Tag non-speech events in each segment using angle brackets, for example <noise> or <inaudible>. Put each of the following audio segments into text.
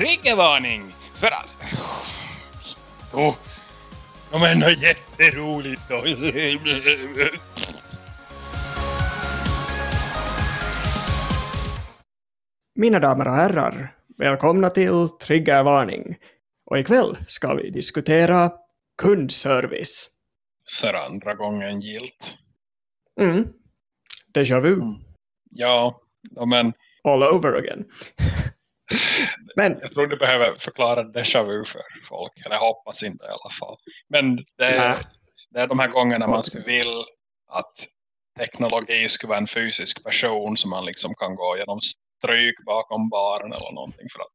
triggervarning för att... Oh, de är nog jätteroligt då. Mina damer och herrar, välkomna till Triggervarning. Och ikväll ska vi diskutera kundservice. För andra gången gilt. Mm. Déjà vu. Mm. Ja, ja, men All over again. <laughs> Men jag tror du behöver förklara déjà vu för folk. Eller jag hoppas inte i alla fall. Men det är, det är de här gångerna man vill att teknologi skulle vara en fysisk person som man liksom kan gå genom stryk bakom baren eller någonting för att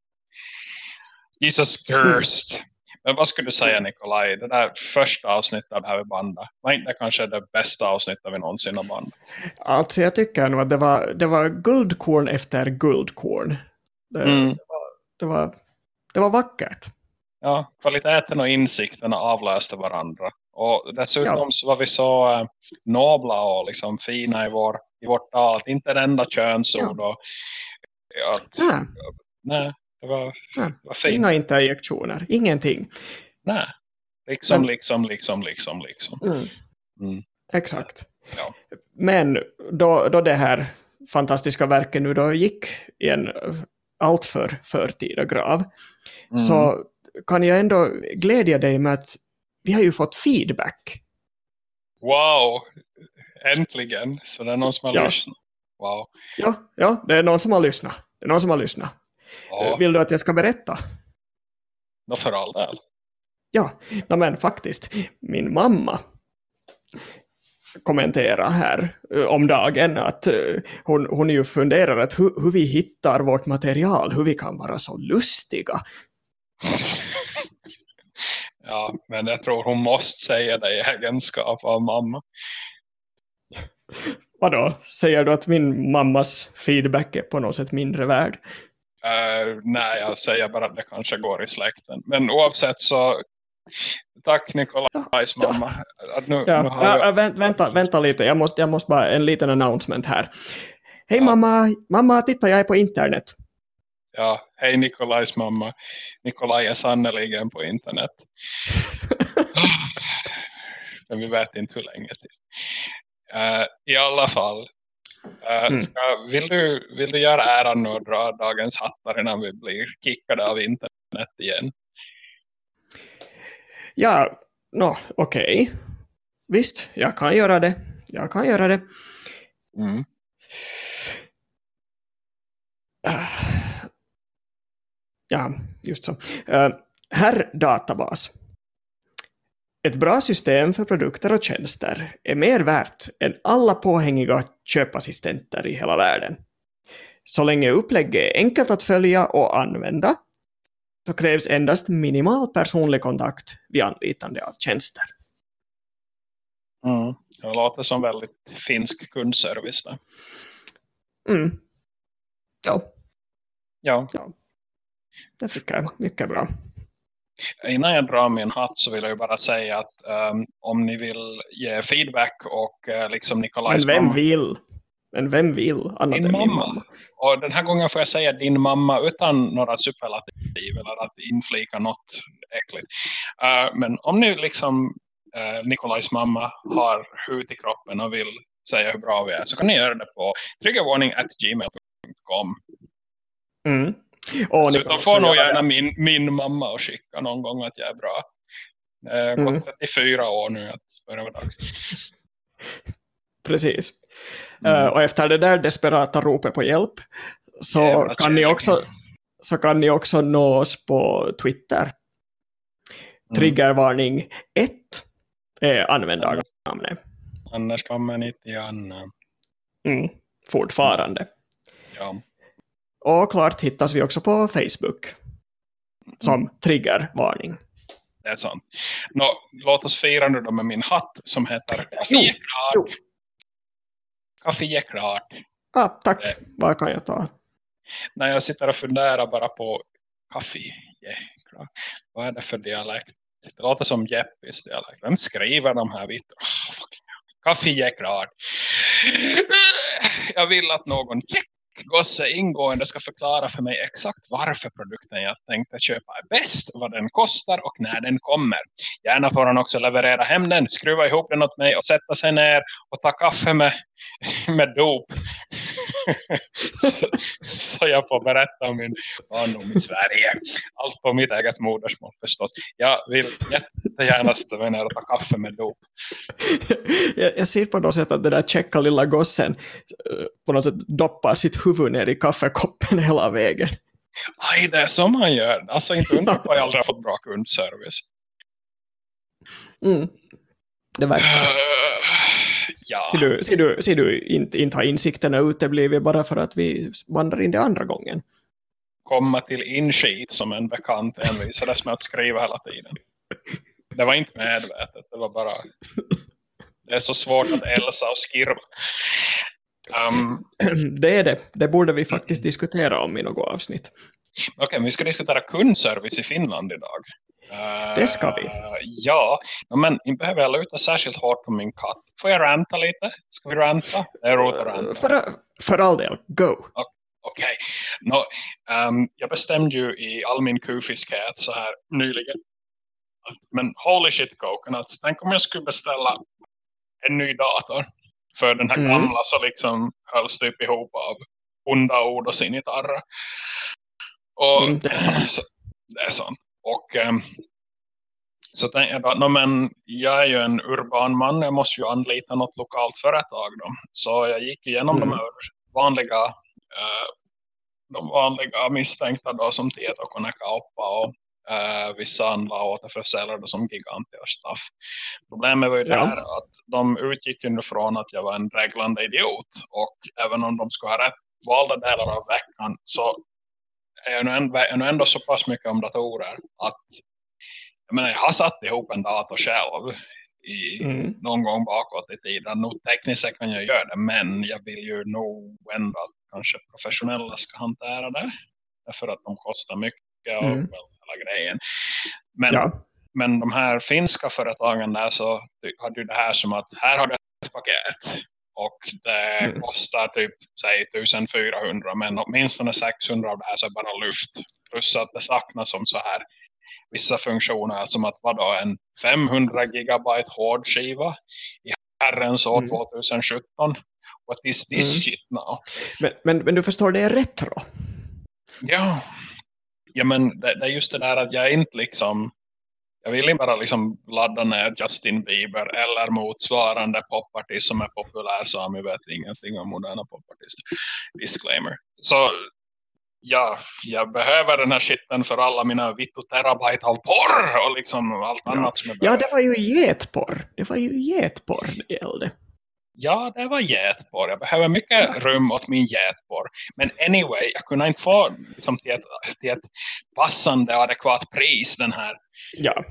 Jesus cursed. Men vad skulle du säga Nikolaj? Det där första avsnittet av det här bandet var inte kanske det bästa avsnittet vi någonsin har bandat? alltså jag tycker nog att det var, det var guldkorn efter guldkorn. Det, Mm. Det, var, det, var, vackert. Ja, kvaliteten och insikterna avlöste varandra. Och dessutom Ja. så var vi så äh, nobla och liksom fina i, vår, i vårt tal. Inte ett enda könsord. Och, att, Nej, nej, det var, nej. det var fint. Inga interjektioner, ingenting. Nej. Liksom, Men- liksom, liksom, liksom, liksom. Mm. Mm. Exakt. Ja. Men då, då det här fantastiska verket nu då gick i en alltför förtida grav Mm. så kan jag ändå glädja dig med att vi har ju fått feedback. Wow! Äntligen! Så det är någon som har Ja. lyssnat. Wow. Ja, ja, det är någon som har lyssnat. Det är någon som har lyssnat. Ja, Vill du att jag ska berätta? då för all del. Ja, men faktiskt, min mamma kommenterar här eh, om dagen att eh, hon, hon ju funderar att hur, hur vi hittar vårt material, hur vi kan vara så lustiga. <laughs> Ja, men jag tror hon måste säga det i egenskap av mamma. <laughs> Vadå, säger du att min mammas feedback är på något sätt mindre värd? Eh, nej, jag säger bara att det kanske går i släkten. Men oavsett så, tack Nikolajs Ja. mamma. Att nu, Ja, nu har ja, jag, ja, vänt, vänta, vänta lite, jag måste, jag måste bara, en liten announcement här. Hej Ja. mamma, mamma, titta jag är på internet. ja, hej Nikolajs mamma. Nikolaj är sannoliken på internet. <laughs> Men vi vet inte hur länge till. Eh, I alla fall. eh, Mm. ska, vill, du, vill du göra äran och dra dagens hattar innan vi blir kickade av internet igen? Ja, no, okej. Visst, jag kan göra det. Jag kan göra det. Mm. <sighs> Ja, just så. Uh, herr databas. Ett bra system för produkter och tjänster är mer värt än alla påhängiga köpassistenter i hela världen. Så länge upplägget är enkelt att följa och använda så krävs endast minimal personlig kontakt vid anlitande av tjänster. Mm. Det låter som väldigt finsk kundservice. Där. Mm. Ja, Ja. det tycker jag mycket bra. Innan jag drar min hatt så vill jag bara säga att ehm, om ni vill ge feedback och uh, liksom Men Nikolajs vem mamma. vill? Men vem vill annat Din än min mamma. mamma? Och den här gången får jag säga din mamma utan några superlativ eller att inflika något äckligt. Eh, men om nu liksom uh, Nikolajs mamma har hud i kroppen och vill säga hur bra vi är så kan ni göra det på triggervarning.gmail.com. Mm. Så de får nog gärna min, min mamma och skicka någon gång att jag är bra. Det har Mm. gått 34 år nu att börja vara dags. Precis. Mm. Eh, och efter det där desperata ropet på hjälp så Jävla kan, ni också, så kan ni också nå oss på Twitter. Mm. Triggervarning 1 är användarnamnet. Annars kommer ni till Anna. Mm. Fortfarande. Ja. Och klart hittas vi också på Facebook. Som Mm. triggervarning. Det är sant. Nå, låt oss fira nu då med min hatt som heter Kaffe Jo, är klart. jo. Kaffe är klart. Ah, tack. Eh. Vad kan jag ta? När jag sitter och funderar bara på kaffe är klart. Vad är det för dialekt? Det låter som Jeppis dialekt. Vem skriver de här vitt? Oh, kaffe är klart. Jag vill att någon gosse ingående ska förklara för mig exakt varför produkten jag tänkte köpa är bäst, vad den kostar och när den kommer. Gärna får han också leverera hem den, skruva ihop den åt mig och sätta sig ner och ta kaffe med, <laughs> med dop så, <laughs> så jag får berätta om min barndom i Sverige. Allt på mitt eget modersmål förstås. Jag vill jättegärna stå ner och ta kaffe med dop. jag, jag ser på något sätt att den där checka lilla gossen eh, på något sätt doppar sitt huvud ner i kaffekoppen hela vägen. Aj, det är som man gör. Alltså inte undra på att jag aldrig har fått bra kundservice. Mm. Det verkar. Uh, ja. Ser du, ser du, ser du inte, inte har insikterna uteblivit bara för att vi vandrar in det andra gången? Komma till inskit som en bekant envisades med att skriva hela tiden. Det var inte medvetet, det var bara det är så svårt att älsa och skirva. Um, <clears throat> det är det. Det borde vi faktiskt diskutera om i något avsnitt. Okej, okay, vi ska diskutera kundservice i Finland idag. Uh, det ska vi. ja, men inte behöver jag luta särskilt hårt på min katt. Får jag ranta lite? Ska vi ranta? Det är roligt att ranta. För, för all del, go. Okej. Okay. No, um, jag bestämde ju i all min kufiskhet så här nyligen. Men holy shit coconuts. Tänk om jag skulle beställa en ny dator. För den här mm. gamla så liksom hölls typ ihop av onda ord och sinitarra. Och mm, det är sant. det är sant. Och um, så tänkte jag no, men jag är ju en urban man, jag måste ju anlita något lokalt företag då. Så jag gick igenom mm. de här vanliga uh, de vanliga misstänkta då som Tieto Konekauppa och Uh, vissa andra återförsäljare som giganter stuff. Problemet var ju ja. där att de utgick ju från att jag var en reglande idiot och även om de skulle ha rätt valda delar av veckan så är jag jag ändå så pass mycket om datorer att jag, menar, jag har satt ihop en dator själv i mm. någon gång bakåt i tiden. Nog tekniskt sett kan jag göra det men jag vill ju nog ändå att kanske professionella ska hantera det. Därför att de kostar mycket och mm hela grejen. Men, ja. men de här finska företagen där så hade ju det här som att här har du ett paket. Och det mm. kostar typ säg 1400 men åtminstone 600 av det här så är bara luft. Plus att det saknas som så här vissa funktioner som att vadå en 500 gigabyte hårdskiva i herrens år mm. 2017. What is this mm. shit now? Men, men, men du förstår, det är retro. Ja, ja men det, det, är just det där att jag inte liksom jag vill inte bara liksom ladda ner Justin Bieber eller motsvarande popartist som är populär så jag vet ingenting om moderna popartister. Disclaimer. Så ja, jag behöver den här skitten för alla mina vitto terabyte av porr och liksom allt ja. annat som jag Ja, det var ju getporr. Det var ju getporr det gällde ja, det var getporr. Jag behöver mycket ja. rum åt min getporr. Men anyway, jag kunde inte få liksom, till, ett, till ett passande adekvat pris den här ja.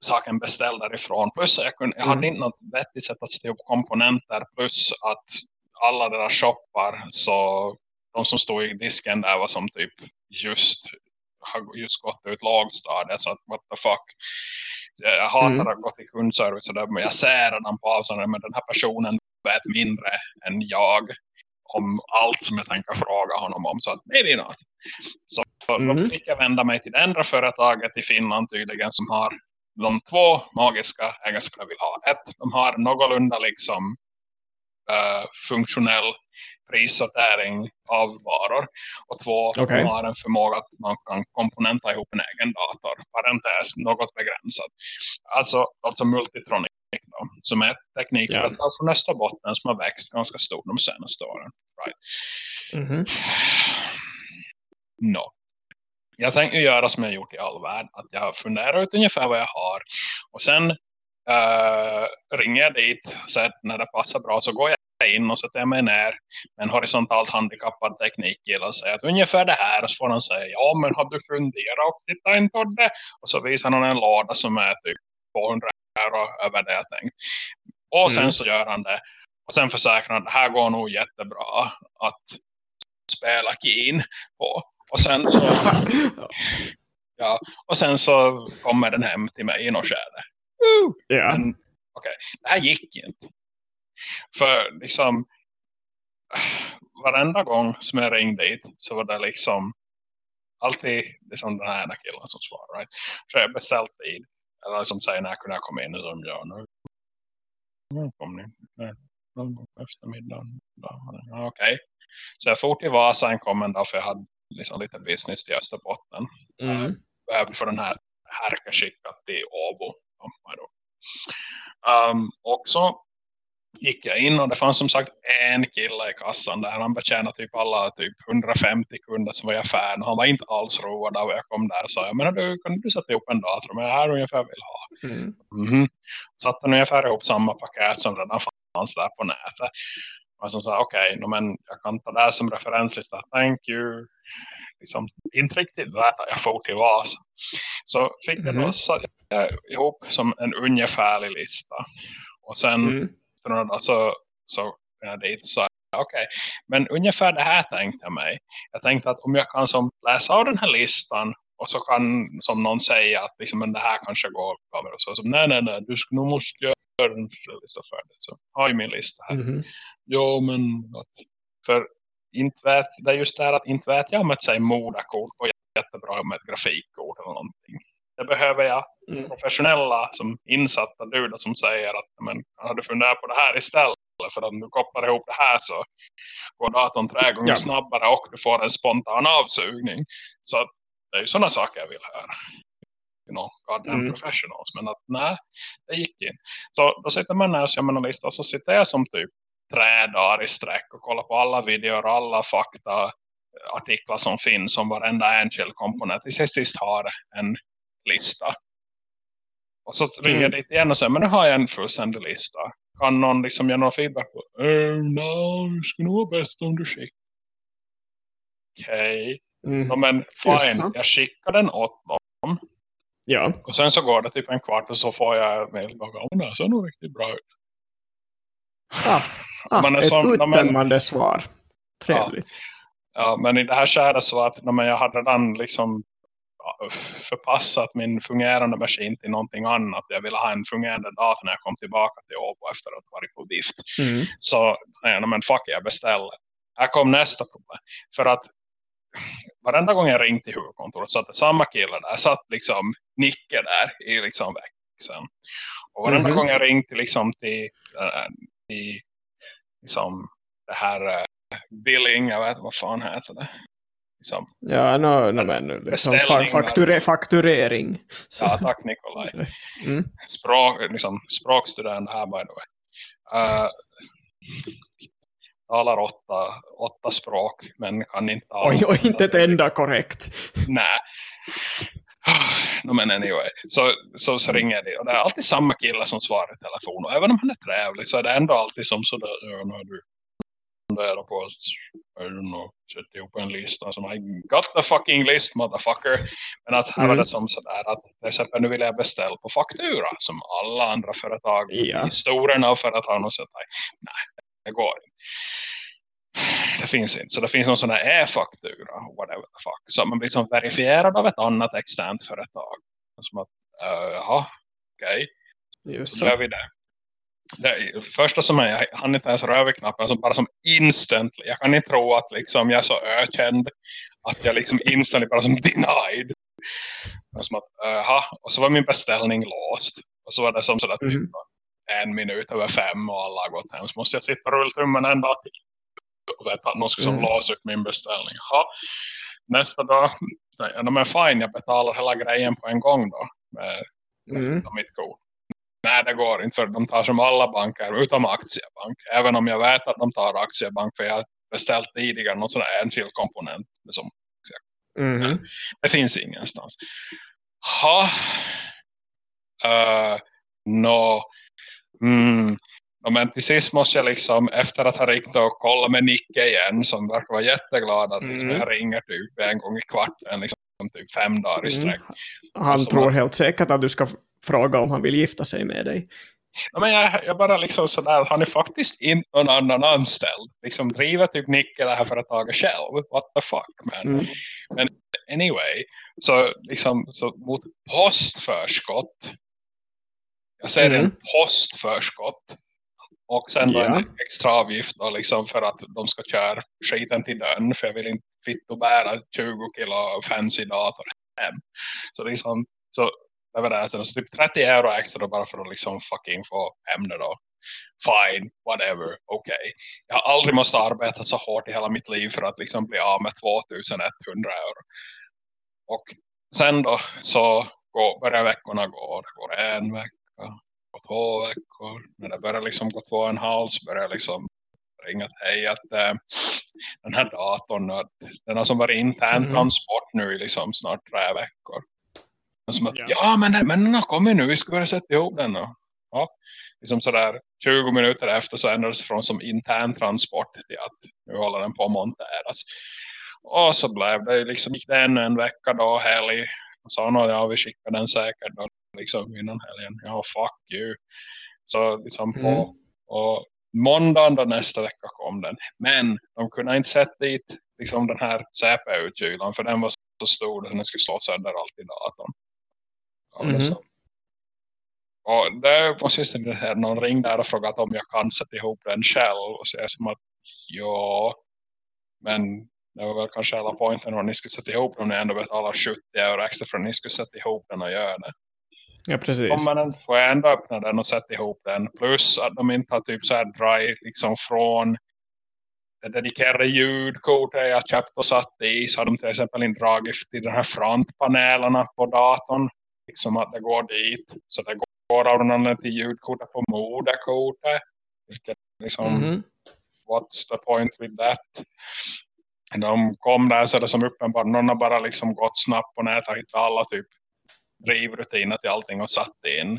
saken beställd därifrån. Plus jag, kunde, jag mm. hade inte något vettigt sätt att sätta ihop komponenter. Plus att alla deras shoppar, så de som stod i disken där var som typ just har just gått ut lågstadiet. Så att, what the fuck jag hatar mm. att gå till kundservice och där jag ser redan på avstånd men den här personen vet mindre än jag om allt som jag tänker fråga honom om. Så att maybe not. Så mm. då fick jag vända mig till det andra företaget i Finland tydligen som har de två magiska egenskaper jag vill ha. Ett, de har någorlunda liksom uh, funktionell prissortering av varor. Och två, okay. de har en förmåga att man kan komponenta ihop en egen dator. Parentes, något begränsat. Alltså, alltså Multitronic då, som är ett teknikföretag ja. från Österbotten som har växt ganska stort de senaste åren. Right. Mm -hmm. no. Jag tänker göra som jag gjort i all värld. Att jag funderar ut ungefär vad jag har. Och sen uh, ringer jag dit. Så när det passar bra så går jag in och sätter mig ner med en horisontalt handikappad teknikkille och säger att ungefär det här. Och så får han säga, ja men har du funderat och titta in på det? Och så visar han en låda som är typ 200 euro över det jag tänkt. Och sen mm. så gör han det. Och sen försäkrar han att det här går nog jättebra att spela Keen på. Och sen så <laughs> ja, och sen så kommer den hem till mig i något skede. Uh, yeah. Okej, okay, det här gick inte. För liksom varenda gång som jag ringde dit så var det liksom alltid liksom den här ena killen som svarar. Right? Så jag beställt tid. Eller som säger när jag kunde komma in och de gör nu. Nu kom ni. Eftermiddagen. Okej. Okay. Så jag for till Vasa en kom en dag för jag hade liksom lite business till Österbotten. Mm. Behövde få den här härka skickat till Åbo. Um, och så gick jag in och det fanns som sagt en kille i kassan där han betjänade typ alla typ 150 kunder som var i affären. Han var inte alls road av jag kom där och sa, men du, kan du sätta ihop en dator? Men här ungefär vill ha. Mm. Mm -hmm. Satte han ungefär ihop samma paket som redan fanns där på nätet. Och som sa, okej, okay, men jag kan ta det som referenslista. Thank you. Liksom, inte riktigt att jag får till Vasa. Så fick mm jag då jag ihop som en ungefärlig lista. Och sen mm efter några dagar så, så jag dit och sa okej, okay. men ungefär det här tänkte jag mig. Jag tänkte att om jag kan som läsa av den här listan och så kan som någon säga att liksom, men det här kanske går över och så. så nej, nej, nej, du ska nog måste göra en lista för det. Så har ju min lista här. Mm -hmm. Jo, men att, för inte vet, det är just det här att inte vet jag om ett moderkort och jättebra med ett grafikkort eller någonting. Det behöver jag mm. professionella som insatta dudar som säger att men, har du funderat på det här istället för att du kopplar ihop det här så går datorn tre gånger ja. snabbare och du får en spontan avsugning. Så det är ju sådana saker jag vill höra. You know, goddamn mm. professionals. Men att nej, det gick in. Så då sitter man när jag ser en lista och så sitter jag som typ tre dagar i sträck och kollar på alla videor, alla fakta artiklar som finns om varenda enskild komponent. I sist har en lista. Och så ringer mm. jag dit igen och säger, men nu har jag en fullständig lista. Kan någon liksom ge någon feedback på? Uh, no, det skulle nog vara bäst om du skickar. Okej. Okay. Mm. No, men fine, jag skickar den åt dem. Ja. Och sen så går det typ en kvart och så får jag mejl tillbaka. Oh, det ser nog riktigt bra ut. Ah, ah, ett uttömmande svar. Trevligt. Ja. ja. men i det här skäret så att men jag hade redan liksom förpassat min fungerande maskin till någonting annat. Jag ville ha en fungerande dator när jag kom tillbaka till Åbo efter att ha varit på vift. Mm. Så nej, men fuck jag beställer. Här kom nästa problem. För att varenda gång jag ringde till huvudkontoret så att det samma kille där satt liksom Nicke där i liksom växeln. Och varenda mm. gång jag ringde liksom till, äh, till liksom det här äh, billing, jag vet vad fan heter det Liksom. Ja, no, no, men liksom fakture, fakturering. Så. Ja, tack Nikolaj. <laughs> Mm. Språk, liksom, språkstudent här by the way. Uh, talar åtta, åtta språk men kan inte tala. Oj, och inte ett enda korrekt. Nej. No, men anyway, så, så, så ringer det och det är alltid samma kille som svarar i telefon och även om han är trevlig så är det ändå alltid som sådär, ja, du fundera på att sätta ihop en lista som I got the fucking list motherfucker men att här mm. var det som sådär att till exempel nu vill jag beställa på faktura som alla andra företag ja. historierna av företag och sådär nej, det går inte det finns inte. Så det finns någon sån här e-faktura whatever the fuck. Så man blir som verifierad av ett annat externt företag. Som att, uh, jaha, okej. Okay. Just så. så gör vi det det första som är, jag hann inte ens röra vid knappen som bara som instantly. Jag kan inte tro att liksom jag är så ökänd att jag liksom instantly bara som denied. Som att, aha, och så var min beställning låst. Och så var det som sådär typ mm. en minut över fem och alla har gått hem. Så måste jag sitta och rulla tummen en dag till. Och veta att någon ska som mm. låsa upp min beställning. Aha. Nästa dag, ja, men fine, jag betalar hela grejen på en gång då. Med, mm. mitt kort. Nej, det går inte för de tar som alla banker utom aktiebank. Även om jag vet att de tar aktiebank för jag har beställt tidigare någon sån här enskild komponent. Som, mm. Det finns ingenstans. Ha. Uh, no. Mm. Men till sist måste jag liksom efter att ha ringt och kolla med Nicke igen som verkar vara jätteglad att liksom, mm. jag ringer typ en gång i kvarten liksom, typ fem dagar i mm. sträck. Mm. Han tror helt säkert att du ska fråga om han vill gifta sig med dig. Ja, men jag, jag bara liksom sådär, han är faktiskt inte någon annan anställd. Liksom driver typ Nicke det här företaget själv. What the fuck, man. Mm. Men anyway, så liksom så mot postförskott. Jag säger mm. en postförskott. Och sen då Ja. en extra avgift då, liksom för att de ska köra skiten till dörren. För jag vill inte fitt och bära 20 kilo fancy dator hem. Så liksom, så det var det. Så typ 30 euro extra bara för att liksom fucking få det då. Fine, whatever, okej. Jag har aldrig måste arbeta så hårt i hela mitt liv för att liksom bli av med 2100 euro. Och sen då så går, börjar veckorna gå. Det går en vecka, går två veckor. När det börjar liksom gå två och en halv så börjar jag liksom ringa att hej att eh, den här datorn att den har som varit intern Mhm. transport nu i liksom snart tre veckor. Och som att, Ja. ja, men, den- men den har kommit nu, vi ska börja sätta ihop den då. Ja, liksom sådär 20 minuter efter så ändrades det från som intern transport till att nu håller den på att monteras. Och så blev det liksom, gick det ännu en vecka då, helg. Och sa nog, ja vi skickar den säkert då, liksom innan helgen. Ja, fuck you. Så liksom på, Mm. och måndagen då nästa vecka kom den. Men de kunde inte sätta dit liksom den här CPU-kylan för den var så stor att den skulle slå sönder allt i datorn. Det Mhm. så. Och det måste jag säga här, någon ring där och frågat om jag kan sätta ihop den själv. Och så är som att, ja, men det var väl kanske hela poängen om ni skulle sätta ihop den. Om ni ändå betalar 70 euro extra för att ni skulle sätta ihop den och göra det. Ja, precis. Om man får jag ändå öppna den och sätta ihop den. Plus att de inte har typ så här dry liksom från det dedikerade ljudkortet jag köpt och satt i. Så har de till exempel inte dragit till de här frontpanelerna på datorn. Liksom att det går dit. Så det går av någon anledning till ljudkortet på moderkortet. Vilket liksom, Mhm. what's the point with that? De kom där så det som uppenbart. Någon har bara liksom gått snabbt på nätet och hittat alla typ drivrutiner till allting och satt in.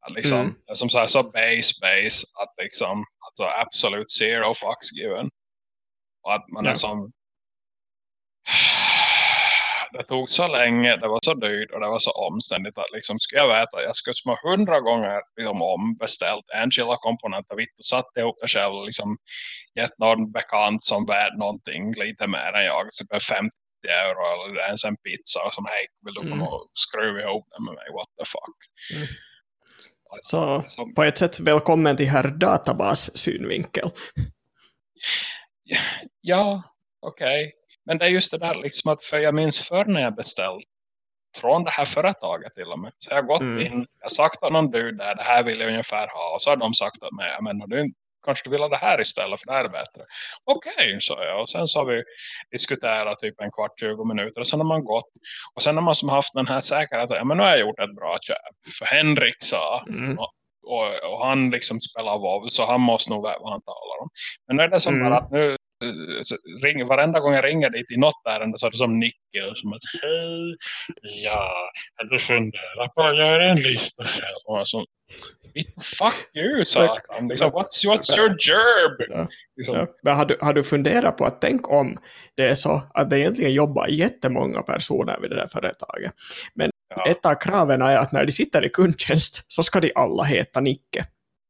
Att Liksom, Mm. Det är som så här så base base att liksom alltså absolut zero fucks given. Och att man Ja. är som det tog så länge, det var så dyrt och det var så omständigt att liksom skulle jag veta, jag skulle som ha hundra gånger liksom ombeställt enskilda komponenter vitt och satt ihop det själv och liksom gett någon bekant som värd någonting lite mer än jag, för 50 euro eller ens en pizza och som hej, vill du komma Mm. och skruva ihop den med mig, what the fuck. Mm. Så Som- på ett sätt välkommen till herr databas synvinkel. Ja, okej. Men det är just det där liksom att för jag minns förr när jag beställt från det här företaget till och med. Så jag har gått Mm. in, jag har sagt att någon dude där, det här vill jag ungefär ha. Och så har de sagt att mig, men du kanske du vill ha det här istället för det här är bättre. Okej, sa jag. Och sen så har vi diskuterat typ en kvart, 20 minuter. Och sen har man gått. Och sen har man som haft den här säkerheten, ja men nu har jag gjort ett bra köp. För Henrik sa, Mm. och, och han liksom spelar WoW så han måste nog veta vad han talar om. Men nu är det som Mm. bara att nu eh, så ringer, varenda gång jag ringer dit i något ärende så är det som nickel som att hej, ja, du funderar på att göra en lista själv. Och så, fuck you, satan. Liksom, what's, what's your job? Ja. Liksom, Ja. Men har, du, har du funderat på att tänk om det är så att det egentligen jobbar jättemånga personer vid det där företaget. Men Ja. ett av kraven är att när de sitter i kundtjänst så ska de alla heta Nicke.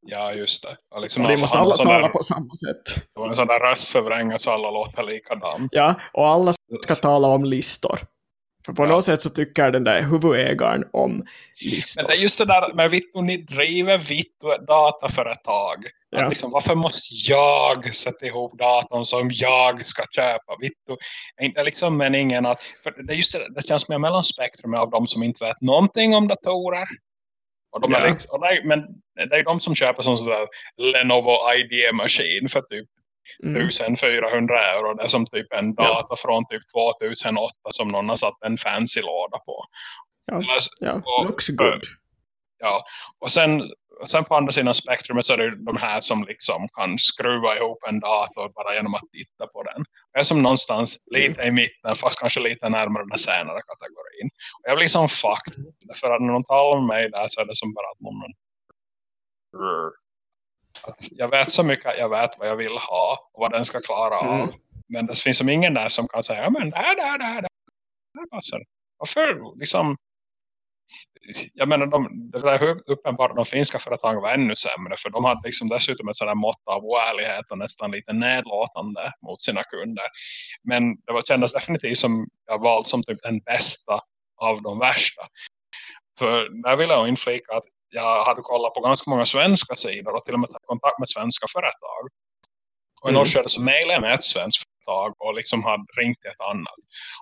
Ja, just det. Och liksom, Och de måste alla tala där- på samma sätt. det var en sån där röstförvränga så alla låter likadant. Ja, och alla ska tala om listor. För på Ja. något sätt så tycker den där huvudägaren om Men listor. det är just det där med Vittu, ni driver Vittu ett dataföretag. Att Ja. Liksom, varför måste jag sätta ihop datorn som jag ska köpa? Vittu, inte liksom meningen att... För det, är just det, det känns mer mellan spektrumet av de som inte vet någonting om datorer. Och de är Ja. liksom, och det är, men det är de som köper sån sådär Lenovo IDE-maskin för typ Mm. 1400 euro. Det är som typ en Ja. dator från typ 2008 som någon har satt en fancy låda på. Ja. Eller- Ja, och- looks good. Ja, och sen, och sen på andra sidan spektrumet så är det de här som liksom kan skruva ihop en dator bara genom att titta på den. Jag är som någonstans lite i mitten, fast kanske lite närmare den senare kategorin. Och jag blir som fucked, för att när de talar om mig där så är det som bara att någon... Att jag vet så mycket att jag vet vad jag vill ha och vad den ska klara av. Mm. Men det finns som ingen där som kan säga, ja men det här, det här, det här, det här passar. Varför liksom jag menar, de, det är hu- uppenbart de finska företagen var ännu sämre. För de hade liksom dessutom ett sådant mått av oärlighet och nästan lite nedlåtande mot sina kunder. Men det var, kändes definitivt som jag valt som typ den bästa av de värsta. För där vill jag inflika att jag hade kollat på ganska många svenska sidor och till och med tagit kontakt med svenska företag. Och i Mm. Norge så mejlade jag med ett svenskt företag och liksom hade ringt till ett annat.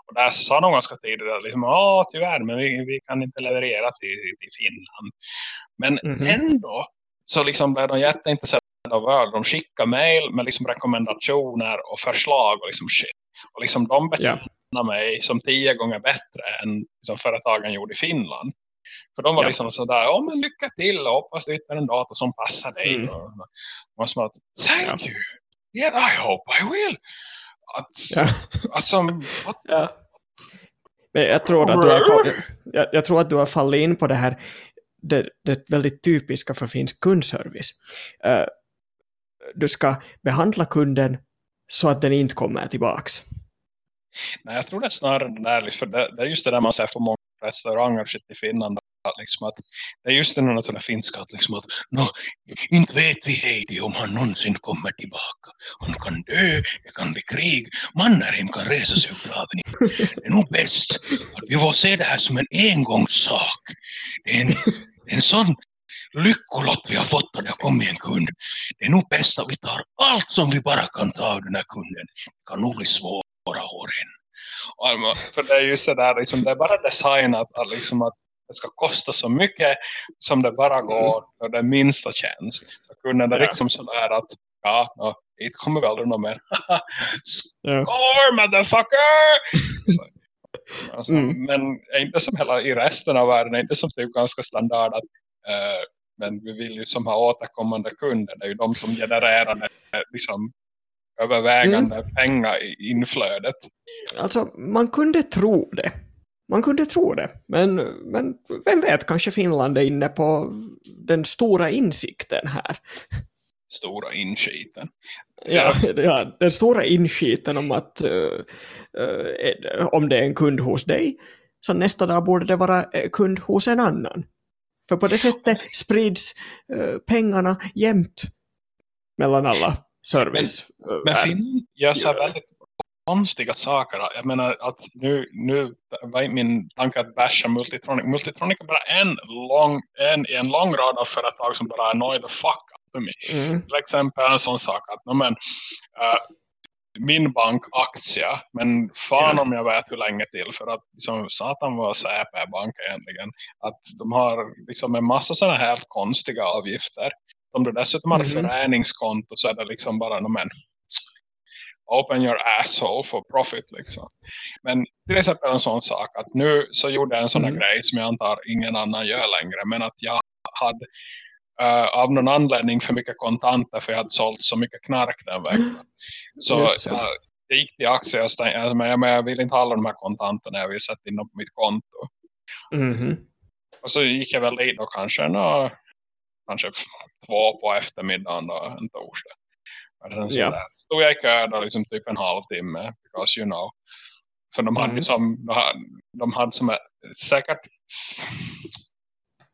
Och där sa de ganska tidigt att liksom, ja tyvärr men vi, vi kan inte leverera till, till Finland. Men Mhm. ändå så liksom blev de jätteintresserade av öl. De skickade mejl med liksom rekommendationer och förslag och liksom shit. Och liksom de Ja. betecknade mig som tio gånger bättre än liksom företagen gjorde i Finland. För de var Ja. liksom sådär, ja men lycka till och hoppas du hittar en dator som passar dig. Mm. Och man som att, thank you, yeah I hope I will. Att, Ja. alltså, what? Ja. Men jag tror att du har, jag, jag tror att du har fallit in på det här det, det väldigt typiska för finsk kundservice. Eh, du ska behandla kunden så att den inte kommer tillbaks. Nej, jag tror det är snarare det där, för det, det är just det där man ser på många restauranger i Finland. Liksom att, det är just det där sådär finska att, liksom att no, inte vet vi Heidi om han någonsin kommer tillbaka. Han kan dö, det kan bli krig, Mannerheim kan resa sig ur graven. Det är nog bäst att vi får se det här som en engångssak. Det är en, en sån lyckolott vi har fått när det har kommit en kund. Det är nog bäst att vi tar allt som vi bara kan ta av den här kunden. Det kan nog bli svåra år än. För det är ju sådär, liksom, det är bara designat att, liksom, att det ska kosta så mycket som det bara går för den minsta tjänst. Så kunden är Ja. liksom sådär att ja, no, hit kommer vi aldrig någon mer. <laughs> Score motherfucker! Så, <laughs> alltså, Mm. Men är inte som hela i resten av världen, är inte som typ ganska standard att eh, men vi vill ju som ha återkommande kunder. Det är ju de som genererar det, liksom, övervägande pengar i inflödet. Alltså, man kunde tro det. Man kunde tro det. Men, men vem vet, kanske Finland är inne på den stora insikten här. Stora inskiten. Ja, ja, <laughs> den stora inskiten om att eh, eh, om det är en kund hos dig, så nästa dag borde det vara eh, kund hos en annan. För på det sättet sprids eh, pengarna jämnt mellan alla service. Men värld. Finn gör Ja. väldigt konstiga saker. Jag menar att nu, nu var min tanke att basha Multitronic. Multitronic är bara en, lång, en, en lång rad av företag som bara annoy the fuck of me. Mm, Till exempel en sån sak att no, men, eh, min bankaktie, men fan om jag vet hur länge till för att liksom, satan var CP-bank egentligen. Att de har liksom en massa sådana här konstiga avgifter. Om du dessutom har Mhm. föreningskonto så är det liksom bara no, men, open your asshole for profit liksom. Men till exempel en sån sak att nu så gjorde jag en sån Mm. grej som jag antar ingen annan gör längre men att jag hade eh, av någon anledning för mycket kontanter för jag hade sålt så mycket knark den veckan. Så Just det. jag, jag gick till aktier och stängde, men jag, men jag vill inte ha alla de här kontanterna, jag vill sätta in dem på mitt konto. mhm, Och så gick jag väl dit då kanske, nå, kanske två på eftermiddagen då, en torsdag. Så Ja. där stod jag i kö då liksom typ en halvtimme, because you know. För de hade ju Mm. som, de hade, de hade som säkert,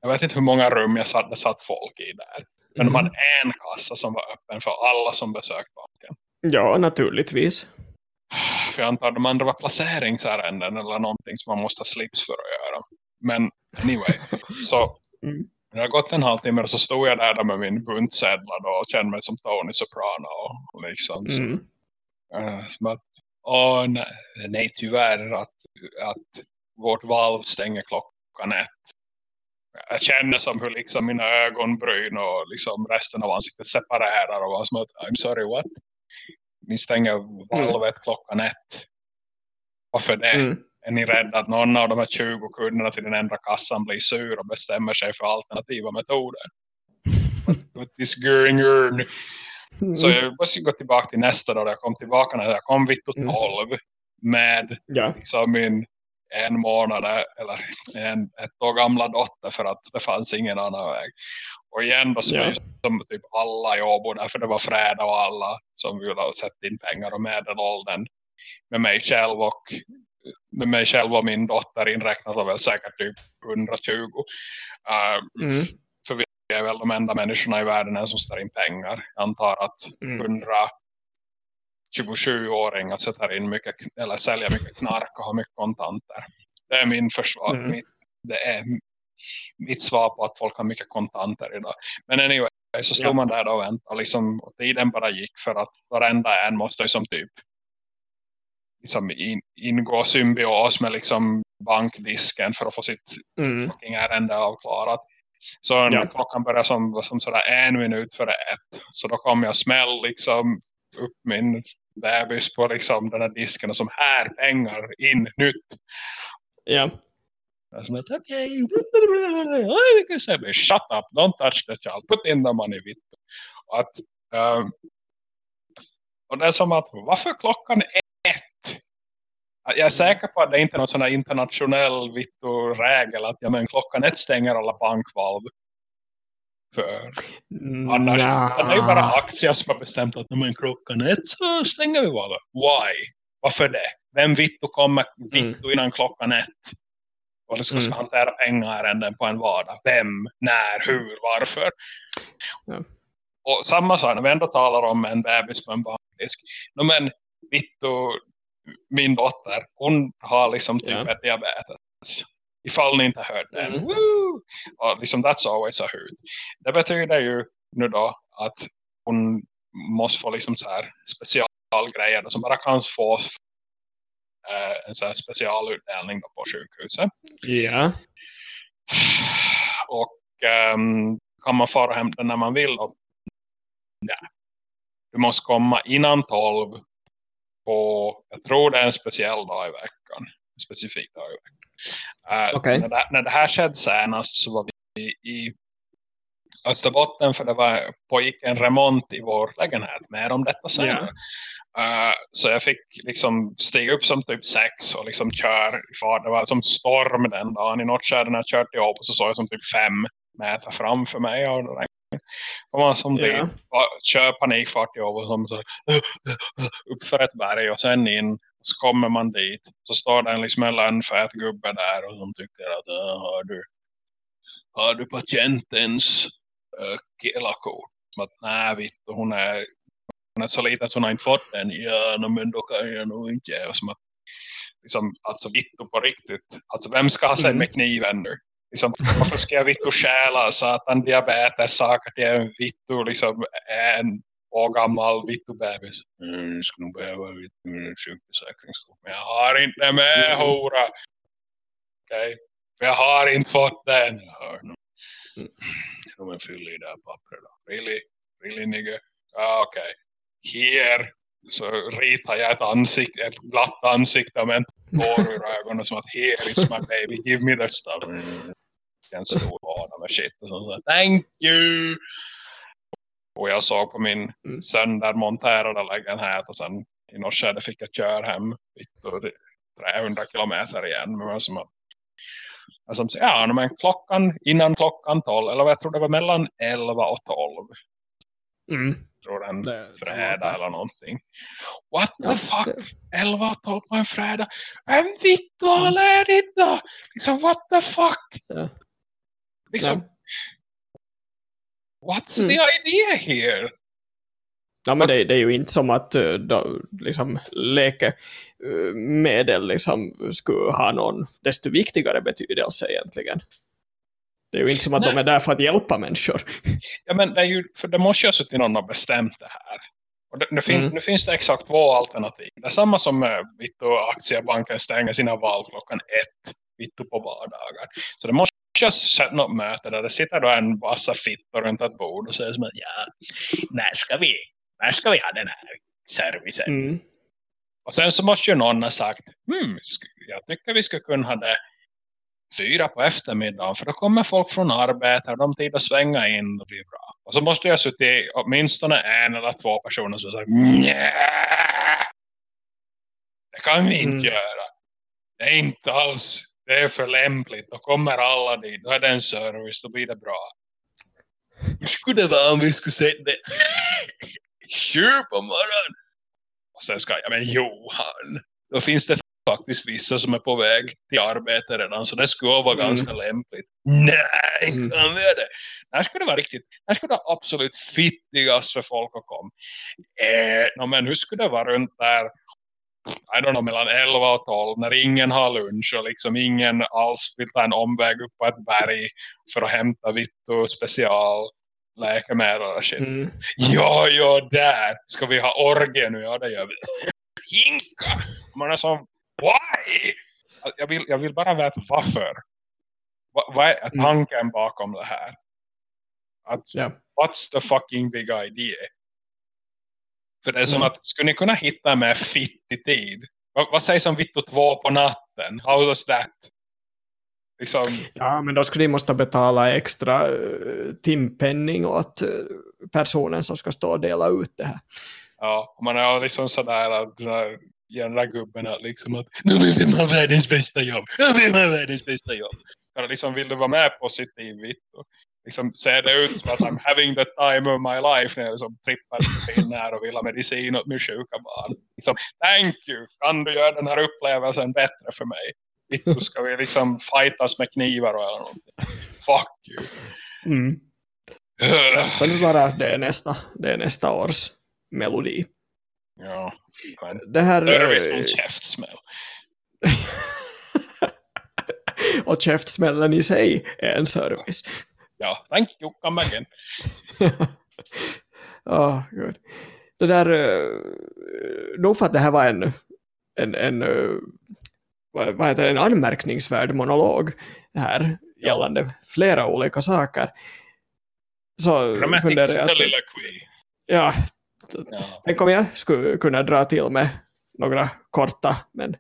jag vet inte hur många rum jag satt, det satt folk i där. Men de mhm. hade en kassa som var öppen för alla som besökt banken. Ja, naturligtvis. För jag antar de andra var placeringsärenden eller någonting som man måste ha slips för att göra. Men anyway, <laughs> så Mm. Det har gått en halvtimme så stod jag där, med min buntsedlar då och kände mig som Tony Soprano. Och liksom, så, Mm. eh, som att, åh, nej, nej tyvärr att, att vårt valv stänger klockan ett. Jag kände som hur liksom mina ögonbryn och liksom resten av ansiktet separerar och var som att, I'm sorry, what? Ni stänger valvet klockan ett. Varför det? Mm. Är ni rädda att någon av de här 20 kunderna till den enda kassan blir sur och bestämmer sig för alternativa metoder? What is going on? Så Mm. jag måste gå tillbaka till nästa dag. Jag kom tillbaka när jag kom vid Mm. 12 med Ja. liksom min en månad eller en, ett år gamla dotter för att det fanns ingen annan väg. Och igen då så Ja. som typ alla i Åbo där för det var fredag och alla som ville ha sätta in pengar och medelåldern med mig själv och med mig själv och min dotter inräknat var väl säkert typ 120. Uh, Mm. Vi är väl de enda människorna i världen som ställer in pengar. Jag antar att Mm. 127-åringar sätter in mycket eller säljer mycket knark och har mycket kontanter. Det är min försvar. Mm. Mitt- Det är mitt svar på att folk har mycket kontanter idag. Men anyway, så stod ja. man där och väntade liksom, och tiden bara gick för att varenda en måste liksom typ liksom in, ingå symbios med liksom bankdisken för att få sitt mm. ärende avklarat. Så ja. när klockan började som, som sådär en minut före ett. Så då kom jag smäll liksom upp min bebis på liksom den här disken och som här pengar in nytt. Ja. Som att okej. <laughs> Okay. Shut up, don't touch the child. Put in the money. Vitt. Att, um, och det är som att varför klockan? Jag är säker på att det inte är någon sån här internationell regel att ja, men klockan ett stänger alla bankvalv för. Annars nah. det är ju bara aktier som har bestämt att när klockan ett så stänger vi bara. Why? Varför det? Vem vittu kommer vittu mm. innan klockan ett? Och det ska mm. hantera pengarärenden på en vardag. Vem, när, hur, varför? Ja. Och samma sak när vi ändå talar om en bebis på en bankdisk. No, men vittu, min dotter, hon har liksom typ ja. ett diabetes ifall ni inte hört den. Mm. Och liksom, that's always a hoot. Det betyder ju nu då att hon måste få liksom så här specialgrejer som bara kan fås äh, en så här specialutdelning på sjukhuset. Ja. Och um, kan man fara hem den när man vill och ja. Du måste komma innan 12 på, jag tror det är en speciell dag i veckan. En specifik dag i veckan. Uh, okay. när, det, när det här skedde senast så var vi i Österbotten för det var, pågick en remont i vår lägenhet. Mer om detta senare. Yeah. Uh, så jag fick liksom stiga upp som typ sex och liksom kör i fart. Det var som storm den dagen. I något skärde när jag kört jobb så såg jag som typ fem meter framför mig. Och då kom man som yeah. typ, kör panikfart i och som så, <laughs> upp för ett berg och sen in så kommer man dit. Så står det en liksom en lönnfät gubbe där och som tycker att har du, har du patientens äh, kelakort? Att nej vitt hon är, hon är så liten så hon har inte fått den. Ja no, men då kan jag nog inte. Och som att, liksom, alltså vitt på riktigt. Alltså vem ska ha sig mm. med kniven nu? Liksom, varför ska jag vitt och stjäla satan diabetes saker till en vitt och liksom en och gammal vittubebis. Mm, jag skulle nog behöva en sjukförsäkringskort. Men jag har inte med, mm. hora. Okej. Okay. Jag har inte fått den. Mm. Är fyll i det här pappret då. Really? Really nigga? Ah, okej. Okay. Here. Så ritar jag ett ansikte, ett glatt ansikte med en tår ur ögonen som att here is my baby, give me that stuff. Mm. En stor vana med shit och så. Thank you! Och jag såg på min mm. söndermonterade lägenhet och sen i något skede fick jag köra hem 300 kilometer igen. Men som att, som, ja, men klockan innan klockan 12, eller jag tror det var mellan 11 och 12. Mm. Jag tror en det, fredag eller någonting. What ja, the fuck? Det... 11 och 12 på en fredag. Vem vitt har ledigt då? Liksom, what the fuck? Ja. Liksom, ja. What's mm. the idea here? Ja, men det, det, är ju inte som att eh, då, liksom, läkemedel liksom, skulle ha någon desto viktigare betydelse egentligen. Det är ju inte som att Nej. de är där för att hjälpa människor. <laughs> Ja, men det, är ju, för det måste ju ha suttit någon har bestämt det här. Och det, nu, fin, mm. nu, finns det exakt två alternativ. Det är samma som uh, Vittu aktiebanken stänger sina val klockan ett Vittu på vardagar. Så det måste just sett något möte där det sitter då en massa fittor runt ett bord och säger som att ja, när ska vi, när ska vi ha den här servicen? Mm. Och sen så måste ju någon ha sagt, hmm, jag tycker vi ska kunna ha det fyra på eftermiddagen för då kommer folk från arbetet och de tid att svänga in och blir bra. Och så måste jag suttit åtminstone en eller två personer som säger nej, det kan vi inte mm. göra. Det är inte alls det är för lämpligt. Då kommer alla dit. Då är det en service. Då blir det bra. Hur skulle det vara om vi skulle sätta det sju på morgonen? Och sen ska jag, men Johan. Då finns det faktiskt vissa som är på väg till arbete redan. Så det skulle vara mm. ganska lämpligt. Nej, mm. kan vi det? När skulle det vara riktigt? När skulle det absolut fittigast för folk att komma? Eh, no, men hur skulle det vara runt där I don't know, mellan 11 och 12 när ingen har lunch och liksom ingen alls vill ta en omväg upp på ett berg för att hämta vitt och special läkemedel och shit. Mm. Ja, ja, där ska vi ha orgie nu. Ja, det gör vi. Hinka! Man är som, why? Jag vill, jag vill bara veta varför. Va- Vad är Mm. tanken bakom det här? Att, Ja. what's the fucking big idea? För det är som Mm. att, skulle ni kunna hitta med fittig tid? Vad, vad sägs om vitt och två på natten? How does that? Liksom, ja, men då skulle de måste betala extra uh, timpenning åt uh, personen som ska stå och dela ut det här. ja, och man är liksom sådär att den där, gubben att liksom att nu vill vi ha världens bästa jobb. Nu vill vi ha världens bästa jobb. För liksom vill du vara med positiv vitt och liksom ser det ut som att I'm having the time of my life när jag liksom trippar pinnar och vill ha medicin åt min sjuka barn. Liksom, thank you, kan du göra den här upplevelsen bättre för mig? Vitt ska vi liksom fightas med knivar och eller någonting. Fuck you. Mm. Vänta nu bara, det är nästa, det är nästa års melodi. Ja, Det här... service från käftsmäll. <laughs> och käftsmällen i sig är en service. Ja, thank you, come again. <laughs> Ja, gud. Det där, uh, nog för att det här var en, en, en uh, vad, heter det, en anmärkningsvärd monolog här gällande flera olika saker. Så Dramatic funderar jag att, ja, Ja. tänk om jag skulle kunna dra till med några korta, men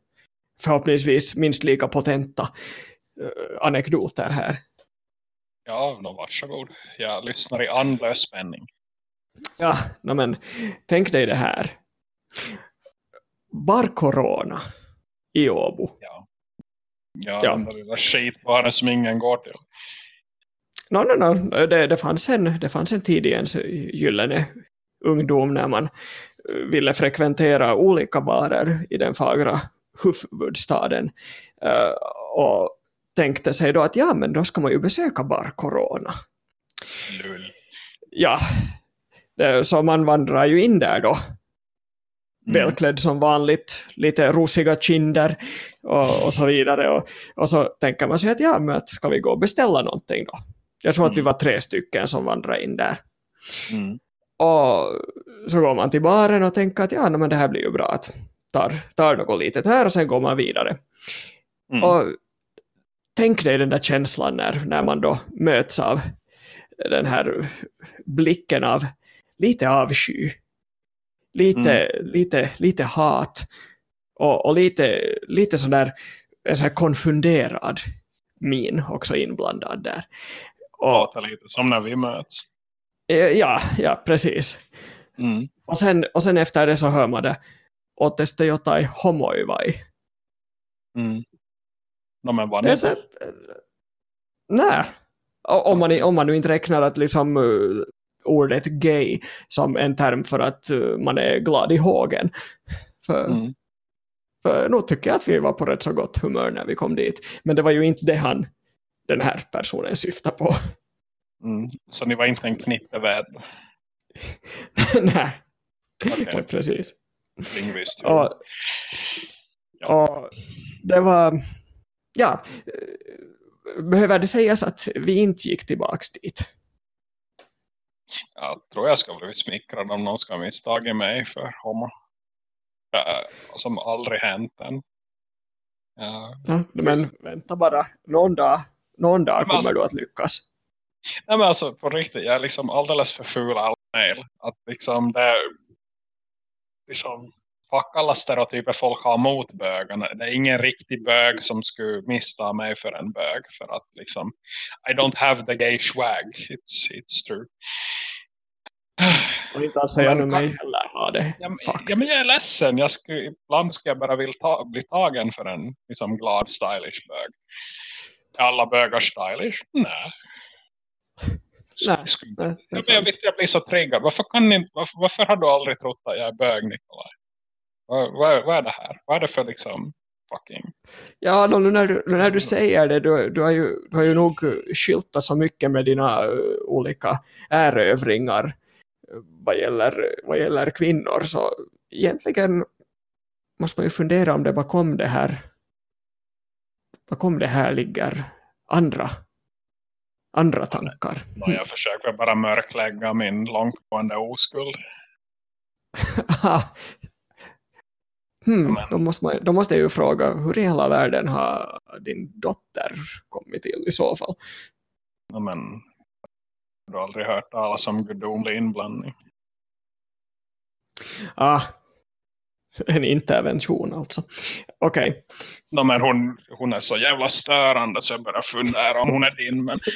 förhoppningsvis minst lika potenta uh, anekdoter här. Ja, no, varsågod. Jag lyssnar i andlös spänning. Ja, men tänk dig det här. Bar Corona i Åbo. Ja, ja, Ja. den där lilla skitbaren som ingen går till. No, no, no. Det, det, fanns en, det fanns en tid i ens gyllene ungdom när man eh, ville frekventera olika barer i den fagra huvudstaden eh, och tänkte sig då att ja, men då ska man ju besöka Bar Corona. Lull. Ja, så man vandrar ju in där då Mm. välklädd som vanligt, lite rosiga kinder och, och så vidare. Och, och så tänker man sig att ja, men ska vi gå och beställa någonting då? Jag tror att vi Mm. var tre stycken som vandrade in där. Mm. Och så går man till baren och tänker att ja, men det här blir ju bra att tar, tar något litet här och sen går man vidare. Mm. Och tänk dig den där känslan när, när man då möts av den här blicken av lite avsky, lite, lite, lite hat och, och lite, lite sådär en sån här konfunderad min också inblandad där. Och, Låter lite som när vi möts. eh, ja, ja, precis. Mm. Och sen, och sen efter det så hör man det Ootte te jotain homoi vai? Mm. No, men var Det är så, nej. O- Om man, om man nu inte räknar att liksom uh, ordet gay som en term för att uh, man är glad i hågen. För, Mm. för nog tycker jag att vi var på rätt så gott humör när vi kom dit. Men det var ju inte det han, den här personen syftar på. Mm. Så ni var inte en knittevärd? <laughs> nej, Okej, <laughs> precis. Och, och det var, ja, eh, behöver det sägas att vi inte gick tillbaks dit? Jag tror jag ska bli smickrad om någon ska ha misstagit mig för homo. Ja, som aldrig hänt än. Ja. Ja, men vänta bara, någon dag, någon dag kommer alltså- du att lyckas. Nej men alltså på riktigt, jag är liksom alldeles för ful all mail. Att liksom det liksom fuck alla stereotyper folk har mot bögarna. Det är ingen riktig bög som skulle missta mig för en bög. För att liksom, I don't have the gay swag. It's, it's true. Och inte alls säga nu mig heller ha det. Ja, ja, men jag är ledsen. Jag skulle, ibland ska jag bara vilja ta, bli tagen för en liksom, glad, stylish bög. Är alla bögar stylish? Nej. <laughs> Nej, Skulle- jag, sant. vet, jag blir så triggad. Varför, kan ni, varför, varför har du aldrig trott att jag är bög, Nikolaj? Vad, vad, vad är det här? Vad är det för liksom fucking... Ja, no, när, du, när du säger det, du, du, har ju, du har ju nog eh, skyltat så mycket med dina uh, olika erövringar uh, vad, gäller, vad gäller kvinnor, så egentligen måste man ju fundera om det bakom det här bakom det här ligger andra andra tankar. Jag försöker bara mörklägga min långtgående oskuld. <laughs> hmm, då, måste man, då måste jag ju fråga, hur i hela världen har din dotter kommit till i så fall? Ja, men, du har aldrig hört talas om gudomlig inblandning? Ah, <laughs> en intervention alltså. Okej. Okay. Men hon, hon är så jävla störande så jag börjar fundera om hon är din. Men... <laughs>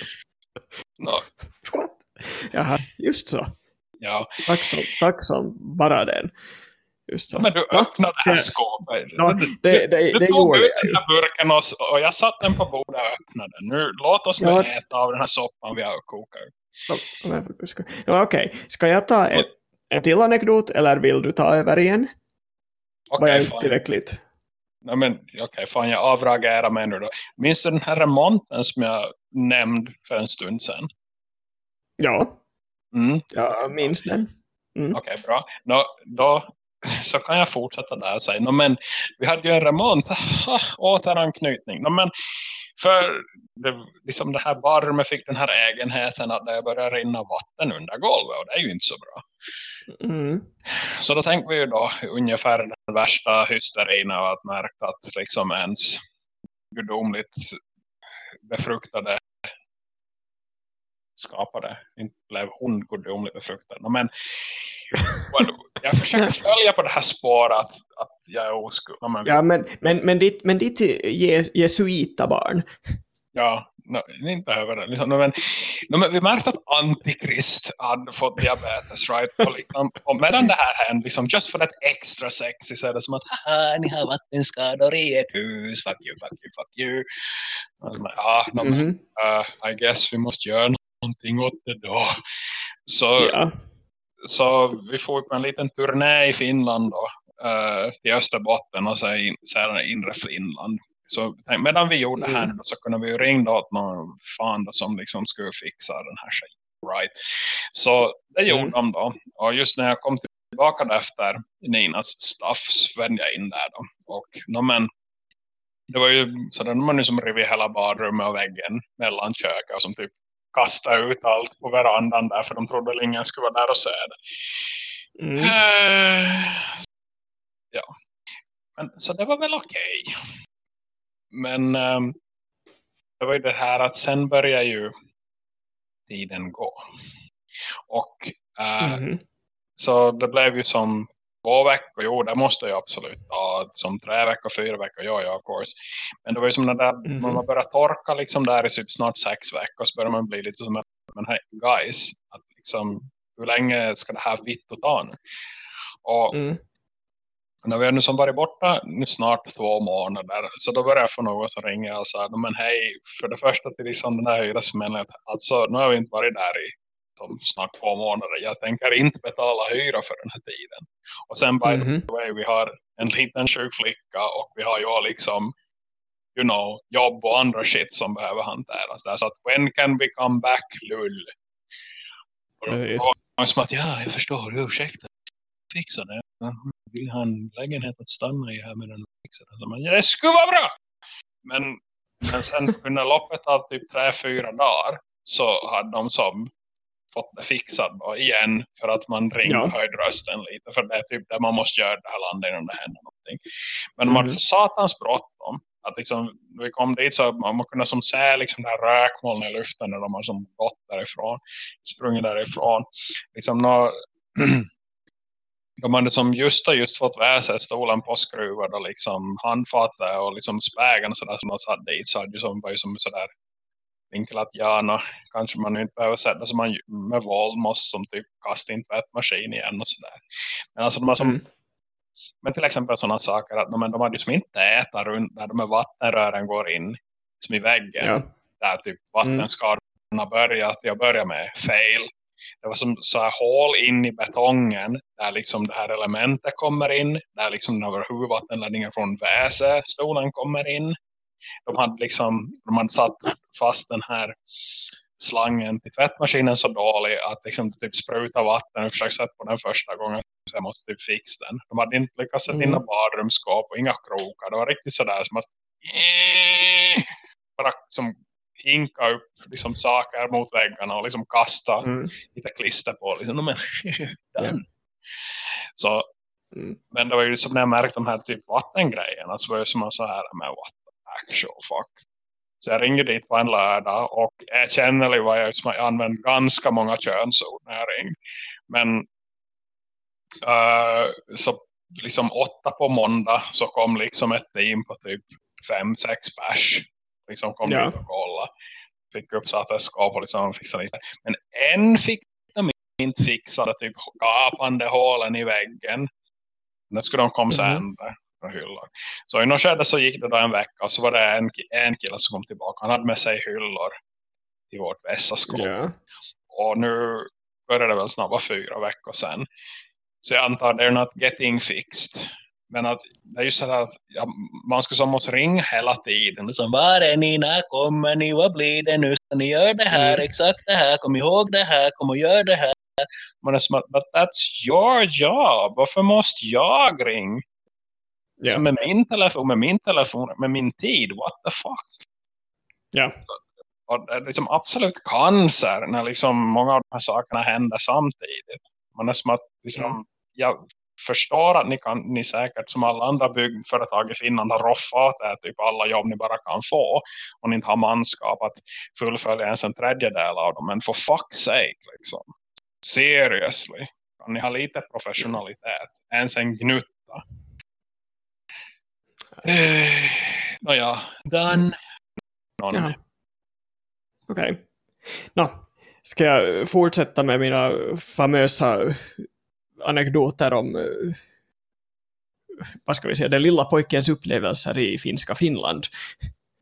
No. What? Jaha, just så. Ja. Tack som, tack som bara den. Just så. Men du öppnade det här skåpet. Ja, det, det, det, du det tog gjorde ut den här burken och, och jag satte den på bordet och öppnade den. Nu, låt oss nu Ja. äta av den här soppan vi har kokat. Ja, Okej, ska jag ta ett, en till anekdot eller vill du ta över igen? Var Okej, jag inte fan. tillräckligt? Nej, men okej, fan jag avreagerar mig nu då. Minns du den här remonten som jag nämnde för en stund sedan? Ja, Mm. jag minns den. Mm. Okej, bra. Nå, då <laughs> så kan jag fortsätta där och säga, no, men vi hade ju en remont, <laughs> återanknytning. No, men för det, liksom det här barmen fick den här egenheten att det började rinna vatten under golvet och det är ju inte så bra. Mm. Så då tänkte vi ju då ungefär den värsta hysterin av att märka att liksom ens gudomligt befruktade skapade, inte blev hon gudomligt befruktad. Men jag försöker följa på det här spåret att, att jag är oskuld. Men, Ja, men, men, men ditt, men ditt jes, jesuitabarn, Ja, no, inte behöver det. Liksom, no, men, no, men vi märkte att Antikrist hade fått diabetes, right? Och, liksom, och medan det här hände, liksom, just för att extra sexy så är det som att haha, ni har vattenskador i ert hus, fuck you, fuck you, fuck you. Ja, no, men, Mhm. uh, I guess vi måste göra någonting åt det då. Så, ja. så vi får på en liten turné i Finland då, eh, till Österbotten och så in, sedan inre Finland. Så medan vi gjorde det här Mm. då, så kunde vi ju ringa åt någon fan då, som liksom skulle fixa den här skiten. Right. Så det gjorde Mm. de då. Och just när jag kom tillbaka efter Ninas stuff så vände jag in där då. Och no, men, det var ju så där man nu som rivit hela badrummet och väggen mellan köket och som typ kastade ut allt på verandan där för de trodde att ingen skulle vara där och se det. Mm. Eh, Ja. Men, så det var väl okej. Men ehm, det var ju det här att sen börjar ju tiden gå. Och eh, Mhm. så det blev ju som två veckor, jo det måste jag absolut ta. Som tre veckor, fyra veckor, ja ja of course. Men det var ju som när där, när man började torka liksom där i typ snart sex veckor så börjar man bli lite som att, men hey guys, att liksom, hur länge ska det här vitt och ta nu? Och Mm. när vi har nu som varit borta nu snart två månader så då börjar jag få något som ringer och säger men hej, för det första till liksom den här hyresmännen alltså nu har vi inte varit där i som snart två månader jag tänker inte betala hyra för den här tiden och sen by Mhm. the way vi har en liten sjuk flicka och vi har ju liksom you know, jobb och andra shit som behöver hanteras där så att when can we come back lull och då Precis. var som att ja, jag förstår, ursäkta fixa det. Vill ha en lägenhet att stanna i här med den fixar det. Så man, ja, det skulle vara bra! Men, men sen under loppet av typ tre, fyra dagar så hade de som fått det fixat igen för att man ringde Ja. och höjde rösten lite. För det är typ det man måste göra det här landet innan det händer någonting. Men man Mhm. satans bråttom. Att liksom, vi kom dit så man, man kunde som se liksom det här rökmoln i luften när de har som gått därifrån. Sprungit därifrån. Liksom nå, <clears throat> de hade som just har just fått väsa stolen på skruvad och liksom handfatet och liksom spägen och sådär som de satt dit så hade ju som, var ju som sådär vinklat ja, nå, kanske man inte behöver sätta som man med våld måste som typ kasta in tvättmaskin igen och sådär. Men alltså de har som Mm. men till exempel sådana saker att men de hade ju som inte äta runt där de här vattenrören går in som i väggen. Ja. Där typ vattenskadorna börjar till att börja med fail. Det var som så här hål in i betongen där liksom det här elementet kommer in. Där liksom den här huvudvattenledningen från väsestolen kommer in. De hade liksom de hade satt fast den här slangen till tvättmaskinen så dålig att liksom, typ spruta vatten och försökt sätta på den första gången så jag måste typ fixa den. De hade inte lyckats sätta in Mm. mm. badrumsskåp och inga krokar. Det var riktigt sådär som att bara som hinka upp liksom, saker mot väggarna och liksom kasta Mm. lite klister på. Liksom, men. Så, Mm. men det var ju som när jag märkte de här typ vattengrejerna så var det som man så här, men what actual fuck. Så jag ringde dit på en lördag och erkännelig var jag som jag använt ganska många könsord när jag ringde. Men eh, så liksom åtta på måndag så kom liksom ett team på typ fem, sex pers. Liksom kom Ja. dit och kolla. Fick upp så att det skap och liksom fixa lite. Men en fick de inte fixa det typ gapande hålen i väggen. Nu skulle de komma sen där från hyllor. Så i något skede så gick det då en vecka och så var det en, en kille som kom tillbaka. Han hade med sig hyllor i vårt vässaskåp. Ja. Och nu började det väl vara fyra veckor sedan. Så jag antar they're not getting fixed. Men att det är ju så att ja, man ska som måste ringa hela tiden. Liksom, var är ni? När kommer ni? Vad blir det nu? Ska ni göra det här? Mm. Exakt det här? Kom ihåg det här? Kom och gör det här? Man är som att, but that's your job. Varför måste jag ringa? Ja. Så med min telefon, med min telefon, med min tid, what the fuck? Ja. Och det är liksom absolut cancer när liksom många av de här sakerna händer samtidigt. Man är som att liksom, Mm. jag förstår att ni, kan, ni säkert som alla andra byggföretag i Finland har roffat är typ alla jobb ni bara kan få och ni inte har manskap att fullfölja ens en tredjedel av dem. Men for fuck's sake liksom. Seriously. Kan ni ha lite professionalitet? Ens en gnutta. Eh, Nåja, done. Någon. Okej. Nå, ska jag fortsätta med mina famösa anekdoter om eh, vad ska vi säga, den lilla pojkens upplevelser i finska Finland.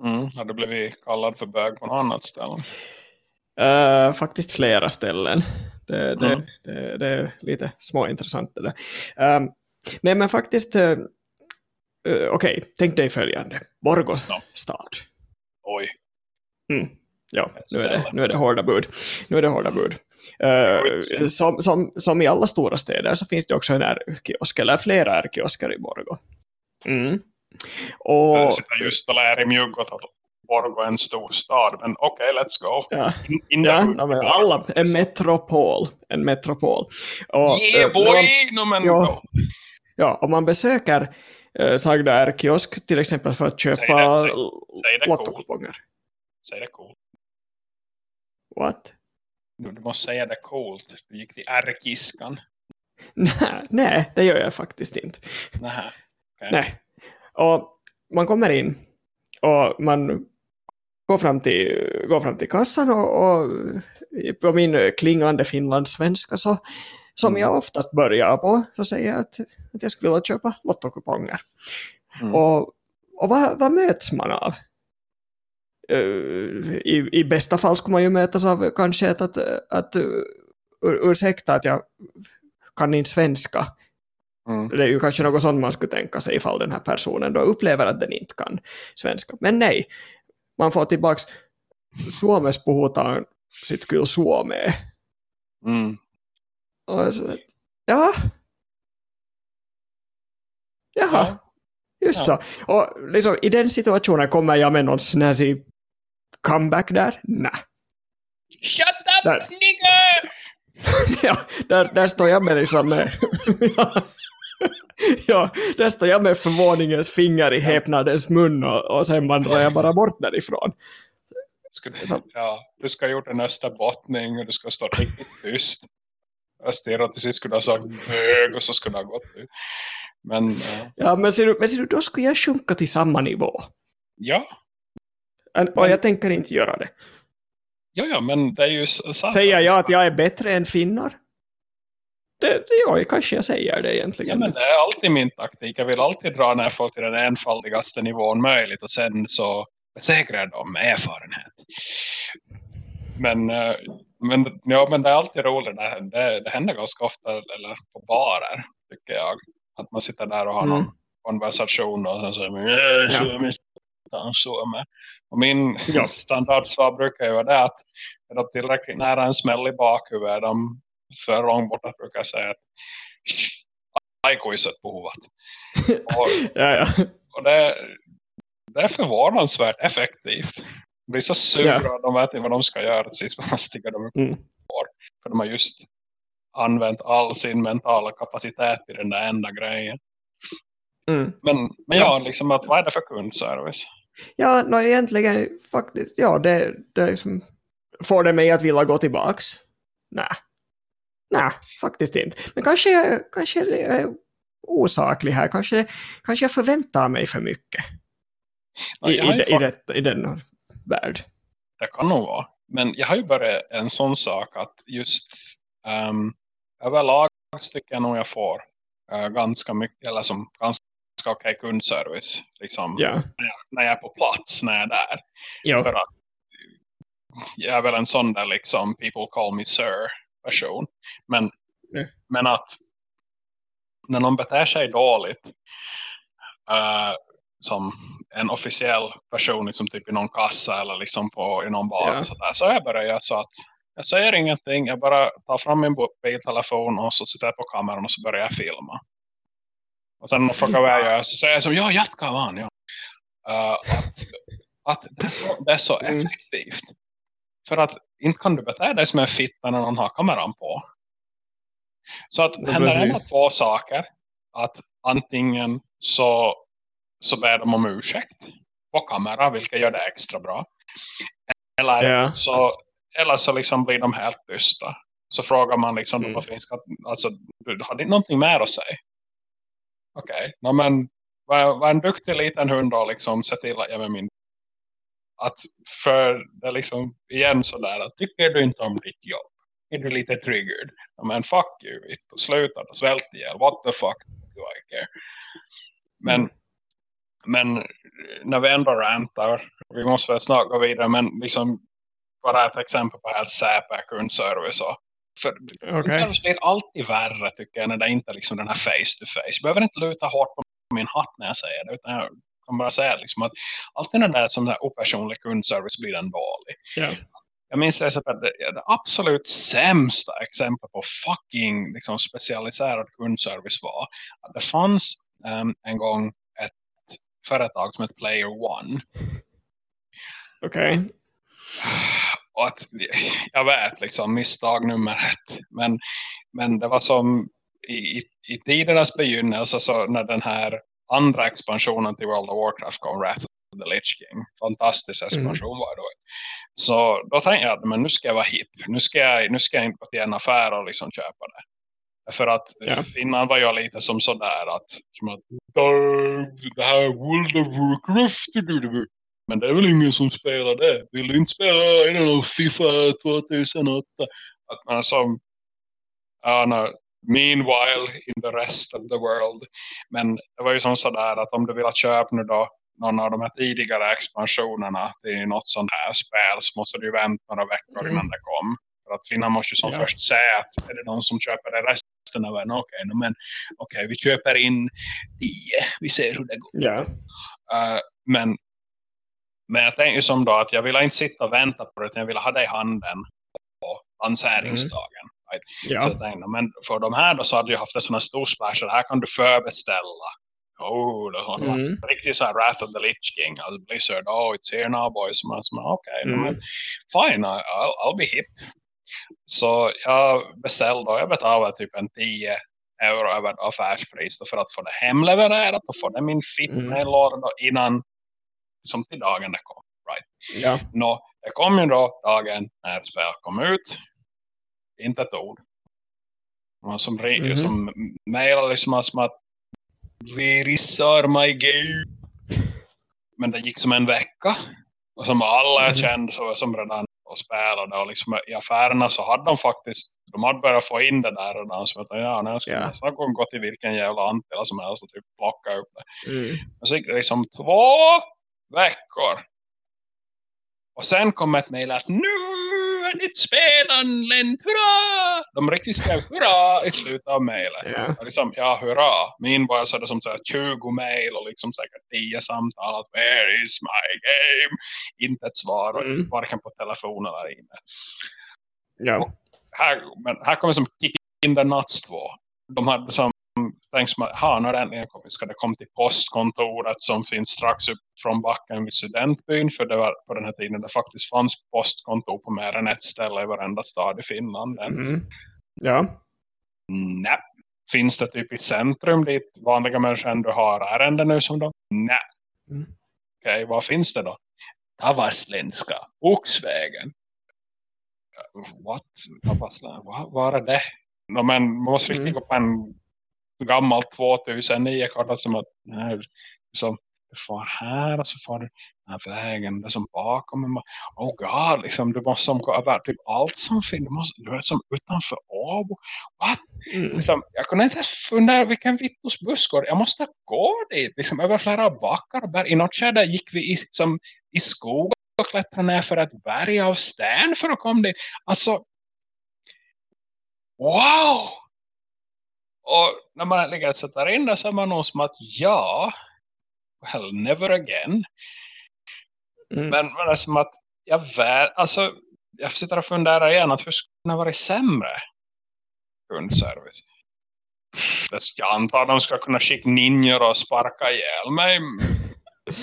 Mm, har du blivit kallad för bög på något annat ställe? Eh, faktiskt flera ställen. Det, det, Mm. det, det är lite småintressant det där. Um, nej men faktiskt, uh, okej, tänk dig följande. Borgå Ja. stad. Oj. Mm. Ja, nu är, det, nu är det hårda bud. Nu är det hårda bud. Eh, Oj. som, som, som i alla stora städer så finns det också en R-kiosk, eller flera R-kiosker i Borgå. Mm. Och, just och lär i mjuggot att Borgå är en stor stad. Men okej, let's go. ja, In, ja, no, alla, en metropol. En metropol. Och, Yeah eh, boy! man- No, men, Ja. Ja, om man besöker eh, sagda R-kiosk till exempel för att köpa lottokuponger. Säg det coolt. What? Du, du måste säga det coolt. Du gick till ärkiskan. Nej, nej, det gör jag faktiskt inte. Nähä. Nej. Och man kommer in och man går fram till, går fram till kassan och, och på min klingande finlandssvenska så som Mm. jag oftast börjar på så säger jag att, att jag skulle vilja köpa lottokuponger. Mm. Och, och vad, vad möts man av? Eh, i, I bästa fall skulle man ju mötas av kanske ett att, att ur, ursäkta att jag kan inte svenska. Mm. Det är ju kanske något sånt man skulle tänka sig ifall den här personen då upplever att den inte kan svenska. Men nej, man får tillbaks Suomessa puhutaan sit kyllä suomea. Mm. Och så, ja. Jaha, Ja. just Ja. så. Och liksom, i den situationen kommer jag med någon snazzy comeback där? Nej. Shut up, Där. nigger! <laughs> ja, där, där står jag med liksom ja, <laughs> ja, där står jag med förvåningens finger i häpnadens mun och, och sen vandrar jag bara bort därifrån. Skulle, Så- ja, du ska ha gjort en österbottning och du ska stå riktigt tyst. Öster och till sist skulle ha sagt bög och så skulle ha gått ut. Men ja. Ja, men ser du, men ser du, då skulle jag sjunka till samma nivå. ja, Och jag tänker inte göra det. ja, ja, men det är ju sant. Säger jag att jag är bättre än finnar? Det, det, ja, kanske jag säger det Ja, egentligen. men det är alltid min taktik. Jag vill alltid dra ner folk till den enfaldigaste nivån möjligt och sen så besäkrar jag dem med erfarenhet. Men, eh, men, ja, men det är alltid roligt. Det, det, det händer ganska ofta eller på barer, tycker jag. Att man sitter där och har Mm. någon konversation och sen så, "Äh, så någonstans så med. Och min Ja. <laughs> standardsvar brukar ju vara det att är de tillräckligt nära en smäll i bakhuvudet de för långt bort att brukar säga att aikuiset puhuvat. Och, <laughs> Ja, ja. och det, det är förvånansvärt effektivt. Blir så sura Ja. och de vet inte vad de ska göra tills <laughs> man sticker dem. Mm. För de har just använt all sin mentala kapacitet i den där enda grejen. Mm. Men, men Ja. ja, liksom att, vad är det för kundservice? Ja, no, egentligen faktiskt, ja, det, det liksom får det mig att vilja gå tillbaks. Nej. Nej, faktiskt inte. Men kanske, kanske jag är osaklig här. Kanske, kanske jag förväntar mig för mycket Ja, i, har i, i, det, i den värld. Det kan nog vara. Men jag har ju börjat en sån sak att just um, överlag tycker jag nog jag får eh, ganska mycket, eller som ganska okej kundservice. Liksom, Ja. när, jag, när jag är på plats, när jag är där. Ja. För att jag är väl en sån där liksom people call me sir person. Men, Ja. men att när någon beter sig dåligt eh, som en officiell person liksom typ i någon kassa eller liksom på, i någon bar Ja. så, där, så jag börjat göra så att jag säger ingenting, jag bara tar fram min mobiltelefon och så sitter jag på kameran och så börjar jag filma. Och sen när frågar vad jag gör så säger jag som, ja, jatka van, ja. Eh, att, att det är så, det är så Mm. effektivt. För att inte kan du bete dig som en fitta när någon har kameran på. Så att Ja, händer en av två saker. Att antingen så, så ber de om ursäkt på kamera, vilket gör det extra bra. Eller Ja. så, eller så liksom blir de helt tysta. Så frågar man liksom Mm. på finska, alltså, du inte någonting mer att säga? Okej, okay. men var, var en duktig liten hund då liksom se till att jag med min att för det liksom igen sådär att tycker du inte om ditt jobb är du lite triggered ja, men fuck you och sluta och svält ihjäl what the fuck do I care men Mm. Men när vi ändå rantar vi måste väl snart gå vidare men liksom bara ett exempel på helt säper kundservice och för Okej. det blir alltid värre tycker jag när det inte är liksom den här face to face. Jag behöver inte luta hårt på min hatt när jag säger det utan jag kan bara säga liksom att alltid när det är som där opersonlig kundservice blir den dålig. Ja. Jag minns det, att det, det absolut sämsta exempel på fucking liksom, specialiserad kundservice var att det fanns em, en gång företag som heter Player One. Okej. och att, jag vet liksom misstag nummer ett. Men, men det var som i, i, i tidernas begynnelse så när den här andra expansionen till World of Warcraft kom Wrath of the Lich King fantastisk expansion var det då. Så då tänkte jag att men nu ska jag vara hip nu ska jag, nu ska jag gå till en affär och liksom köpa det för att Ja. innan var jag lite som sådär att, som att "Där, det här World of Warcraft. Men det är väl ingen som spelar det. Vill du inte spela I don't know, FIFA 2008? Att man som ja, no, meanwhile in the rest of the world. Men det var ju som sådär att om du vill köpa nu då någon av de här tidigare expansionerna till något sånt här spel så måste du ju vänta några veckor Mm. innan det kom. För att Finland måste ju som Ja. först säga att är det någon som köper det resten av en? Okej, no, men okej, vi köper in tio. Vi ser hur det går. Ja. Eh, men, men jag tänker som då att jag vill inte sitta och vänta på det utan jag vill ha det i handen på lanseringsdagen. Right? Så Ja. jag tänkte, men för de här då så hade jag haft en sån här stor splash så här kan du förbeställa. Oh, det var Mm. riktigt så här Wrath of the Lich King. Alltså Blizzard, oh it's here now boys. Man, så okej, Mm. men fine, I'll, I'll be hip. Så jag beställde och jag betalade typ en 10 euro över affärspris för att få det hemlevererat och få det min fitt Mm. innan som till dagen det kom. Right. Ja. Nå, det kom ju då dagen när spelet kom ut. Inte ett ord. Man som, ring, Mhm. som mejlade liksom som att are my game? <laughs> Men det gick som en vecka. Och som alla jag Mhm. kände så som redan och spelade och liksom i affärerna så hade de faktiskt de hade börjat få in det där redan som att ja, jag skulle Ja. nästan gå gå till vilken jävla antilla som helst och typ plocka upp det. Mm. Men så gick det liksom två veckor. Och sen kom ett mejl att nu ditt spel anlänt, hurra! De riktigt skrev hurra i slutet av mejlet. Ja. Och Liksom, ja, hurra. Min var så som så här 20 mejl och liksom säkert 10 samtal. Att, Where is my game? Inte ett svar, Mm. varken på telefon eller e-mail. Ja. Här, men här kommer som kick in the nuts två. De hade som tänkt som att, ha, nu har det äntligen kommit. Ska det komma till postkontoret som finns strax upp från backen vid studentbyn? För det var på den här tiden det faktiskt fanns postkontor på mer än ett ställe i varenda stad i Finland. Mm. Ja. Nej. Finns det typ i centrum dit vanliga människor ändå har ärenden nu som de? Nej. Mm. Okej, vad finns det då? Tavaslenska, Oxvägen. What? Tavaslen, vad var är det? No, men man måste riktigt Mm. gå på en gammal 2009-karta som att nej, som du får här och så får du den här vägen, det som bakom mig. Oh god, liksom, du måste som över typ allt som finns. Du, måste, du är som utanför Åbo. What? Mm. liksom, jag kunde inte ens fundera vilken vittos buskor. Jag måste gå dit. Liksom, över flera backar och berg. I något skede gick vi i, som, i skog och klättrade ner för ett berg av sten för att komma dit. Alltså, wow! Och när man äntligen sätter in det så är man nog som att ja, well, never again. Mm. Men, men det är som att jag väl, alltså jag sitter och funderar igen att hur skulle det vara sämre kundservice? Jag antar att de ska kunna skicka ninjor och sparka ihjäl mig.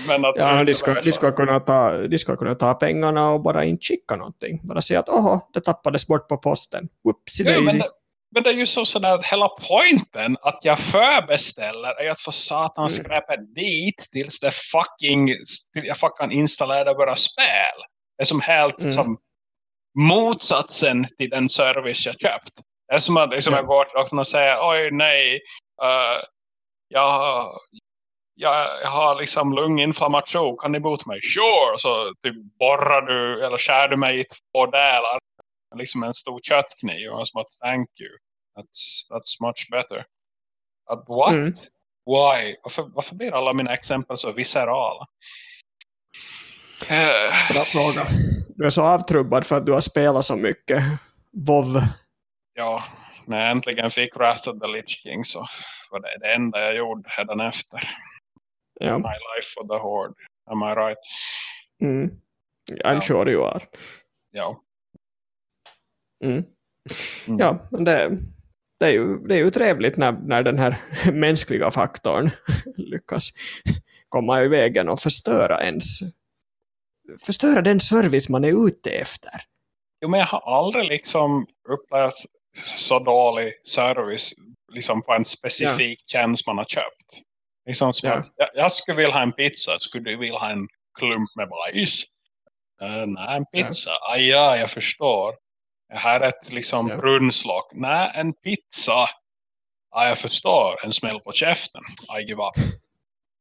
Men att Ja, de ska, de, ska kunna ta, de ska kunna ta pengarna och bara inte skicka någonting. Bara säga att åh, det tappades bort på posten. Whoopsie daisy. det, men det är ju så sådär att hela poängen att jag förbeställer är att få satan Mm. skräpet dit tills det fucking till jag fucking installerar våra spel. Det är som helt Mm. som motsatsen till den service jag köpt. Det är som att liksom Ja. jag går och säger oj nej, uh, jag, jag, jag har liksom lunginflammation, kan ni bota mig? Sure! Så typ borrar du eller skär du mig i två delar liksom en stor köttkniv och som att thank you. That's, that's much better. Att what? Mm. Why? Varför, varför blir alla mina exempel så viscerala? Eh, Bra fråga. Du är så avtrubbad för att du har spelat så mycket WoW. ja, när jag äntligen fick Wrath of the Lich King så var det det enda jag gjorde redan efter. Ja. My life for the Horde. Am I right? Mm. I'm Ja. sure you are. Ja. Mm. Mm. Ja, men det, det, är ju, det är ju trevligt när, när den här <laughs> mänskliga faktorn <laughs> lyckas komma i vägen och förstöra ens förstöra den service man är ute efter. Jo, men jag har aldrig liksom upplevt så dålig service liksom på en specifik tjänst man har köpt. Liksom som Ja. jag, jag skulle vilja ha en pizza, skulle du vilja ha en klump med bajs? Uh, nej, en pizza. Ja. Ah, ja, jag förstår. Jag har ett liksom Ja. brunnslock. Nej, en pizza. Ja, jag förstår. En smäll på käften. I give up.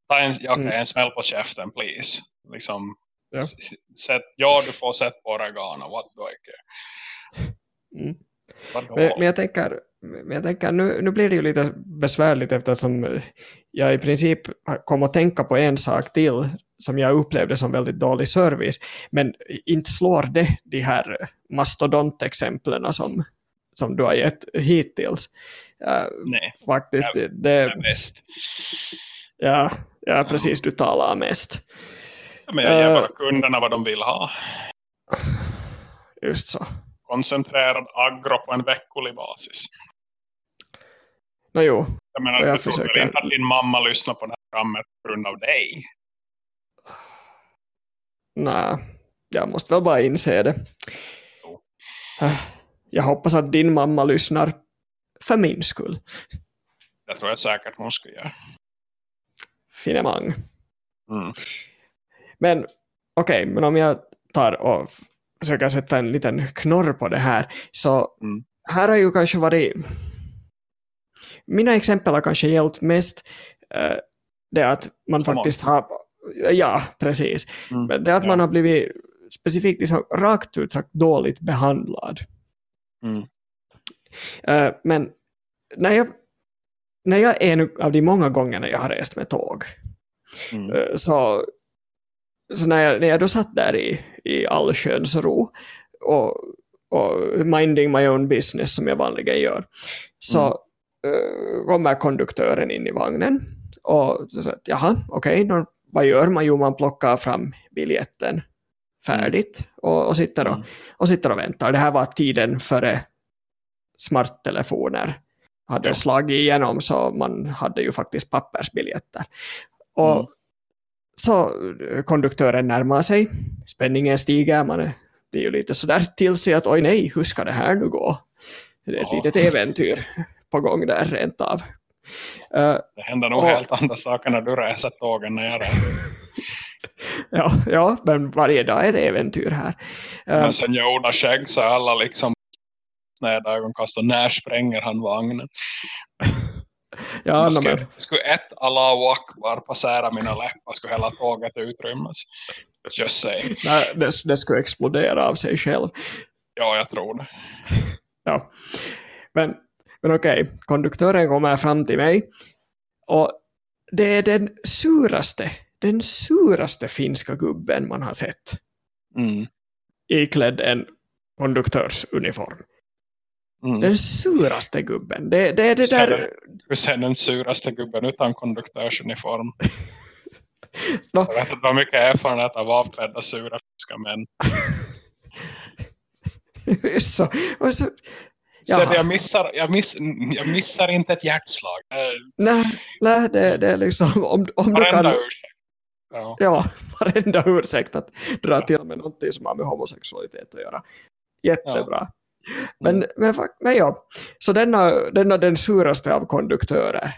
Ta en, ja, okej, Mm. en smäll på käften, please. Liksom, Ja. Sätt, ja, du får sätt på oregano. What do I care? Mm. Men, men jag tänker, men jag tänker nu, nu blir det ju lite besvärligt eftersom jag i princip kom att tänka på en sak till som jag upplevde som väldigt dålig service. Men inte slår det de här mastodontexemplen som, som du har gett hittills. Uh, Nej, faktiskt, Ja, det, det, bäst. ja, ja, precis, du talar mest. Ja, men jag ger Eh. bara kunderna vad de vill ha. Just så. Koncentrerad aggro på en veckolig basis. Nå jo, Jag menar, jag du tror försöker- väl inte att din mamma lyssnar på det här programmet på grund av dig? Nej, jag måste väl bara inse det. Äh, Jag hoppas att din mamma lyssnar för min skull. Det tror jag säkert hon skulle göra. Finemang. Mm. Men okej, men om jag tar och försöker sätta en liten knorr på det här. Så Mm. här har ju kanske varit... Mina exempel har kanske gällt mest eh, det att man faktiskt har... Ja, precis. Mm. Men det att Ja. man har blivit specifikt liksom, rakt ut sagt dåligt behandlad. Mm. Eh, men när jag, när jag en av de många gångerna jag har rest med tåg Mm. Eh, så, så när, jag, när jag då satt där i, i allsköns ro och och minding my own business som jag vanligen gör, så mm. uh, kommer konduktören in i vagnen och så säger jaha, okej, okay, vad gör man? Jo, man plockar fram biljetten färdigt mm. och, och, sitter och, mm. och sitter och väntar. Det här var tiden före smarttelefoner hade slagit igenom så man hade ju faktiskt pappersbiljetter. Och mm. så konduktören närmar sig, spänningen stiger, man blir ju lite sådär till sig att oj nej, hur ska det här nu gå? Det är ett ja. litet äventyr på gång där rent av. Uh, det händer nog och, helt andra saker när du reser tågen när jag reser. <laughs> ja, ja, men varje dag är ett äventyr här. Men uh, sen Jonas skägg så är alla liksom sneda ögonkast och när spränger han vagnen? <laughs> ja, skulle, men... skulle ett Allahu Akbar passera mina läppar skulle hela tåget utrymmas. Just say. <laughs> Nej, det, det skulle explodera av sig själv. Ja, jag tror det. ja. Men, men okej, okay. konduktören kommer fram till mig och det är den suraste, den suraste finska gubben man har sett. Mm. Iklädd en konduktörsuniform. Mm. Den suraste gubben. Det, det är det där... Du ser den suraste gubben utan konduktörsuniform. <laughs> no. Jag vet inte vad mycket erfarenhet av avklädda sura fiska män. <laughs> så, så, så jag, missar, jag, miss, jag missar inte ett hjärtslag. Nej, nej det, det är liksom... Om, om du kan, ursäkt. Ja. ja, <laughs> varenda ursäkt att dra till med någonting som har med homosexualitet att göra. Jättebra. Ja. Men, mm. men, men ja, så denna, denna den suraste av konduktörer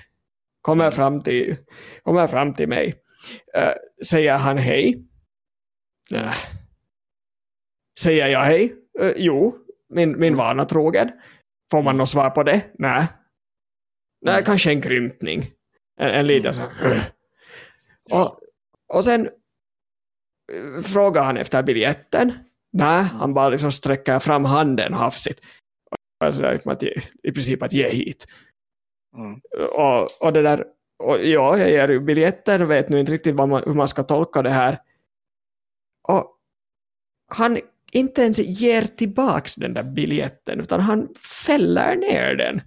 kommer mm. fram till, kommer fram till mig. Uh, säger han hej? Uh, säger jag hej? Uh, jo, min, min vana trogen. Får man något svar på det? Nej. Nej, mm. kanske en krympning. En, en liten så. Och, och sen frågar han efter biljetten. Nej, mm. han bara liksom sträcker fram handen hafsigt. Alltså, ge, I princip att ge hit. Mm. Och, och det där, och ja, jag ger ju biljetter och vet nu inte riktigt man, hur man ska tolka det här. Och han inte ens ger tillbaks den där biljetten utan han fäller ner den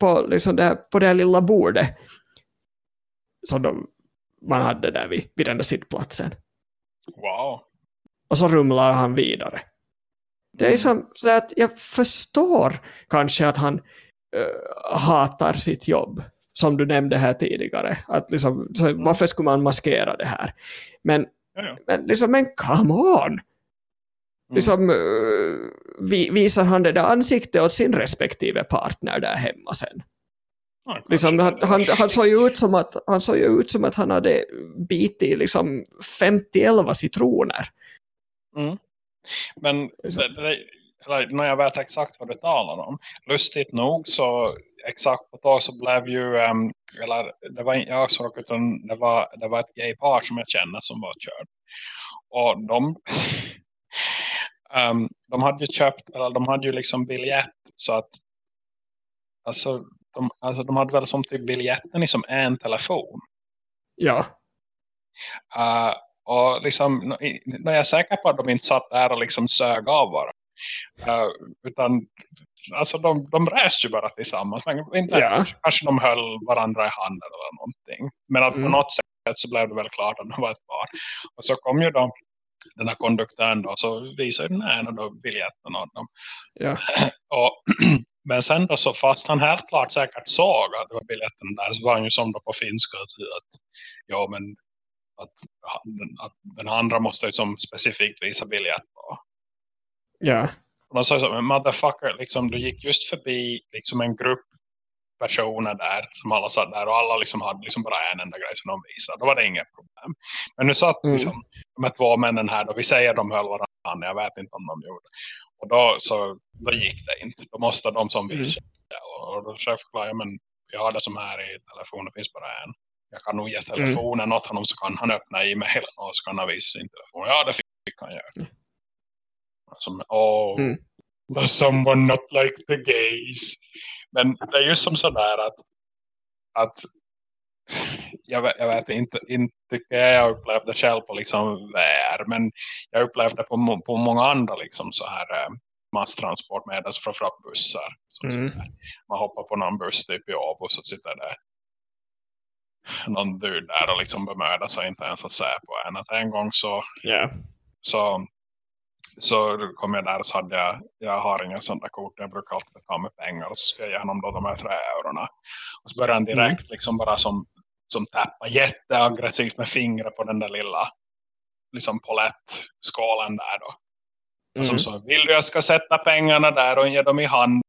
på, liksom det, på det här lilla bordet som de, man hade där vid, vid den där sittplatsen. Wow. Och så rumlar han vidare. Det är som så att jag förstår kanske att han uh, hatar sitt jobb. Som du nämnde här tidigare. Att liksom, varför skulle man maskera det här? Men, ja, ja. men, liksom, men come on! Mm. Liksom, uh, vi, visar han det där ansiktet åt sin respektive partner där hemma sen? Liksom, han, han, han, såg ju ut som att, han såg ju ut som att han hade bitit liksom 50-11 citroner. Mm. Men det, när jag vet exakt vad du talar om. Lustigt nog så exakt på tag så blev ju um, eller det var inte jag som utan det var, det var ett gaypar som jag känner som var kört. Och de <laughs> um, de hade ju köpt eller de hade ju liksom biljett så att alltså de, alltså de hade väl som typ biljetten i som en telefon. Ja. Uh, och liksom, när jag är säker på att de inte satt där och liksom sög av varandra. Uh, utan alltså de, de reste ju bara tillsammans. Men inte, ja. Kanske de höll varandra i handen eller någonting. Men att mm. på något sätt så blev det väl klart att de var ett par. Och så kom ju då den här konduktören då, så visade den ena då biljetten av dem. Ja. <clears throat> och, <clears throat> men sen då så fast han helt klart säkert såg att det var biljetten där så var han ju som då på finska att ja men att, att den andra måste som specifikt visa biljett på. Ja. Och de sa så, men motherfucker, liksom, du gick just förbi liksom en grupp personer där som alla satt där och alla liksom hade liksom bara en enda grej som de visade. Då var det inget problem. Men nu satt mm. liksom de här två männen här då vi säger de höll varandra, jag vet inte om de gjorde. Och då, så, då gick det inte. Då måste de som visade. Mm. Och, och då förklarade jag, men jag har det som här i telefonen, det finns bara en jag kan nog ge telefonen mm. åt honom så kan han öppna e-mailen och så kan han visa sin telefon. Ja, det fick han göra. Mm. Som, oh, mm. Does someone not like the gays? Men det är ju som sådär att, att jag vet, jag vet inte, inte tycker jag upplevde det själv på liksom VR, men jag upplevde det på, på många andra liksom så här masstransportmedel från fraktbussar. Mm. Man hoppar på någon buss typ i Åbo så sitter det någon dude där och liksom bemödar sig inte ens att säga på en. Att en gång så, Yeah. så, så kom jag där och så hade jag, jag har sån där kort, jag brukar alltid betala med pengar och så ska jag ge honom då de här tre eurona. Och så började han direkt liksom bara som, som tappa jätteaggressivt med fingret på den där lilla liksom polettskålen där då. Och som Mm. så, vill du jag ska sätta pengarna där och ge dem i hand?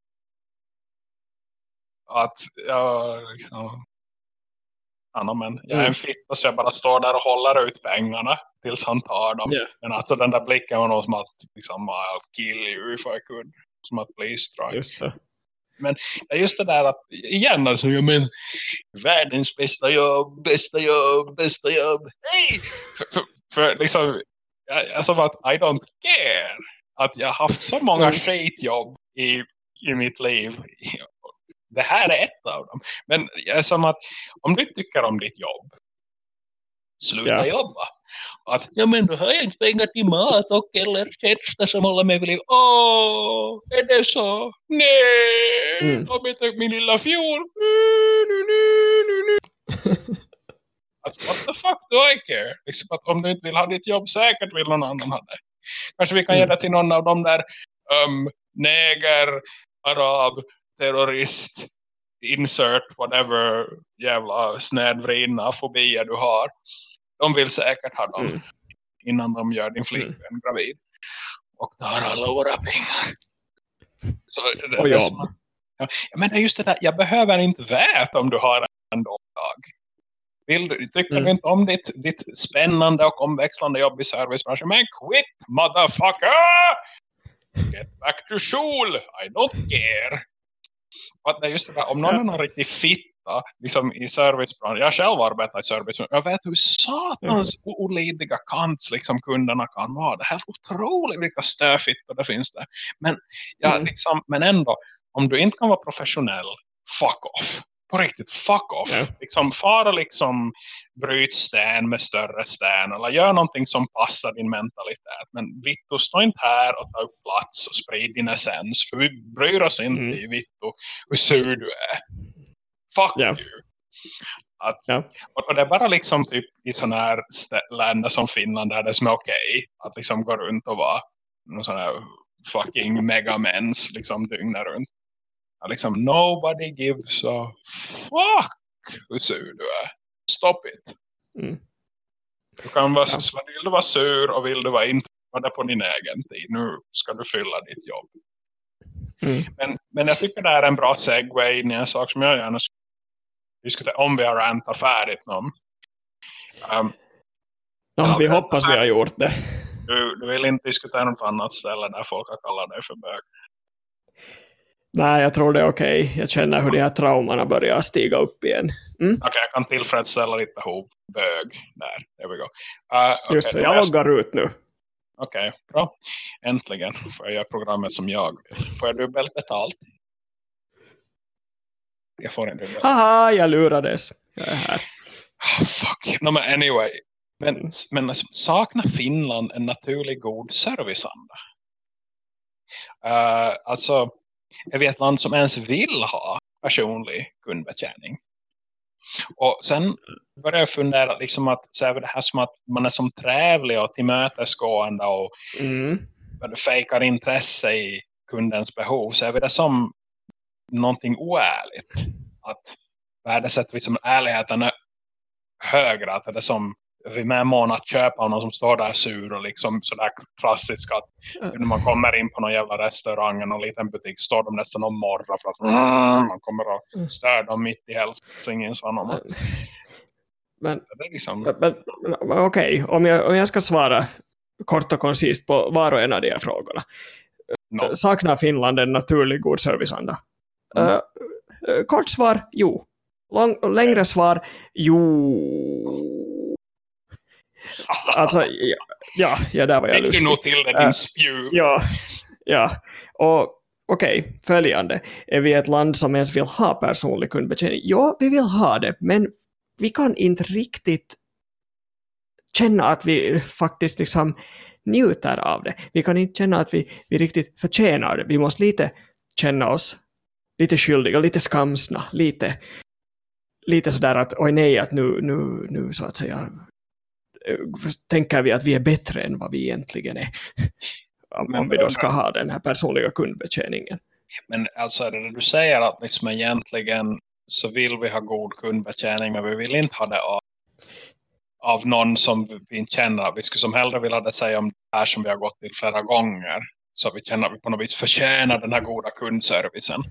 Att jag liksom, ja, men jag är Mm. en fitta så jag bara står där och håller ut pengarna tills han tar dem. Ja. Men alltså den där blicken var nog som att liksom, I'll kill you if I could. Som att please strike. Just så. Det är just det där att igen alltså, jag men världens bästa jobb, bästa jobb, bästa jobb. Hej! För, för, för liksom, som att I don't care. Att jag har haft så många Mm. skitjobb i, i mitt liv. Det här är ett av dem. Men jag är som att om du tycker om ditt jobb, sluta Ja. jobba. Att, ja men då har jag inte pengar till mat och eller tjänster som håller mig vid liv. Åh, är det så? Nej, Mm. de inte min lilla fjol. Nu, nu, nu, nu, nu. <laughs> Alltså, what the fuck do I care? Liksom att om du inte vill ha ditt jobb, säkert vill någon annan ha det. Kanske vi kan Mm. ge det till någon av de där um, neger, arab, terrorist, insert, whatever jävla snedvridna fobier du har. De vill säkert ha dem Mm. innan de gör din flickvän gravid. Och tar alla våra pengar. Så det, Och jobb. som- Ja, men just det där, jag behöver inte veta om du har en dag. Vill du, tycker Mm. du inte om ditt, ditt spännande och omväxlande jobb i servicebranschen? Men quit, motherfucker! Get back to school! I don't care! Att det är just det där, om någon är någon riktig fitta liksom i servicebranschen, jag själv arbetar i servicebranschen, jag vet hur satans olidliga kants liksom kunderna kan vara. Det är helt otroligt vilka stöfittor det finns där. Men, ja, Mm. liksom, men ändå, om du inte kan vara professionell, fuck off. På riktigt, fuck off. Ja. Liksom, fara liksom bryt sten med större sten eller gör någonting som passar din mentalitet. Men Vittu, stå inte här och ta upp plats och sprid din essens. För vi bryr oss inte Mm. i Vittu hur sur du är. Fuck Ja. you. Att, Ja. och, det är bara liksom typ i sådana här länder som Finland där det är som är okej att liksom gå runt och vara någon sån här fucking megamens liksom dygnet runt. Liksom nobody gives a fuck hur sur du är. Stop it. Mm. Du kan vara, Ja. vill du vara sur och vill du vara det på din egen tid. Nu ska du fylla ditt jobb. Mm. Men, men jag tycker det är en bra segway in i en sak som jag gärna skulle diskutera om vi har rantat färdigt någon. Um, Nå, Ja, vi hoppas vi har gjort det. du, du vill inte diskutera något annat ställe där folk har kallat dig för bög. Nej, jag tror det är okej. Jag känner hur de här traumorna börjar stiga upp igen. Mm? Okej, jag kan tillfredsställa ditt behov. Bög. Där, there we go. Uh, okej, Just då jag loggar ut nu. Okej, bra. Äntligen får jag göra programmet som jag vill. Får jag dubbelt betalt? Jag får inte dubbelt. Haha, jag lurades. Jag är här. Oh, fuck. No, men anyway. Men, men alltså, saknar Finland en naturlig god serviceanda? Uh, alltså, är vi ett land som ens vill ha personlig kundbetjäning? Och sen börjar jag fundera liksom att så är det här som att man är som trävlig och tillmötesgående och Mm. fejkar intresse i kundens behov så är det som någonting oärligt. Att värdesätter vi som ärligheten är högre. Att det är som vi är med mån att köpa någon som står där sur och liksom sådär klassiskt att när man kommer in på någon jävla restaurang eller någon liten butik står de nästan och morrar för att man kommer att störa dem mitt i Helsingin. Så man, Men, liksom, men, men, men okej, om, jag, om jag ska svara kort och koncist på var och en av de här frågorna. no. Saknar Finland en naturlig god serviceanda? Mm. Uh, uh, kort svar, jo. Lång, längre svar, jo. <laughs> Alltså, ja, ja, där var jag Fick du lustig. nog till det din spju? Ja, ja. Och okej, följande. Är vi ett land som ens vill ha personlig kundbetjäning? Ja, vi vill ha det, men vi kan inte riktigt känna att vi faktiskt liksom njuter av det. Vi kan inte känna att vi, vi riktigt förtjänar det. Vi måste lite känna oss lite skyldiga, lite skamsna, lite, lite sådär att oj nej, att nu, nu, nu så att säga tänker vi att vi är bättre än vad vi egentligen är. Om, om vi då ska ha den här personliga kundbetjäningen. Men alltså är det det du säger att liksom egentligen så vill vi ha god kundbetjäning men vi vill inte ha det av, av någon som vi inte känner. Vi skulle som hellre vilja det säga om det här som vi har gått till flera gånger. Så vi känner att vi på något vis förtjänar den här goda kundservicen.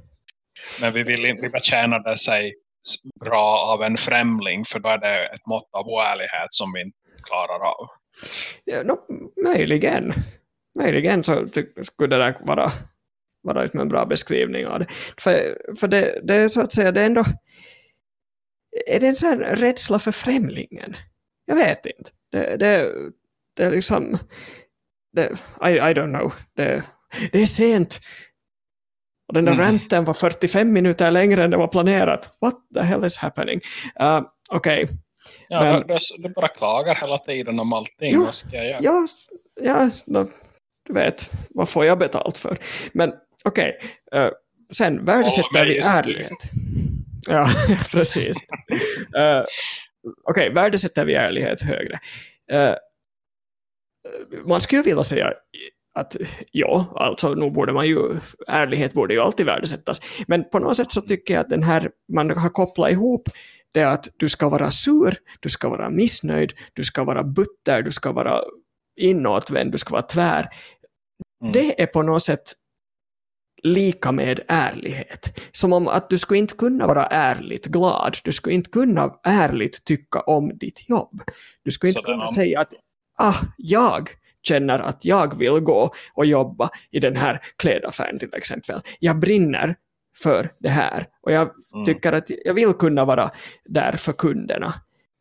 Men vi vill inte, vi betjänar det sig bra av en främling för då är det ett mått av oärlighet som vi inte klarar av. Ja, no, möjligen. Möjligen så skulle det vara, vara liksom en bra beskrivning av det. För, för det, det är så att säga, det är ändå är det en sån rädsla för främlingen? Jag vet inte. Det, det, det är liksom det, I, I don't know. Det, det är sent. Och den där mm. ranten var 45 minuter längre än det var planerat. What the hell is happening? Uh, Okej. Okay. Ja, Men, du, du, bara klagar hela tiden om allting. Ja, vad ska jag göra? Ja, ja no, du vet, vad får jag betalt för? Men okej, okay, uh, sen värdesätter vi ärlighet. Ja, <laughs> precis. uh, okej, okay, värdesätter vi ärlighet högre. Uh, man skulle vilja säga att ja, alltså nu borde man ju, ärlighet borde ju alltid värdesättas. Men på något sätt så tycker jag att den här, man har kopplat ihop det att du ska vara sur, du ska vara missnöjd, du ska vara butter, du ska vara inåtvänd, du ska vara tvär. Mm. Det är på något sätt lika med ärlighet. Som om att du skulle inte kunna vara ärligt glad, du skulle inte kunna ärligt tycka om ditt jobb. Du skulle inte kunna säga att ah, jag känner att jag vill gå och jobba i den här klädaffären till exempel. Jag brinner för det här och jag mm. tycker att jag vill kunna vara där för kunderna.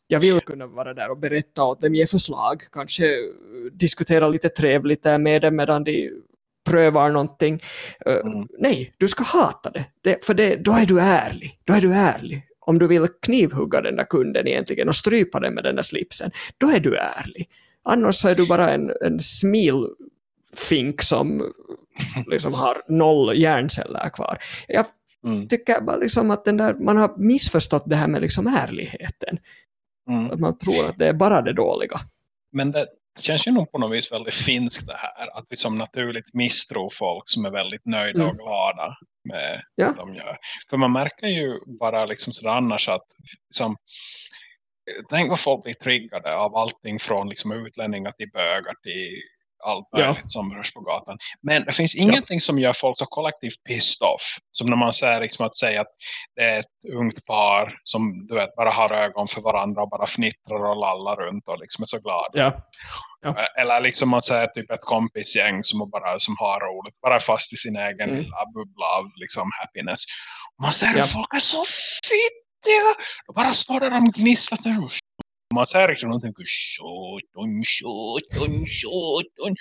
Jag vill kunna vara där och berätta åt dem, ge förslag, kanske diskutera lite trevligt där med dem medan de prövar någonting. Mm. nej, du ska hata det, det för det, då är du ärlig. Då är du ärlig. Om du vill knivhugga den där kunden egentligen och strypa den med den där slipsen, då är du ärlig. Annars är du bara en, en smilfink som liksom har noll hjärnceller kvar. Jag mm. tycker bara liksom att den där, man har missförstått det här med liksom ärligheten. Mm. Att man tror att det är bara det dåliga. Men det känns ju nog på något vis väldigt finskt det här. Att vi som naturligt misstror folk som är väldigt nöjda mm. och glada med ja. vad de gör. För man märker ju bara liksom sådär annars att liksom, tänk vad folk blir triggade av allting från liksom utlänningar till bögar till allt ja. som rörs på gatan. Men det finns ingenting ja. som gör folk så kollektivt pissed off. Som när man säger liksom att säga att det är ett ungt par som du vet bara har ögon för varandra och bara fnittrar och lallar runt och liksom är så glada. Ja. Ja. Eller liksom man säger typ ett kompisgäng som, bara, som har roligt. Bara fast i sin egen mm. lilla bubbla av liksom happiness. Och man säger att folk är så fittiga. De bara står där och gnisslar man säger liksom någonting sjutton, sjutton, sjutton.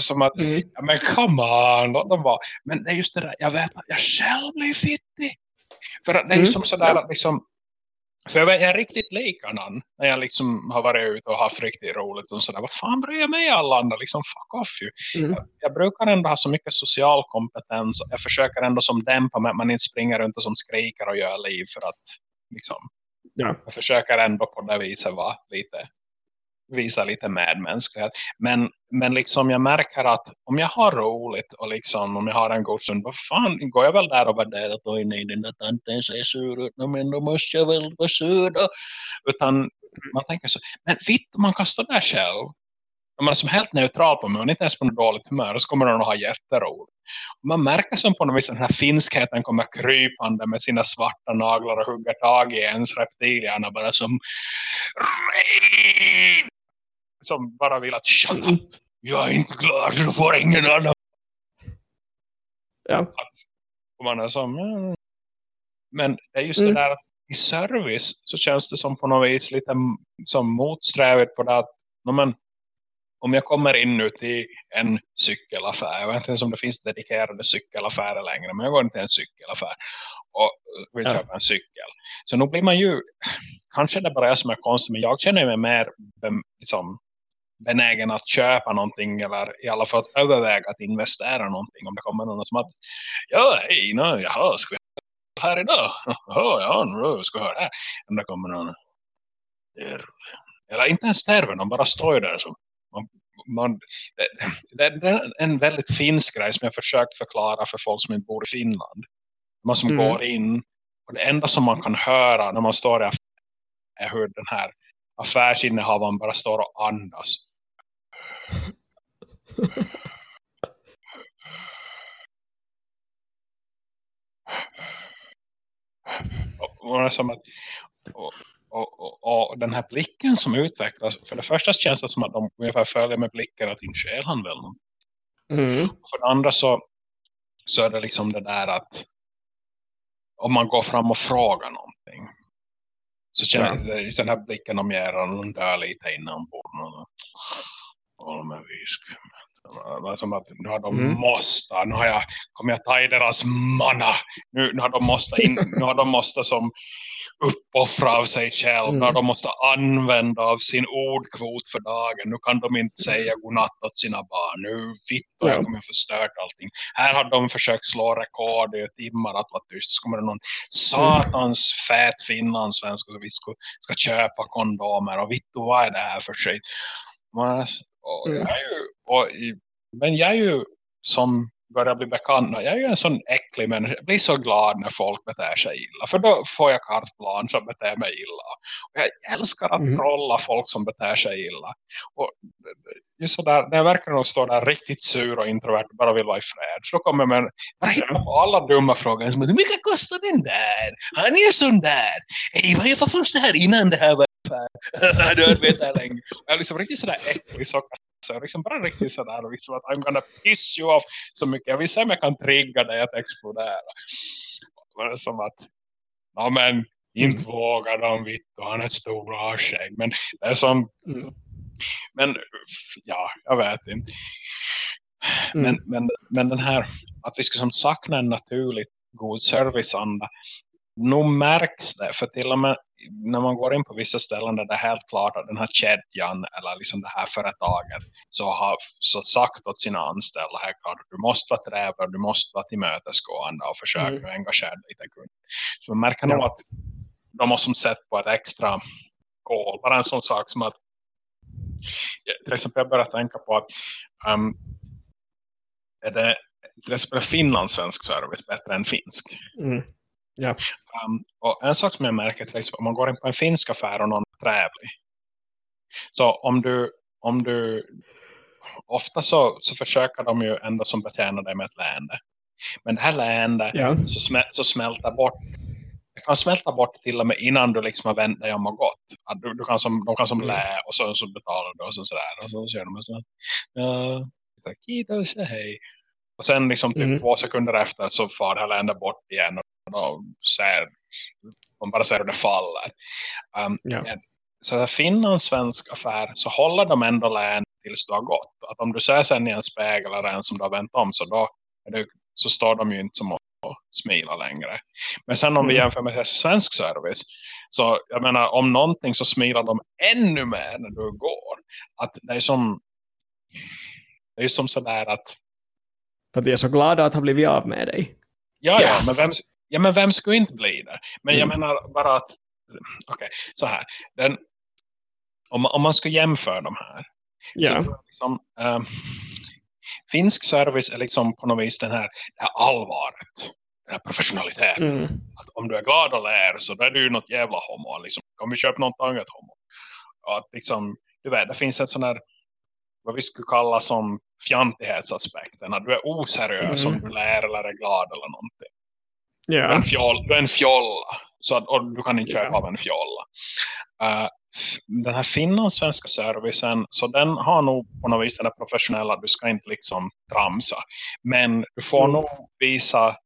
Som att, mm. ja, men come on, låt dem vara. Men det är just det där, jag vet att jag själv blir fittig. För att det är mm. som sådär att liksom, för jag är riktigt likadan när jag liksom har varit ute och haft riktigt roligt och sådär. Vad fan bryr jag mig alla andra? Liksom fuck off ju. Mm. Jag, jag, brukar ändå ha så mycket social kompetens. Jag försöker ändå som dämpa mig att man inte springer runt och som skriker och gör liv för att liksom ja. jag försöker ändå på det viset vara lite visa lite medmänsklighet. Men, men liksom jag märker att om jag har roligt och liksom om jag har en god stund, vad fan går jag väl där och värderar att oj nej den där tanten ser sur ut, men då måste jag väl vara sur då. Utan man tänker så, men vitt man kastar där själv man är som helt neutral på mig och inte ens på något dåligt humör så kommer de att ha jätteroligt. Man märker som på något vis att den här finskheten kommer krypande med sina svarta naglar och hugger tag i ens reptilierna bara som som bara vill att shut up, jag är inte glad, du får ingen annan. Ja. och man är som, mm. men det är just mm. det där att i service så känns det som på något vis lite som motsträvigt på det att men, om jag kommer in nu till en cykelaffär, jag vet inte ens om det finns dedikerade cykelaffärer längre, men jag går in till en cykelaffär och vill ja. köpa en cykel. Så nu blir man ju, kanske det bara är som är konstigt, men jag känner mig mer liksom, benägen att köpa någonting eller i alla fall att överväga att investera någonting om det kommer någon som att ja hej, no, jaha, ska vi här idag? Ja, ja, no, ska vi höra här? Om det kommer någon eller inte ens terven, de bara står där så man, det, det, är en väldigt finsk grej som jag försökt förklara för folk som inte bor i Finland. Man som mm. går in och det enda som man kan höra när man står där är hur den här affärsinnehavaren bara står och andas. <laughs> och, och, att, och, och, och, och, den här blicken som utvecklas, för det första känns det som att de ungefär följer med blicken att din själ han väl mm. För det andra så, så är det liksom det där att om man går fram och frågar någonting så känner ja. det den här blicken de ger de dör lite inombords. Och med visk. Som att nu har de mm. måste, nu har jag, kommer jag ta i deras manna. Nu, nu har de måste in, nu har de måste som uppoffra av sig själva. Mm. De måste använda av sin ordkvot för dagen. Nu kan de inte säga godnatt åt sina barn. Nu vitt och jag kommer förstört allting. Här har de försökt slå rekord i timmar att vara tyst. Så kommer det någon satans fät finlandssvensk som vi ska, ska köpa kondomer. Och vitt och vad är det här för sig? Men, och, mm. jag ju, och, men jag är ju som börjar bli bekant. Jag är ju en sån äcklig människa. Jag blir så glad när folk beter sig illa. För då får jag kartplan som beter mig illa. Och jag älskar att mm. trolla folk som beter sig illa. Och just sådär, när jag verkar stå där riktigt sur och introvert och bara vill vara i fred. Så kommer man bara hitta på alla dumma frågor. Som, Hur mycket kostar den där? Han är sån där. Hej, vad var fanns det här innan det här var <laughs> du har det länge. Jag är liksom riktigt sådär äcklig så så liksom bara riktigt sådär liksom att I'm gonna piss you off så mycket. Jag vill se om jag kan trigga dig att explodera. Men som att ja men inte mm. vågar de vitt och han är stor och har skägg. Men det är som mm. men ja, jag vet inte. Mm. Men, men, men den här att vi ska som sakna en naturligt god serviceanda nog märks det för till och med när man går in på vissa ställen där det är helt klart att den här kedjan eller liksom det här företaget så har så sagt åt sina anställda här klart att du måste vara trevlig, du måste vara tillmötesgående och försöka mm. engagera lite kund. Så man märker ja. nog att de har som sett på ett extra kol. Bara en sån sak som att till exempel jag börjar tänka på att um, är det till exempel finlandssvensk service bättre än finsk? Mm. Ja. Um, och en sak som jag märker till exempel, om man går in på en finsk affär och någon är trevlig. Så om du, om du ofta så, så försöker de ju ändå som betjäna dig med ett läende. Men det här leendet ja. så, smä, så smälter bort det kan smälta bort till och med innan du liksom har vänt dig om och gått. Att du, du kan som, de kan som mm. lä och så, så betalar du och så sådär. Och så ser de så ja, hej. Och sen liksom typ mm. två sekunder efter så far det här leendet bort igen och ser, man bara ser hur det faller. Um, ja. Så att finna en svensk affär så håller de ändå län tills du har gått. Att om du ser sen i en spegel eller en som du har vänt om så, då det, så står de ju inte som att smila längre. Men sen om mm. vi jämför med svensk service så jag menar om någonting så smilar de ännu mer när du går. Att det är som det är som sådär att för att vi är så glada att ha blivit av med dig. Ja, yes. ja men vem, Ja, men vem skulle inte bli det? Men jag mm. menar bara att, okej, okay, så här. Den, om, om man ska jämföra de här. Så liksom, um, finsk service är liksom på något vis den här, det här allvaret. Den här professionaliteten. Mm. Att om du är glad och lär så då är du ju något jävla homo. Liksom. Om vi köper något annat homo. Och att liksom, du vet, det finns ett sån här vad vi skulle kalla som fjantighetsaspekten. Att du är oseriös mm. om du lär eller är glad eller någonting. Yeah. En är en fjolla. Så att, och du kan inte köpa yeah. av en fjolla. Uh, den här finlandssvenska servicen så den har nog på något vis den professionella du ska inte liksom tramsa men du får mm. nog visa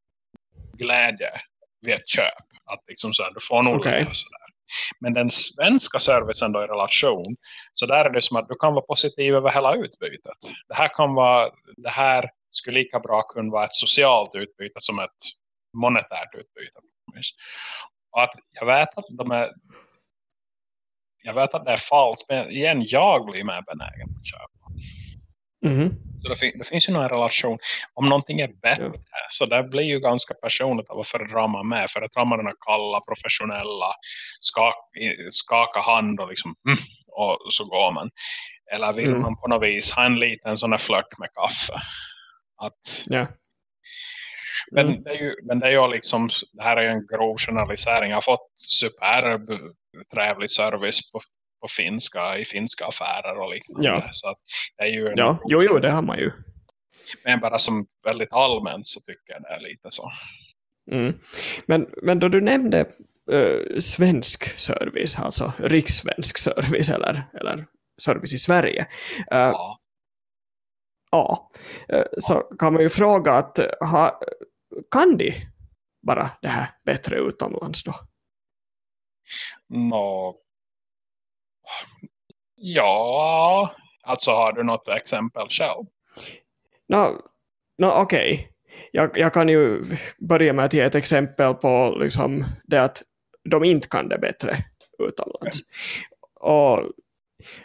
glädje vid ett köp att liksom så här, du får nog okay. sådär. men den svenska servicen då i relation så där är det som att du kan vara positiv över hela utbytet det här kan vara det här skulle lika bra kunna vara ett socialt utbyte som ett monetärt utbyte. Att jag vet att de är jag vet att det är falskt men igen jag blir mer benägen köpa. Mhm. Så det, fin det finns ju någon relation. Om någonting är bättre Ja. så det blir ju ganska personligt av varför drar man med. För att drar man den här kalla, professionella, skak, i- skaka hand och liksom mm, och så går man. Eller vill Mm. man på något vis ha en liten sån här flört med kaffe. Att, Ja. Men, Mm. det är ju, men det är ju liksom, det här är ju en grov generalisering. Jag har fått superb trevlig service på, på finska, i finska affärer och liknande. Ja. Så det är ju Ja, jo, jo, det har man ju. Men bara som väldigt allmänt så tycker jag det är lite så. Mm. Men, men då du nämnde eh, svensk service, alltså rikssvensk service eller, eller service i Sverige, eh, Ja. ja, eh, så kan man ju fråga att ha, kan de bara det här bättre utomlands då? Nå, ja, alltså har du något exempel själv? Nå, nå, okej. Jag, jag kan ju börja med att ge ett exempel på liksom det att de inte kan det bättre utomlands. Och,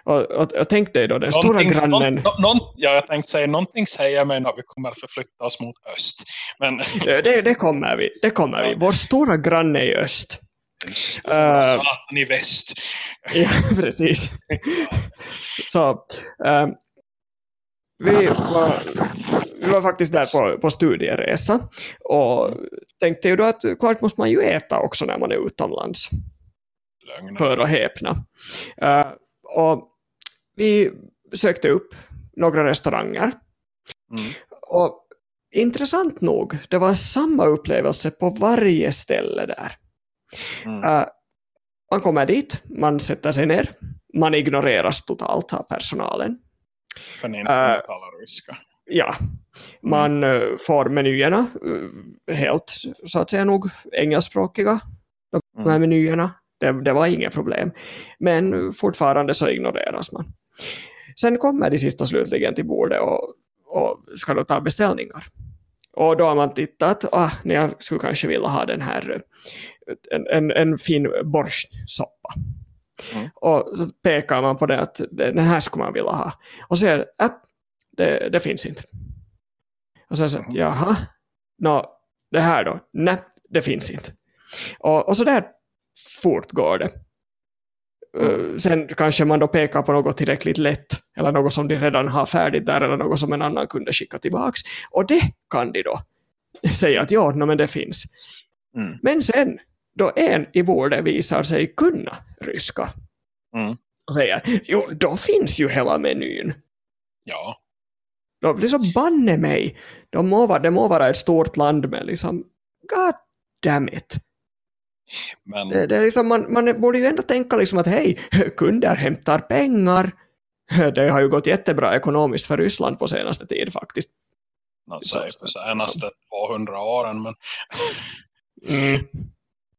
och, och, och tänk dig då den stora Någonting- grannen. Någon, någon, ja, jag tänkte säga, någonting säger mig när vi kommer att förflytta oss mot öst. Men <laughs> Det, det kommer vi. Det kommer vi. Vår stora granne i öst. uh, satan i väst. <laughs> Ja, precis. <laughs> Så, eh, vi, var, vi var faktiskt där på, på studieresa och tänkte ju då att klart måste man ju äta också när man är utomlands. Lögn. Hör och häpna. Eh, och vi sökte upp några restauranger Mm. och intressant nog, det var samma upplevelse på varje ställe där. Mm. Eh, man kommer dit, man sätter sig ner, man ignoreras totalt av personalen. För ni inte äh, talar ryska. Ja, man eh, får menyerna helt så att säga nog engelskspråkiga. De här Mm. menyerna, det, det var inget problem. Men fortfarande så ignoreras man. Sen kommer de sist och slutligen till bordet och, och ska då ta beställningar. Och då har man tittat, ah, nej, jag skulle kanske vilja ha den här, en, en, en fin borstsoppa. Mm. Och så pekar man på det att den här skulle man vilja ha. Och säger, äh, det, det finns inte. Och sen så, Mhm. jaha, nå, det här då? Nej, det finns inte. Och, och så där fortgår det. Uh, sen kanske man då pekar på något tillräckligt lätt, eller något som de redan har färdigt där, eller något som en annan kunde skicka tillbaks. Och det kan de då säga att ja, no, men det finns. Mm. Men sen, då en i bordet visar sig kunna ryska, Mm. och säger jo, då finns ju hela menyn. Ja. De liksom banne mig. De må vara, det må vara ett stort land men liksom god damn it. Men Det, det är liksom, man, man borde ju ändå tänka liksom att hej, kunder hämtar pengar. Det har ju gått jättebra ekonomiskt för Ryssland på senaste tid faktiskt. man så- säger på senaste 200 åren. Men, Mm.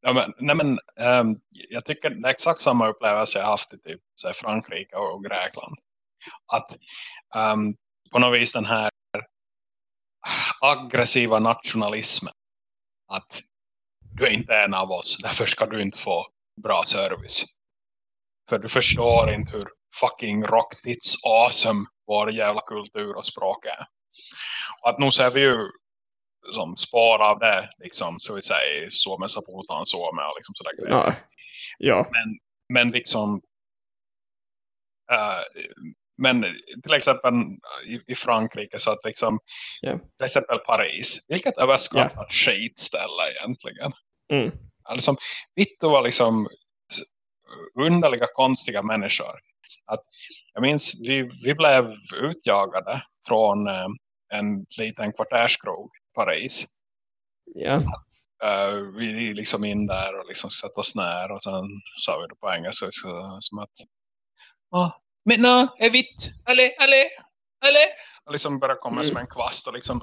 ja, men, nej, men, ehm, jag tycker det är exakt samma upplevelse jag haft i typ, så Frankrike och Grekland. Att ehm, på något vis den här aggressiva nationalismen. Att du är inte en av oss, därför ska du inte få bra service. För du förstår inte hur fucking rock tits awesome vår jävla kultur och språk är. Och att nu ser vi ju som spår av det, liksom, så vi säger Suomen Saputaan Suome och liksom sådär grejer. Ja. ja. Men, men liksom eh, men till exempel i, i Frankrike så att liksom Ja. till exempel Paris, vilket överskattat skitställe egentligen. Mm. Alltså, Vittu var liksom underliga, konstiga människor. Att, jag minns, vi, vi blev utjagade från eh, en liten kvarterskrog i Paris. Ja. Eh, vi liksom in där och liksom satte oss ner och sen sa vi det på engelska så, som att ah, men no, är vitt, alle, alle, alle och liksom började komma Mm. som en kvast och liksom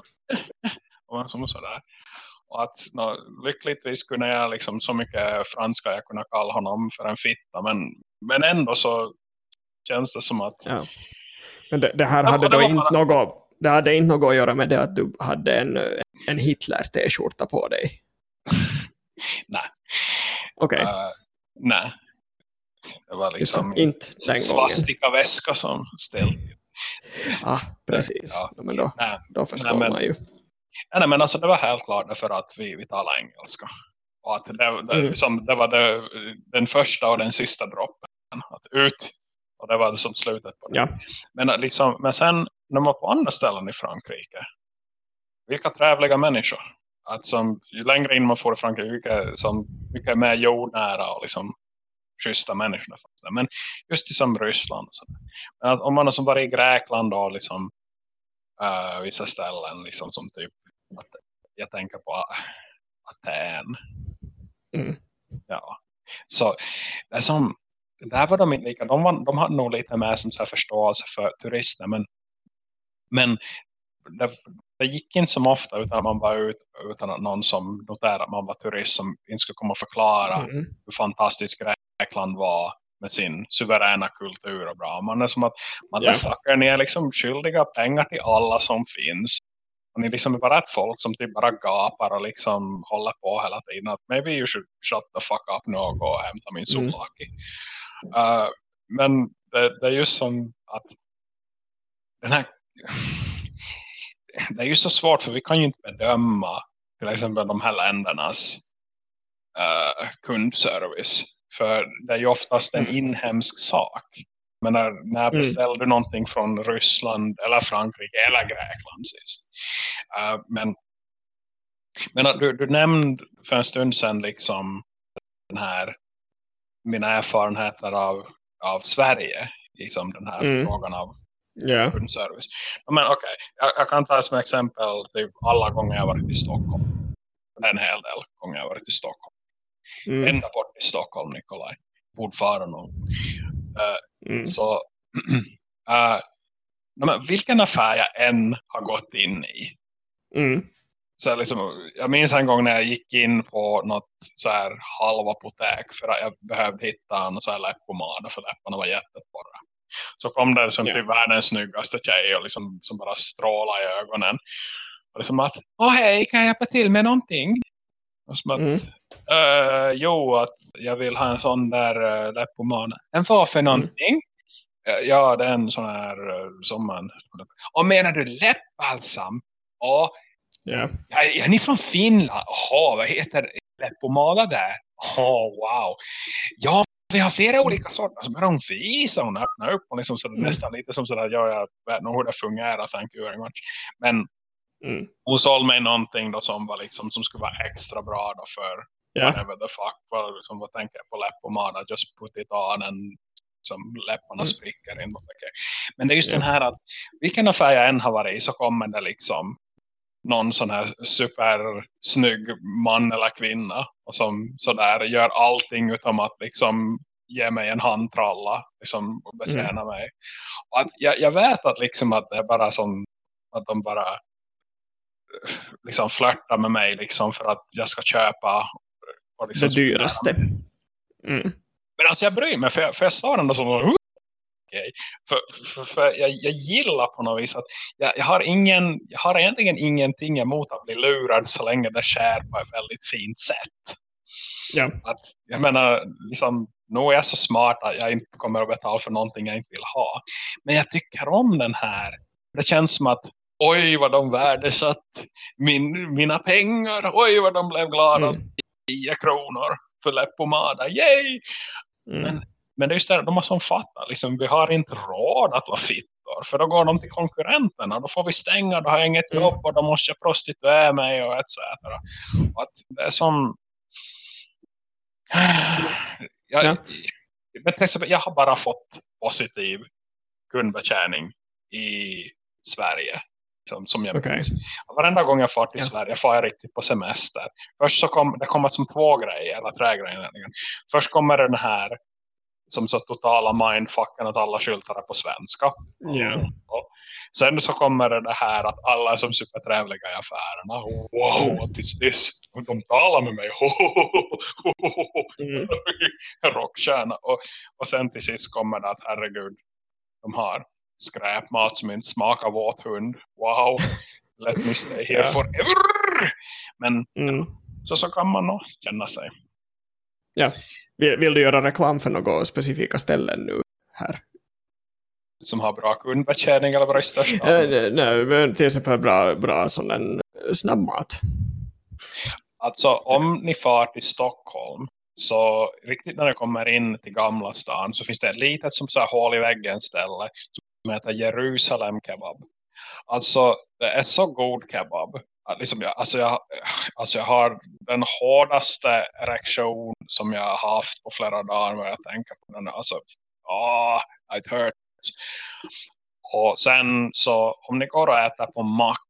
<laughs> och sådär och att no, lyckligtvis kunde jag liksom så mycket franska jag kunde kalla honom för en fitta men, men ändå så känns det som att ja. Men det, det här Ja, hade det då inte bara- något, det hade inte något att göra med det att du hade en, en Hitler-t-skjorta på dig. <laughs> nej, Okej, eh, nej det var liksom Inte den gången. svastika väska som ställde ah, precis. Ja. Men då, nej, då förstår nej, men, man ju. Nej, men alltså det var helt klart för att vi, vi talar engelska. Och att det, det, mm. liksom, det var det, den första och den sista droppen. Att ut. Och det var det som slutet på det. Ja. Men, liksom, men sen när man på andra ställen i Frankrike. Vilka trevliga människor. Att som, ju längre in man får i Frankrike. Vilka, som, vilka mer jordnära och liksom schyssta människorna. Men just i som Ryssland. Så. Men att om man har som varit i Grekland och liksom uh, vissa ställen liksom som typ att jag tänker på Aten. Mm. Ja. Så det som där var de inte lika, de, var, de hade nog lite mer som så förståelse för turister men, men det, det, gick inte så ofta utan att man var ut, utan att någon som noterade att man var turist som inte skulle komma och förklara mm. hur fantastiskt Grekland var med sin suveräna kultur och bra. Man är som att motherfucker, yeah. ni är liksom skyldiga pengar till alla som finns. Och ni liksom är bara ett folk som typ bara gapar och liksom håller på hela tiden. Att maybe you should shut the fuck up nu och gå och hämta min souvlaki. Mm. Uh, men det, det, är just som att den här det är ju så svårt för vi kan ju inte bedöma till exempel de här ländernas uh, kundservice. För det är ju oftast en mm. inhemsk sak. Men när, när mm. beställde du någonting från Ryssland eller Frankrike eller Grekland sist? Uh, men men du, du nämnde för en stund sedan liksom den här mina erfarenheter av, av Sverige liksom den här mm. frågan av yeah. kundservice. Men okej, okay. jag, jag, kan ta som exempel typ alla gånger jag varit i Stockholm. En hel del gånger jag varit i Stockholm. Mm. Ända bort i Stockholm, Nikolaj. Fortfarande. Mm. Så <clears throat> uh, men vilken affär jag än har gått in i. Mm. Så liksom, jag minns en gång när jag gick in på något så här halvapotek för att jag behövde hitta en så här läppomada för läpparna var jättetorra. Så kom det som ja. till världens snyggaste tjej och liksom, som bara strålade i ögonen. Och liksom att, åh hej, kan jag hjälpa till med någonting? Och som att, mm. Uh, jo, att jag vill ha en sån där uh, läppomada. En vad för mm. någonting? Mm. Uh, ja, det är en sån här uh, som man... Och menar du läppbalsam? Ja, Yeah. Ja, är ni från Finland? Jaha, vad heter läppomada där? Oh, wow. Ja, vi har flera olika sorter som är de visa. Hon öppnar upp och liksom sådär, mm. nästan lite som sådär, ja, jag vet nog hur det fungerar, thank you very much. Men mm. hon sålde mig någonting då som var liksom, som skulle vara extra bra då för yeah. whatever the fuck. Vad, liksom, vad tänker jag på läppomada? Just put it on and som läpparna mm. spricker in. Men det är just yeah. den här att vilken affär jag än har varit i så kommer det liksom någon sån här supersnygg man eller kvinna och som sådär gör allting utom att liksom ge mig en handtralla liksom, och betjäna mm. mig. Och att jag, jag, vet att liksom att det är bara som att de bara liksom flörtar med mig liksom för att jag ska köpa liksom det dyraste. Mm. Men alltså jag bryr mig för jag, för jag sa den då som grej. För, för, för jag, jag, gillar på något vis att jag, jag, har ingen, jag har egentligen ingenting emot att bli lurad så länge det sker på ett väldigt fint sätt. Ja. Att, jag menar, liksom, nu är jag så smart att jag inte kommer att betala för någonting jag inte vill ha. Men jag tycker om den här. Det känns som att oj vad de värdesatt min, mina pengar. Oj vad de blev glada. Mm. 10 kronor för läppomada. Yay! Mm. Men men det är just det, de har som fattat, liksom, vi har inte råd att vara fittor. För då går de till konkurrenterna, då får vi stänga, då har jag inget mm. jobb och då måste jag prostituera mig och etc. Och att det är som... Jag, ja. exempel, jag har bara fått positiv kundbetjäning i Sverige. Som, som jag okay. Varenda gång jag far till ja. Sverige far jag riktigt på semester. Först så kommer det kommer som två grejer, eller tre grejer. Först kommer den här som så totala mindfucken att alla skyltar är på svenska. Yeah. Och sen så kommer det här att alla är som supertrevliga i affärerna. Wow, what is this? De talar med mig. mm. Rockstjärna. Och, och sen till sist kommer det att herregud, de har skräpmat som inte smakar våthund. Wow, let me stay here forever. Men mm. så, så kan man nog känna sig. Ja. Vill, vill, du göra reklam för några specifika ställen nu här? som har bra kundbetjäning eller är största? Äh, nej, till exempel bra, bra sån en snabbmat. Alltså om ni far till Stockholm så riktigt när det kommer in till Gamla stan så finns det ett litet som så här hål i väggen ställe som heter Jerusalem kebab. Alltså det är så god kebab. Liksom jag, alltså, jag, alltså jag har den hårdaste reaktion som jag har haft på flera dagar när jag tänker på den. Alltså, ah, oh, it hurts. Och sen så om ni går och äter på Max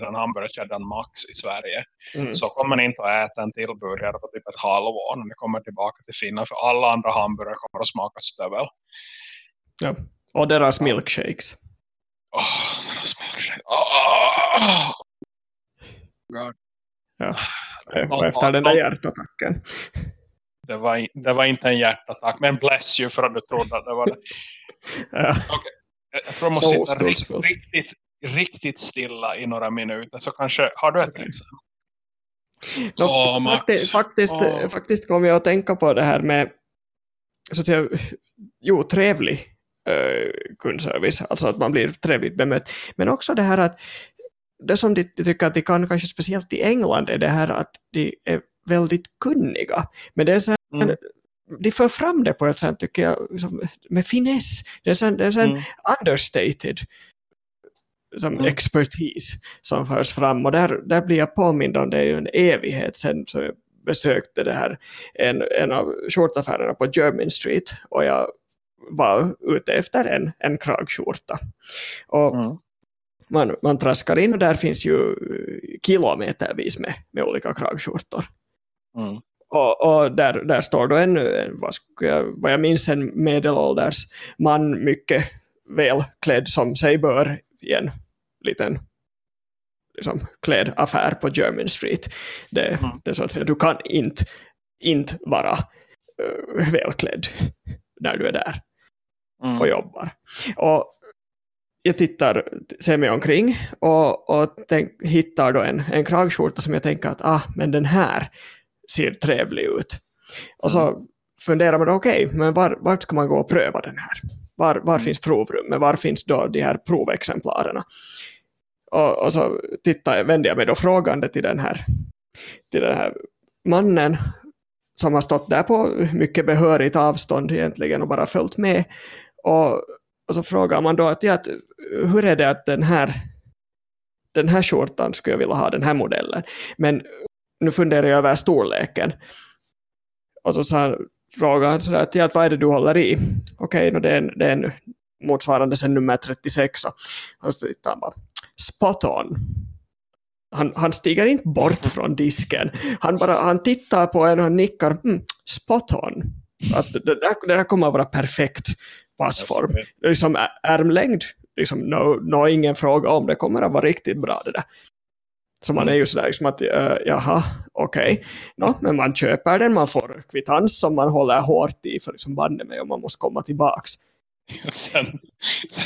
den hamburgerkedjan Max i Sverige mm. så kommer ni inte att äta en till burgare på typ ett halvår när ni kommer tillbaka till Finland för alla andra hamburgare kommer att smaka stövel. Ja, och deras milkshakes. Oh, deras milkshakes. Oh, God. Ja, och efter den där hjärtattacken. Det var, det var inte en hjärtattack, men bless you för att du trodde att det var det. <laughs> ja. okay. Jag tror man måste sitta riktigt, riktigt, riktigt stilla i några minuter. Så kanske, har du ett okay. exempel? No, oh, fakti faktiskt, oh. faktiskt kom jag att tänka på det här med så att säga, jo, trevlig kundservice, alltså att man blir trevligt bemött. Men också det här att det som de, tycker att de kan, kanske speciellt i England, är det här att de är väldigt kunniga. Men det är så här, mm. de för fram det på ett sätt tycker jag med finess. Det är så, det är så mm. understated som mm. expertis som förs fram. Och där, där blir jag påmind om det är ju en evighet sedan så jag besökte det här en, en av skjortaffärerna på German Street och jag var ute efter en, en kragskjorta. Och mm. man, man traskar in och där finns ju kilometervis med, med olika kragskjortor. Mm. Och, och, där, där står då en, vad, jag, vad jag minns, en medelålders man mycket välklädd som sig bör i en liten liksom, klädaffär på German Street. Det, mm. det så att säga, du kan inte, inte vara uh, välklädd när du är där mm. och jobbar. Och jag tittar, ser mig omkring och, och tänk, hittar då en, en kragskjorta som jag tänker att ah, men den här ser trevlig ut. Och så mm. funderar man då, okej, okay, men var, vart ska man gå och pröva den här? Var, var mm. finns provrummet? Var finns då de här provexemplarerna? Och, och så tittar, vände jag mig då frågande till den här, till den här mannen som har stått där på mycket behörigt avstånd egentligen och bara följt med. Och, och så frågar man då att, ja, att hur är det att den här den här skjortan skulle jag vilja ha, den här modellen. Men nu funderar jag över storleken. Och så sa, frågade han sådär att, ja, vad är det du håller i? Okej, okay, det, är en, det är en motsvarande sen nummer 36. Och så tittar han bara, spot on. Han, han stiger inte bort <laughs> från disken. Han, bara, han tittar på en och han nickar, mm, spot on. Att det, där, det där kommer att vara perfekt passform. Liksom ärmlängd, liksom, no, no, ingen fråga om det kommer att vara riktigt bra det där. Så man är ju sådär liksom att, uh, jaha, okej. Okay. No, men man köper den, man får kvittans som man håller hårt i för liksom bandet med om man måste komma tillbaks. <laughs> Sen,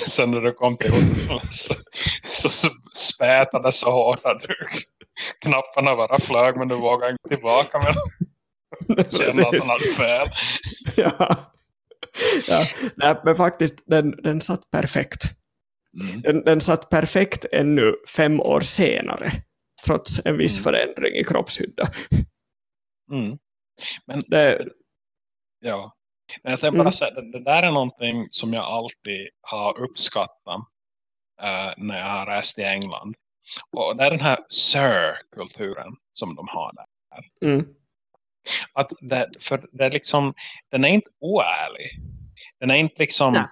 sen när du kom till hotellet så, så spätade så hårt att du, knapparna bara flög men du vågade inte tillbaka men <laughs> kände att han hade fel. <laughs> Ja, ja. Nej, men faktiskt den, den satt perfekt. Mm. Den, den satt perfekt ännu fem år senare trots en viss mm. förändring i kroppshydda. Mm. Men det, ja, jag tänkte bara mm. säga, det, det, där är någonting som jag alltid har uppskattat uh, när jag har rest i England. Och det är den här sir-kulturen som de har där. Mm. Att det, för det är liksom, den är inte oärlig. Den är inte liksom, Nej.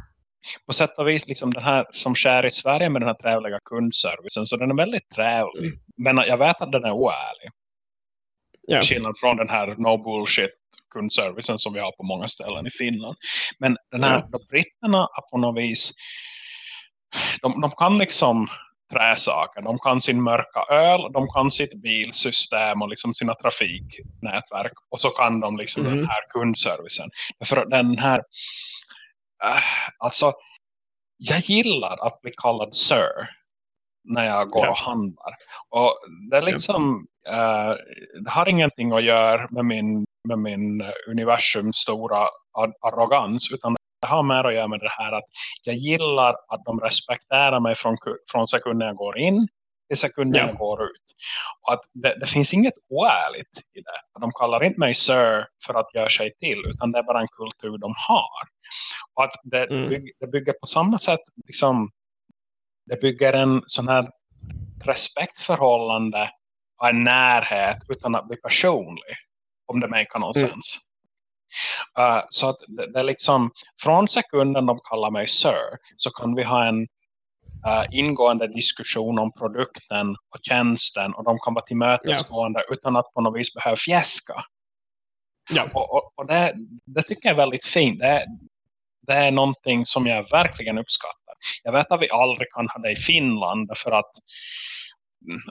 på sätt och vis liksom den här som skär i Sverige med den här trevliga kundservicen. Så den är väldigt trevlig. Mm. Men jag vet att den är oärlig. Ja. Skillnad från den här no bullshit kundservicen som vi har på många ställen i Finland. Men den här, ja. de britterna på något vis de, de kan liksom träsaker. De kan sin mörka öl, de kan sitt bilsystem och liksom sina trafiknätverk. Och så kan de liksom mm. den här kundservicen. För den här, äh, alltså jag gillar att bli kallad sir när jag går ja. och handlar. Och det är liksom, uh, det har ingenting att göra med min, med min universums stora arrogans utan det har mer att göra med det här att jag gillar att de respekterar mig från, från sekunden jag går in till sekunden ja. jag går ut. Och att det, det, finns inget oärligt i det. De kallar inte mig sir för att göra sig till utan det är bara en kultur de har. Och att det, mm. bygger, det bygger på samma sätt liksom, det bygger en sån här respektförhållande och en närhet utan att bli personlig om det make någon mm. sens. Uh, så att det, det, är liksom från sekunden de kallar mig sir så kan vi ha en uh, ingående diskussion om produkten och tjänsten och de kan vara tillmötesgående ja. utan att på något vis behöva fjäska. Ja. Och, och, och det, det, tycker jag är väldigt fint. Det, det är någonting som jag verkligen uppskattar. Jag vet att vi aldrig kan ha det i Finland för att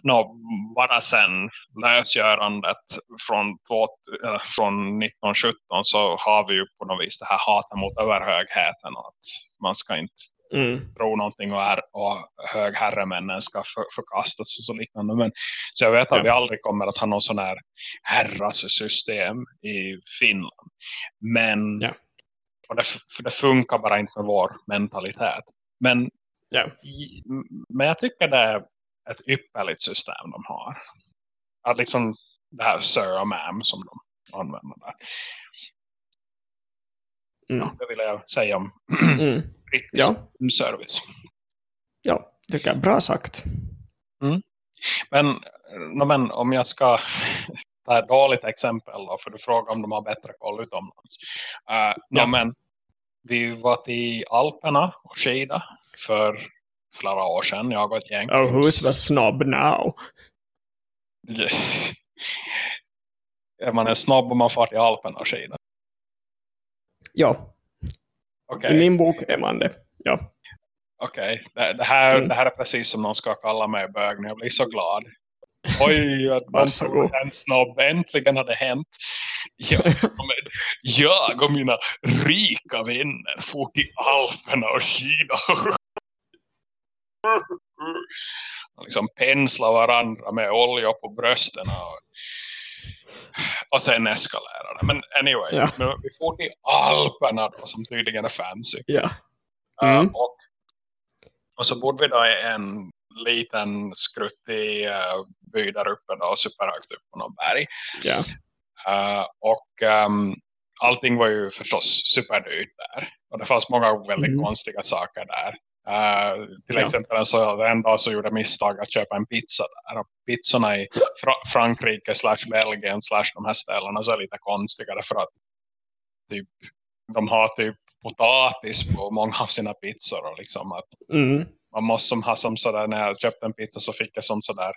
no, bara sen lösgörandet från, två, äh, från 1917 så har vi ju på något vis det här hatet mot överhögheten att man ska inte mm. tro någonting och, är, och högherremännen ska för, förkastas och så liknande. Men, så jag vet att ja. vi aldrig kommer att ha någon sån här herrassystem i Finland. Men ja. det, för det funkar bara inte med vår mentalitet. Men, ja. men jag tycker det ett ypperligt system de har. Att liksom det här sir och ma'am som de använder där. Mm. Ja, det vill jag säga om mm. <clears throat> ja. service. Ja, tycker jag. Bra sagt. Mm. Men, no, men om jag ska <laughs> ta ett dåligt exempel då, för du frågar om de har bättre koll utomlands. Uh, ja. no, men, vi var till Alperna och skida för flera år sedan. Jag och ett gäng. Oh, who's the snob now? <laughs> är man en snobb om man far till Alperna och skida? Ja. Okay. I min bok är man det. Ja. Okej, okay. det, det, här, mm. det här är precis som någon ska kalla mig bög. Jag blir så glad. Oj, att man tog en snobb. Äntligen hade hänt. Jag, jag och mina rika vänner får till Alperna och skida och liksom pensla varandra med olja på brösten och, och sen eskalerade det. Men anyway, ja. nu, vi får till Alperna då, som tydligen är fancy. Ja. Mm. Uh, och, och så bodde vi då i en liten skruttig uh, by där uppe då, superhögt upp på någon berg. Ja. Uh, och um, allting var ju förstås superdyrt där. Och det fanns många väldigt mm. konstiga saker där. Uh, till ja. exempel så en dag så gjorde jag misstag att köpa en pizza där. Och pizzorna i Fra Frankrike slash Belgien slash de här ställena så är lite konstigare för att typ, de har typ potatis på många av sina pizzor och liksom att mm. man måste som ha som sådär när jag köpte en pizza så fick jag som sådär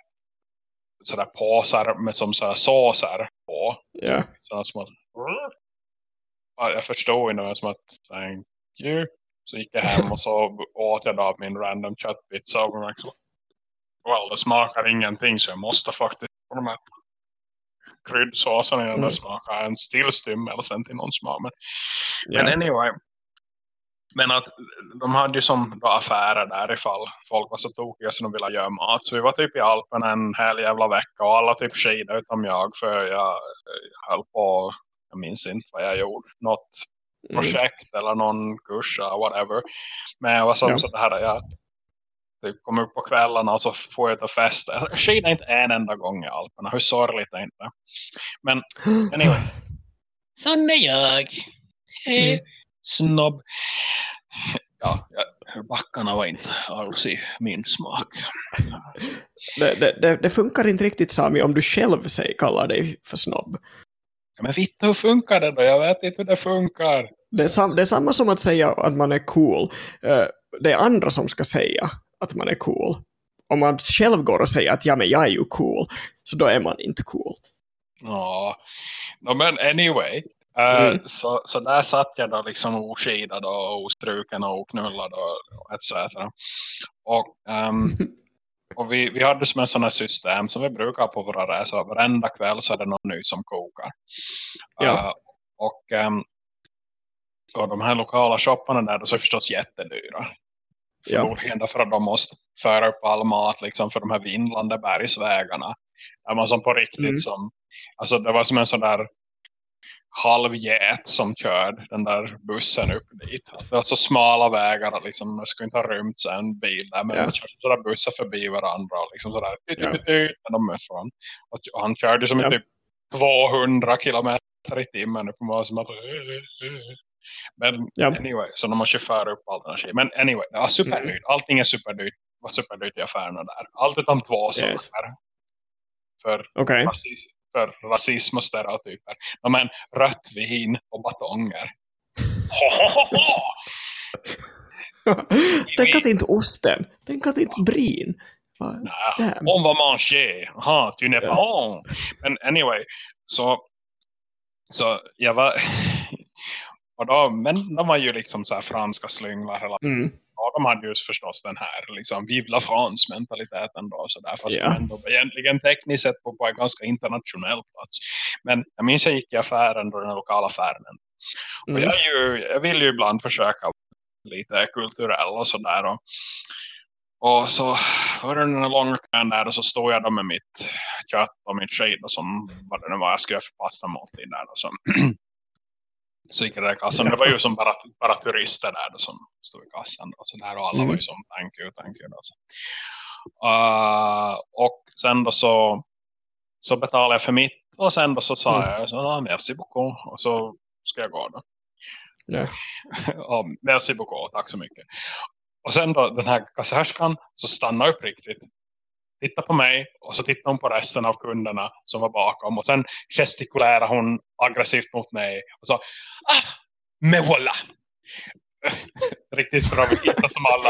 sådär påsar med som sådär såser på. Ja. Sådär att jag förstår inte som att thank you. Så gick jag hem och så åt jag då min random köttpizza och liksom, well, det smakar ingenting så jag måste faktiskt på de här kryddsåserna mm. det smakar en stillstymmelse till någon smak. Men, yeah. men anyway, men att de hade ju som då affärer där ifall folk var så tokiga så de ville göra mat. Så vi var typ i Alpen en hel jävla vecka och alla typ skidade utom jag för jag höll på, jag minns inte vad jag gjorde. Något. Projekt mm. eller någon kurs eller whatever. Men jag var som ja. så det här jag typ kom upp på kvällarna och så får jag festa. Jag skidade inte en enda gång i Alperna. Hur sorgligt är inte. Men <gasps> anyway. Sån är jag. Hey, mm. Snobb. Ja, backarna var inte alls i min smak. Det, det, det, funkar inte riktigt Sami om du själv säger, kallar dig för snobb. Men vitt, hur funkar det då? Jag vet inte hur det funkar. Det är, sam det är samma som att säga att man är cool. Uh, det är andra som ska säga att man är cool. Om man själv går och säger att ja men jag är ju cool. Så då är man inte cool. Ja, no, men anyway. Uh, mm. så, så där satt jag då liksom oskidad och ostruken och oknullad och, etc. Och, um, <laughs> och vi, vi hade som en sån här system som vi brukar på våra resor. Varenda kväll så är det något nytt som kokar. Ja. Uh, och um, och de här lokala shopparna där så är förstås jättedyra. Förmodligen ja. för att de måste föra upp all mat liksom, för de här vindlande bergsvägarna. Där man som på riktigt mm. som, alltså det var som en sån där halvgät som körde den där bussen upp dit. Det var så smala vägar liksom, man skulle inte ha rymt sig en bil där. Men ja. man körde sådär bussar förbi varandra. Och liksom sådär, ja. de möts varandra. Och han körde som ja. typ 200 kilometer i timmen. Upp och som att, men ja. anyway, så de måste föra upp all den Men anyway, det var superdyrt. Mm. Allting är superdyrt. var superdyrt i affärerna där. Allt utom två saker. Yes. För okay. rasism, för rasism och stereotyper. Ja, men rött vin och batonger. <laughs> Tänk att inte osten. Tänk att inte brin. Nej, on va manger. Aha, tu n'es pas Men anyway, så, så jag var... <laughs> och då, men de var ju liksom så här franska slynglar hela mm ja, de hade ju förstås den här liksom, Vive la France-mentaliteten då, så där, fast yeah. de ändå egentligen tekniskt sett på, på en ganska internationell plats. Men jag minns jag gick i affären då, den lokala affären. Mm. Och jag, ju, jag vill ju ibland försöka lite kulturell och sådär. Och, och så var det en lång kön där och så stod jag då med mitt kött och mitt skid och som vad det nu var jag skulle förpassa måltid där. Och så <clears throat> så gick det kassan. Det var ju som bara, bara turister där då, som stod i kassan. Då, så där, och alla mm. var ju som thank you, thank you. Då, så. Uh, och sen då så, så betalade jag för mitt. Och sen då så sa mm. jag så, ah, merci beaucoup. Och så ska jag gå då. Yeah. <laughs> och, merci beaucoup, tack så mycket. Och sen då den här kassörskan så stannade upp riktigt tittar på mig och så tittar hon på resten av kunderna som var bakom. Och sen gestikulerar hon aggressivt mot mig och så ah, me voilà <laughs> riktigt för att hitta som alla.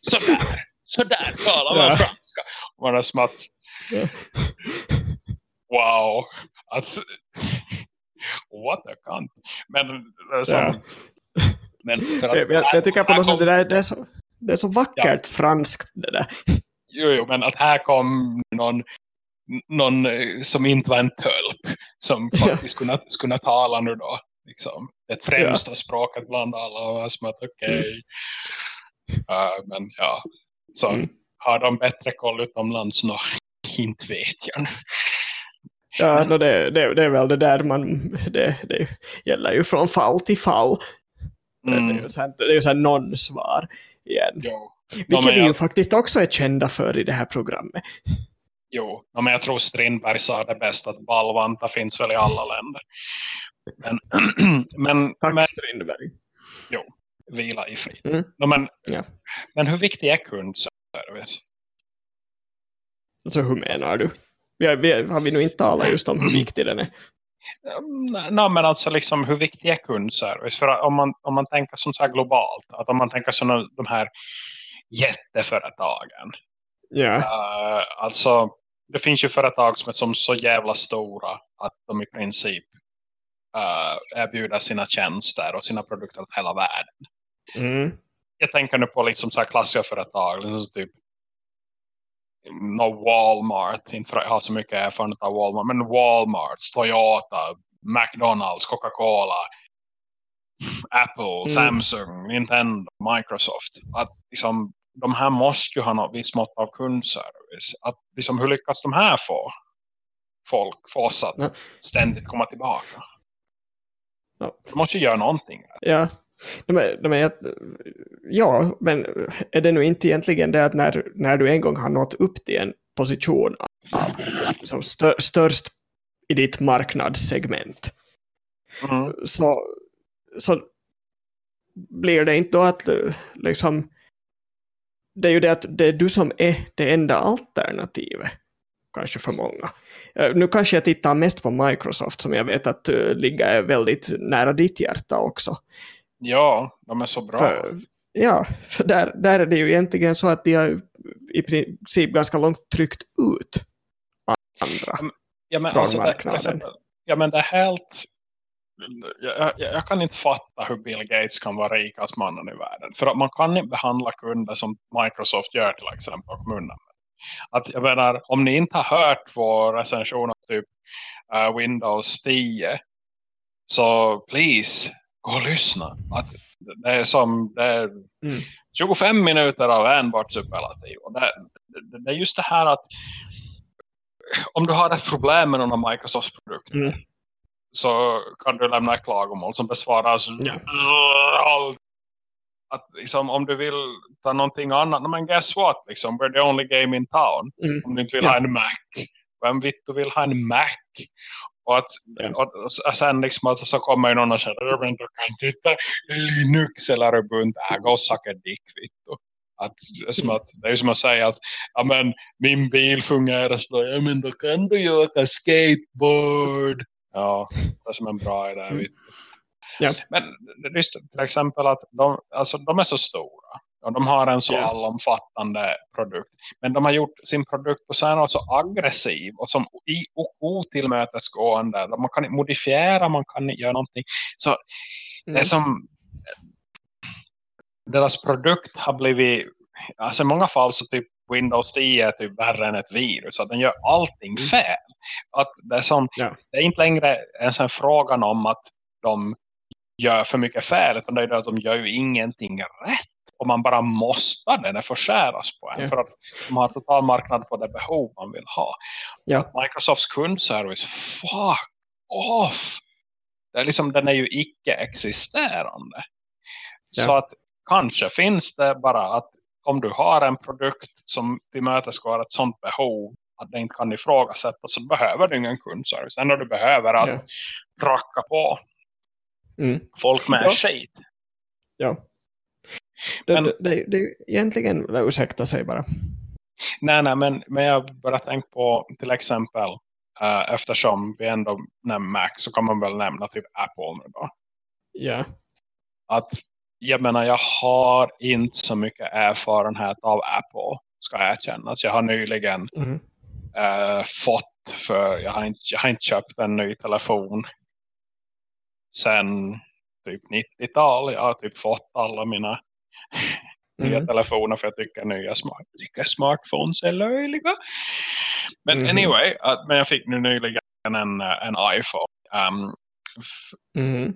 Sådär, sådär talar man ja. franska. Och man är som att wow. Alltså, what a cunt. Men, så, ja. men jag, jag, jag tycker på något sätt det, där, det, är så, det är så vackert ja. franskt det där jo, jo, men att här kom någon, någon eh, som inte var en tölp som faktiskt kunde, kunde tala nu då. Liksom. Det främsta ja. språket bland alla och var som att okej. Okay. Mm. Uh, men ja, så mm. har de bättre koll utomlands nå? Inte vet jag. Ja, no, det, det, det, är väl det där man, det, det gäller ju från fall till fall. Mm. Det är ju så här, det är ju så här non-svar igen. Jo. Vilket vi ju faktiskt också är kända för i det här programmet. Jo, men jag tror Strindberg sa det bäst att balvanta finns väl i alla länder. Men, <clears throat> men, Tack men, Strindberg. Jo, vila i frid. Mm. men, ja. men hur viktig är kundservice? Alltså hur menar du? Vi har, vi, har vi nog inte talat just om hur viktig den är? Nej, men alltså liksom hur viktig är kundservice? För om man, om man tänker som så här globalt, att om man tänker som de här jätteföretagen. Yeah. Uh, alltså, det finns ju företag som är som så jävla stora att de i princip uh, erbjuder sina tjänster och sina produkter åt hela världen. Mm. Jag tänker nu på liksom så här klassiska företag, liksom typ no Walmart, inte för att jag har så mycket erfarenhet av Walmart, men Walmart, Toyota, McDonalds, Coca-Cola, Apple, mm. Samsung, Nintendo, Microsoft. Att liksom, de här måste ju ha något visst mått av kundservice. Att liksom, hur lyckas de här få folk, få oss att ja. ständigt komma tillbaka? Ja. De måste ju göra någonting. Ja. De är, de är, ja, men är det nu inte egentligen det att när, när du en gång har nått upp till en position av som stör, störst i ditt marknadssegment mm. så, så blir det inte då att liksom det är ju det att det är du som är det enda alternativet kanske för många. Eh, nu kanske jag tittar mest på Microsoft som jag vet att uh, ligger väldigt nära ditt hjärta också. Ja, de är så bra. För, ja, för där, där är det ju egentligen så att de har i princip ganska långt tryckt ut andra ja, men från alltså marknaden. Det, ja, men det är helt jag, jag, kan inte fatta hur Bill Gates kan vara rikast mannen i världen. För att man kan inte behandla kunder som Microsoft gör till exempel kommunen. Att jag menar, om ni inte har hört vår recension av typ uh, Windows 10 så please, gå och lyssna. Att det är som det är mm. 25 minuter av enbart superlativ. Och det, det, det, är just det här att om du har ett problem med någon av Microsofts produkter mm så kan du lämna ett klagomål som besvaras Ja. att liksom, om du vill ta någonting annat, men guess what liksom, we're the only game in town Mm. om du inte vill Ja. ha en Mac vem vitt du vill ha en Mac och, att, Ja. och, och sen liksom att så kommer någon och säger men du kan titta Linux eller Ubuntu äga och sucka dick vittu att, som Mm. att, det är som att säga att ja, men, min bil fungerar så ja, men då kan du ju åka skateboard ja, det är som en bra idé Mm. Ja. Men just till exempel att de, alltså, de är så stora. Och de har en så Ja. allomfattande produkt. Men de har gjort sin produkt på så så aggressiv och som i, och otillmötesgående. Man kan inte modifiera, man kan inte göra någonting. Så det är Mm. som deras produkt har blivit alltså i många fall så typ Windows 10 är typ värre än ett virus. Att den gör allting Mm. fel. Att det, är som, Ja. det är inte längre ens en frågan om att de gör för mycket fel. Utan det är att de gör ju ingenting rätt. Och man bara måste det. Det förskäras på en. Ja. För att de har total marknad på det behov man vill ha. Ja. Microsofts kundservice, fuck off. Det är liksom, den är ju icke-existerande. Så att kanske finns det bara att om du har en produkt som tillmötesgår ett sånt behov att det inte kan ifrågasättas så behöver du ingen kundservice. Ändå du behöver att Ja. racka på Mm. folk med Ja. skit. Ja. Det, Men- det, det, det egentligen, ursäkta sig bara. Nej, nej, men, men jag bara tänkt på till exempel eh, eftersom vi ändå nämner Mac så kan man väl nämna typ Apple nu då. Ja. Att jag menar, jag har inte så mycket erfarenhet av Apple ska jag erkänna. Så jag har nyligen Mm. eh, fått för jag har, inte, jag har inte köpt en ny telefon sen typ 90-tal. Jag har typ fått alla mina <laughs> nya Mm. telefoner för jag tycker nya smart, tycker smartphones är löjliga. Men Mhm. anyway, att, men jag fick nu nyligen en, en iPhone um, Mm.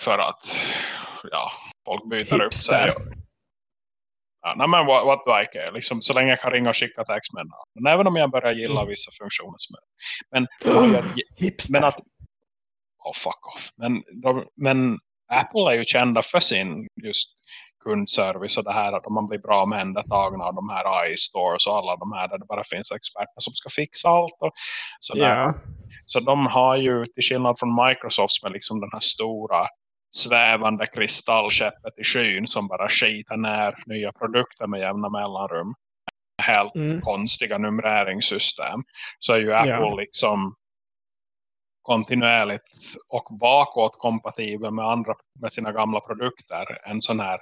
för att ja, folk byter upp sig. Ja, nej, men do I care? Liksom, så länge jag kan ringa och skicka textmeddelanden. Men även om jag börjar gilla Mm. vissa funktioner som är. Men, <gasps> Hipster. men att oh, fuck off. Men, de, men Apple är ju kända för sin just kundservice och det här att man blir bra omhändertagna av de här iStores och alla de här där det bara finns experter som ska fixa allt och sådär. ja. Så de har ju till skillnad från Microsoft som är liksom den här stora svävande kristallskeppet i skyn som bara skitar ner nya produkter med jämna mellanrum. Helt Mm. konstiga numreringssystem. Så är ju Apple Ja. liksom kontinuerligt och bakåt kompatibel med andra med sina gamla produkter. En sån här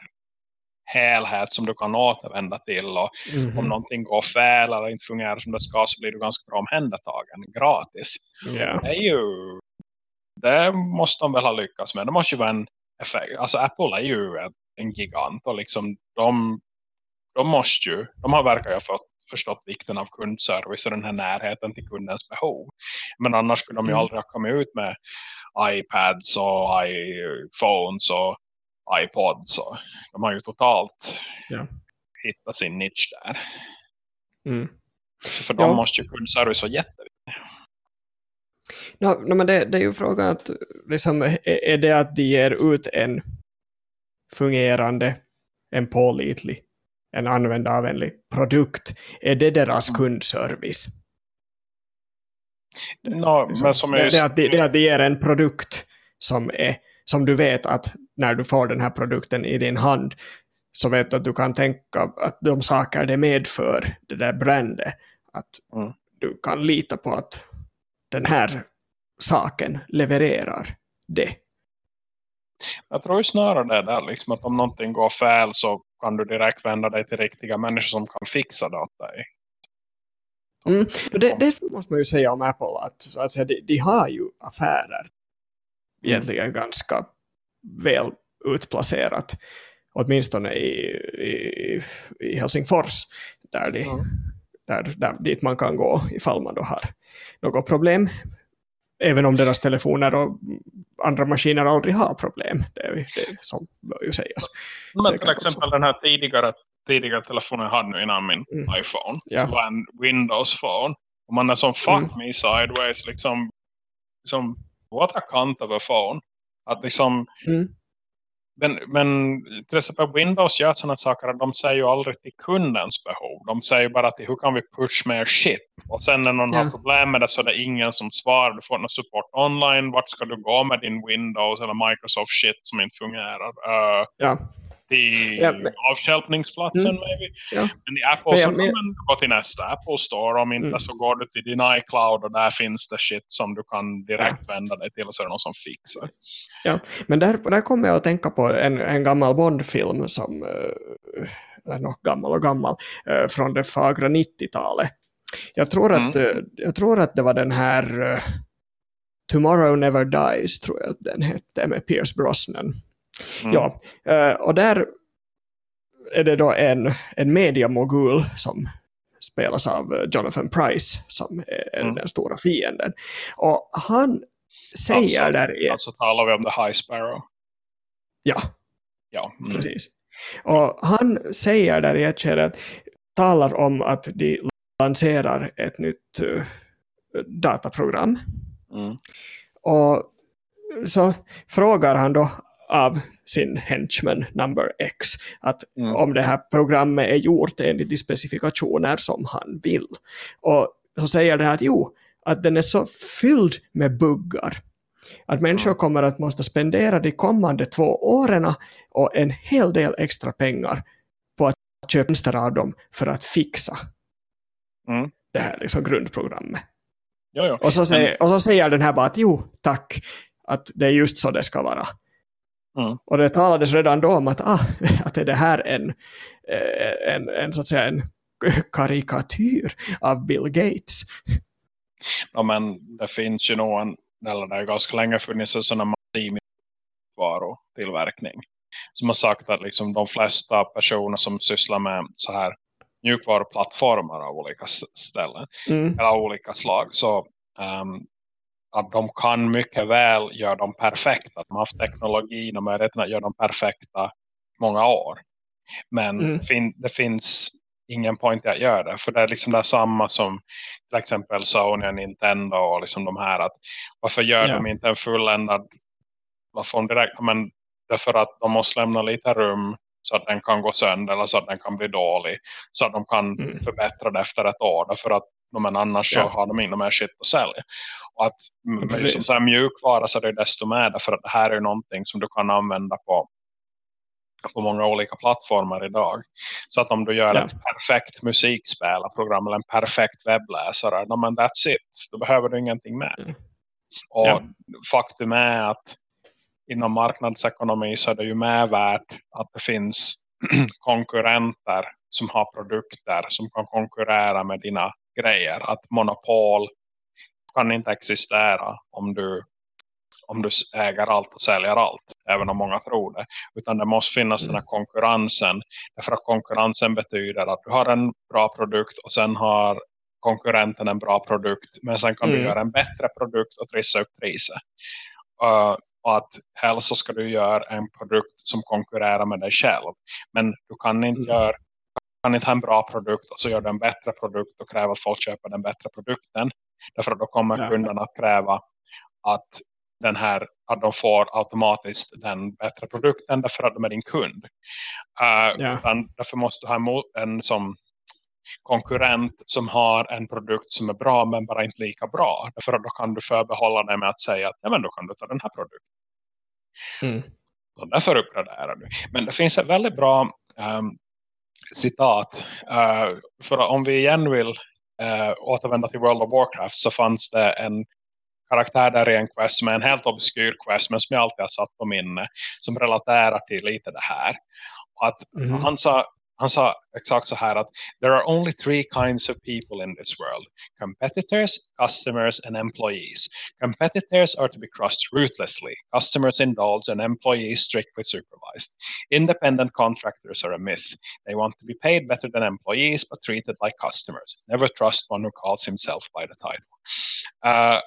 helhet som du kan återvända till och Mhm. om någonting går fel eller inte fungerar som det ska så blir du ganska bra omhändertagen gratis. ja. Det är ju det måste de väl ha lyckats med. Det måste ju vara en effekt. Alltså Apple är ju en, en gigant och liksom de, de måste ju, de har verkar ju fått förstått vikten av kundservice och den här närheten till kundens behov. Men annars skulle de ju Mm. aldrig ha kommit ut med iPads och iPhones och iPods. Och de har ju totalt Ja. hittat sin nisch där. Mm. För Ja. dem måste ju kundservice vara jätteviktigt. No, no, men det, det är ju frågan att liksom, är, är det att de ger ut en fungerande, en pålitlig, en användarvänlig produkt. Är det deras Mm. kundservice? No, Liksom, men som det, jag det, är att de, det är att de ger en produkt som, är, som du vet att när du får den här produkten i din hand så vet du att du kan tänka att de saker det medför, det där brandet, att Mm. du kan lita på att den här saken levererar det. Jag tror ju snarare det där liksom att om någonting går fel så kan du direkt vända dig till riktiga människor som kan fixa det åt dig. Mm. Det, det måste man ju säga om Apple, att, så att säga, de, de har ju affärer egentligen ganska väl utplacerat. Åtminstone i, i, i Helsingfors, där, de, Mm. där, där dit man kan gå ifall man då har något problem. Även om deras telefoner och andra maskiner aldrig har problem. Det är, det som bör ju sägas. Men till Säkert också. exempel den här tidigare, tidigare telefonen jag hade nu innan min Mm. iPhone. Ja. Det var en Windows phone. Och man är som fuck Mm. me sideways liksom, liksom what a cunt of a phone. Att liksom, Mm. Men, men till exempel Windows gör sådana saker att de säger ju aldrig till kundens behov. De säger bara till hur kan vi push mer shit. Och sen när någon Ja. har problem med det så är det ingen som svarar. Du får någon support online. Vart ska du gå med din Windows eller Microsoft shit som inte fungerar? Uh, Ja. Till Ja, men- avstjälpningsplatsen Mm. maybe. Ja. Men i Apple Men så men- kan gå till nästa Apple Store. Om inte Mm. så går du till din iCloud och där finns det shit som du kan direkt vända dig till och så är det någon som fixar. Men där, där kommer jag att tänka på en, en gammal Bond-film som är nog gammal och gammal eh, från det fagra 90-talet. Jag tror, att, Mm. eh, jag tror att det var den här eh, Tomorrow Never Dies tror jag att den hette med Pierce Brosnan. Mm. Ja, eh, och där är det då en, en mediamogul som spelas av eh, Jonathan Price som är Mm. den stora fienden. Och han säger Alltså- där i Alltså talar vi om The High Sparrow. ja, Ja. Mm. precis. Och han säger där i ett skede, att- talar om att de lanserar ett nytt eh, dataprogram. Mm. Och så frågar han då av sin henchman number X att Mm. om det här programmet är gjort enligt de specifikationer som han vill. Och så säger den att jo, att den är så fylld med buggar att människor Mm. kommer att måste spendera de kommande två åren och en hel del extra pengar på att köpa tjänster av dem för att fixa Mm. det här liksom grundprogrammet. Jo, jo. Och så, säger, och så säger den här bara att jo, tack, att det är just så det ska vara. Mm. Och det talades redan då om att, ah, <laughs> att är det här en, eh, en, en, så att säga, en <laughs> karikatyr av Bill Gates. Ja, men det finns ju någon, eller det är ganska länge funnits en massiv varutillverkning. Som har sagt att liksom de flesta personer som sysslar med så här mjukvaruplattformar av olika ställen Mm. eller olika slag så ehm, att de kan mycket väl göra dem perfekta. De har haft teknologin och möjligheten att göra dem perfekta många år. Men Mm. fin det finns ingen point att göra det. För det är liksom det samma som till exempel Sony och Nintendo och liksom de här. att Varför gör Ja. de inte en fulländad plafond direkt? Men därför att de måste lämna lite rum så att den kan gå sönder eller så att den kan bli dålig. Så att de kan Mm. förbättra det efter ett år. Därför att men annars Ja. så har de inte mer shit att sälja. Att med liksom så här mjukvara så är det desto mer. Därför att det här är någonting som du kan använda på på många olika plattformar idag. Så att om du gör Ja. ett perfekt musikspelarprogram eller en perfekt webbläsare, no, men that's it. Då behöver du ingenting mer. Mm. Och Ja. faktum är att inom marknadsekonomi så är det ju mer värt att det finns <clears throat> konkurrenter som har produkter som kan konkurrera med dina grejer. Att monopol kan inte existera om du om du äger allt och säljer allt. Även om många tror det. Utan det måste finnas den här konkurrensen. Därför att konkurrensen betyder att du har en bra produkt och sen har konkurrenten en bra produkt. Men sen kan Mm. du göra en bättre produkt och trissa upp priset. Uh, och att helst så ska du göra en produkt som konkurrerar med dig själv. Men du kan inte Mm. göra kan inte ha en bra produkt och så gör du en bättre produkt och kräver att folk köper den bättre produkten. Därför då kommer Ja. kunderna att kräva att den här att de får automatiskt den bättre produkten därför att de är din kund. Uh, Ja. utan därför måste du ha en, som konkurrent som har en produkt som är bra men bara inte lika bra. Därför att då kan du förbehålla dig med att säga att ja, men då kan du ta den här produkten. Mm. Så därför uppgraderar du. Men det finns ett väldigt bra ehm, citat. eh, för om vi igen vill uh, återvända till World of Warcraft så fanns det en karaktär där i en quest som är en helt obskyr quest men som jag alltid har satt på minne. Som relaterar till lite det här. Att Mhm. han sa han sa exakt så här att there are only three kinds of people in this world. Competitors, customers and employees. Competitors are to be crushed ruthlessly. Customers indulge and employees strictly supervised. Independent contractors are a myth. They want to be paid better than employees but treated like customers. Never trust one who calls himself by the title. Uh,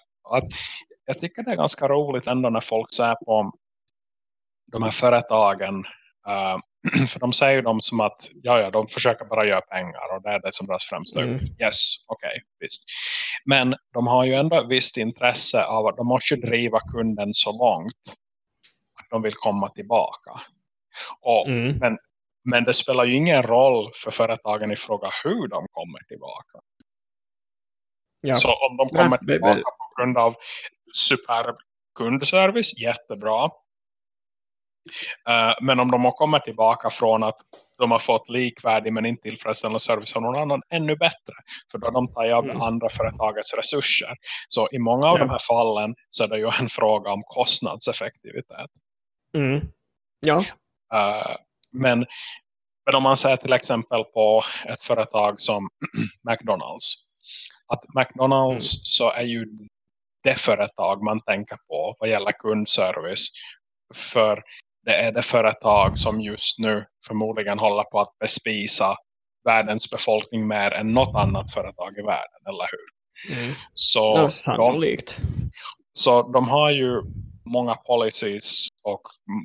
jag tycker det är ganska roligt ändå när folk säger på de här företagen uh, <clears throat> för de säger dem som att ja, ja, de försöker bara göra pengar och det är det som deras främsta mm. Yes, okej, okay, visst. Men de har ju ändå ett visst intresse av att de måste driva kunden så långt att de vill komma tillbaka. Och, mm. men, men det spelar ju ingen roll för företagen i fråga hur de kommer tillbaka. Ja. Så om de kommer tillbaka på grund av superb kundservice, jättebra. Uh, men om de kommer tillbaka från att de har fått likvärdig men inte tillfredsställande service av någon annan ännu bättre. För då de tar av mm. andra företagets resurser. Så i många av ja. de här fallen så är det ju en fråga om kostnadseffektivitet. Mm. Ja. Uh, men, men om man säger till exempel på ett företag som <clears throat> McDonalds. Att McDonalds mm. så är ju det företag man tänker på vad gäller kundservice. För det är det företag som just nu förmodligen håller på att bespisa världens befolkning mer än något annat företag i världen, eller hur? Mm. Så, sannolikt. De, så de har ju många policies och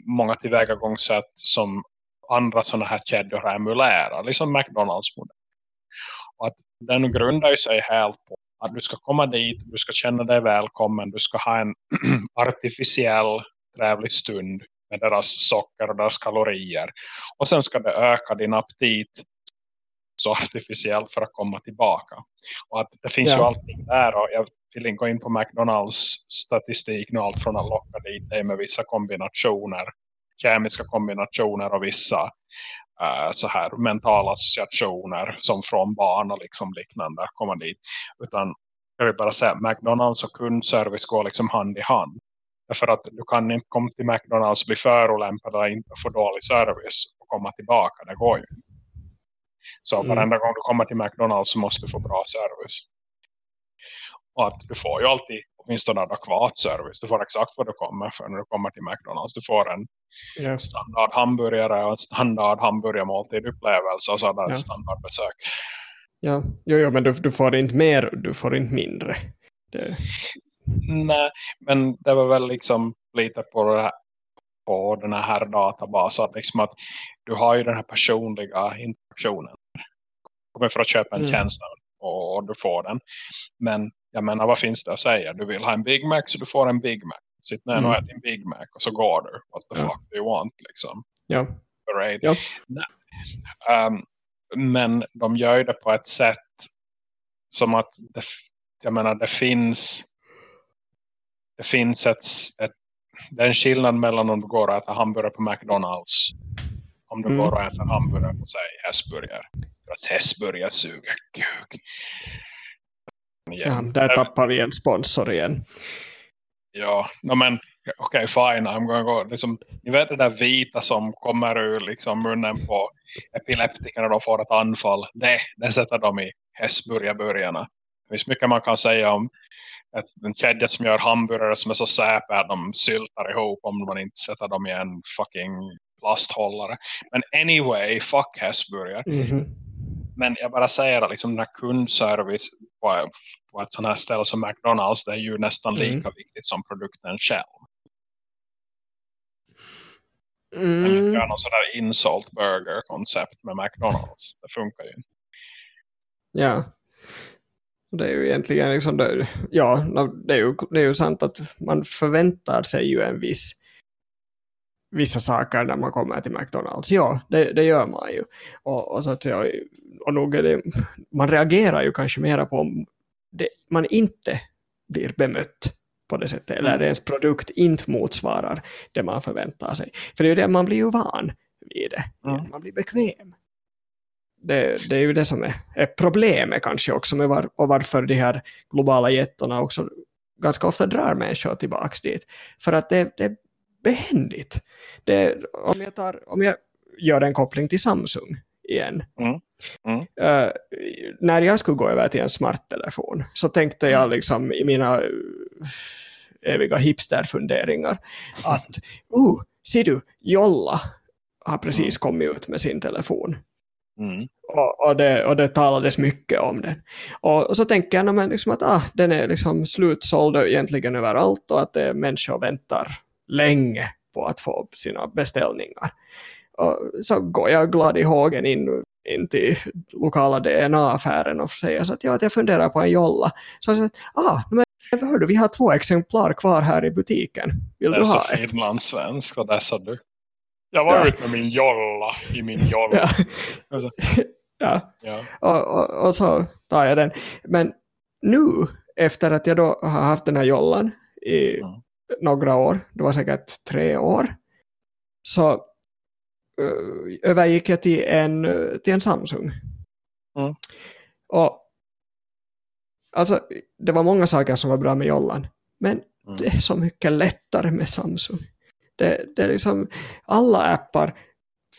många tillvägagångssätt som andra sådana här kedjor emulerar, liksom McDonalds modell. Och att den grundar sig helt på att du ska komma dit, du ska känna dig välkommen, du ska ha en <clears throat> artificiell trevlig stund med deras socker och deras kalorier. Och sen ska det öka din aptit så artificiellt för att komma tillbaka. Och att det finns ja. ju allting där och jag vill inte gå in på McDonalds statistik nu allt från att locka dit dig med vissa kombinationer, kemiska kombinationer och vissa uh, så här mentala associationer som från barn och liksom liknande komma dit. Utan jag vill bara säga McDonalds och kundservice går liksom hand i hand. Därför att du kan inte komma till McDonalds och bli förolämpad eller inte få dålig service och komma tillbaka. Det går ju Så mm. varenda gång du kommer till McDonalds så måste du få bra service. Och att du får ju alltid åtminstone adekvat service. Du får exakt vad du kommer för när du kommer till McDonalds. Du får en yeah. standard hamburgare och en standard hamburgermåltid upplevelse och sådär yeah. standardbesök. Ja, jo, jo, men du, du får inte mer, du får inte mindre. Det... Nej, men det var väl liksom lite på, det här, på den här databasen. Liksom att du har ju den här personliga interaktionen. Du kommer för att köpa en mm. tjänst och, och du får den. Men jag menar, vad finns det att säga? Du vill ha en Big Mac så du får en Big Mac. Sitt ner och mm. ät din Big Mac och så går du. What the ja. fuck do you want? Liksom. Ja. Right. ja. Um, men de gör det på ett sätt som att det, jag menar, det finns det finns ett, ett det är en skillnad mellan om du går och äter hamburgare på McDonalds om du mm. går och äter hamburgare på sig hästburgare. För att hästburgare suger kuk. Ja, där tappar vi en sponsor igen. Ja, no, men okej, okay, fine. I'm going go. Liksom, ni vet det där vita som kommer ur liksom, munnen på epileptiker när de får ett anfall. Det, det sätter de i hästburgarburgarna. Det finns mycket man kan säga om ett, en kedja som gör hamburgare som är så säpa att de syltar ihop om man inte sätter dem i en fucking plasthållare. Men anyway, fuck hästburgare. Mm -hmm. Men jag bara säger att liksom den här kundservice på, på ett sånt här ställe som McDonalds det är ju nästan mm. lika viktigt som produkten själv. Mm. Men göra någon sån där insult burger koncept med McDonalds. Det funkar ju. Ja. Det är ju egentligen liksom det, ja, det är, ju, det är ju sant att man förväntar sig ju en viss vissa saker när man kommer till McDonalds. Ja, det, det gör man ju. Och, och så att jag, och nog det, man reagerar ju kanske mera på om det, man inte blir bemött på det sättet, eller mm. ens produkt inte motsvarar det man förväntar sig. För det är ju det, man blir ju van vid det. Mm. Man blir bekväm det, det är ju det som är, är problemet kanske också med var, och varför de här globala jättarna också ganska ofta drar människor tillbaka dit. För att det, det är behändigt. Det, om, jag tar, om jag gör en koppling till Samsung igen. Mm. Mm. Uh, när jag skulle gå över till en smarttelefon så tänkte jag liksom i mina uh, eviga hipsterfunderingar att, uh, ser du, Jolla har precis mm. kommit ut med sin telefon. Mm. Och, och, det, och det talades mycket om den. Och, och så tänker jag men liksom att ah, den är liksom slutsåld egentligen överallt och att det, människor väntar länge på att få sina beställningar. Och så går jag glad i hågen in, in till lokala DNA-affären och säger så att, ja, att jag funderar på en jolla. Så jag säger ah, men hör du, vi har två exemplar kvar här i butiken. Vill det du är ha så ett? finlandssvensk och där sa du. Jag var Ja. ute med min jolla i min jolla. Ja. Ja. ja. Och, och, och så tar jag den. Men nu, efter att jag då har haft den här jollan i Mm. några år, det var säkert tre år, så uh, övergick jag till en, till en Samsung. Mm. Och alltså, det var många saker som var bra med jollan, men Mm. det är så mycket lättare med Samsung. Det, det är liksom, alla appar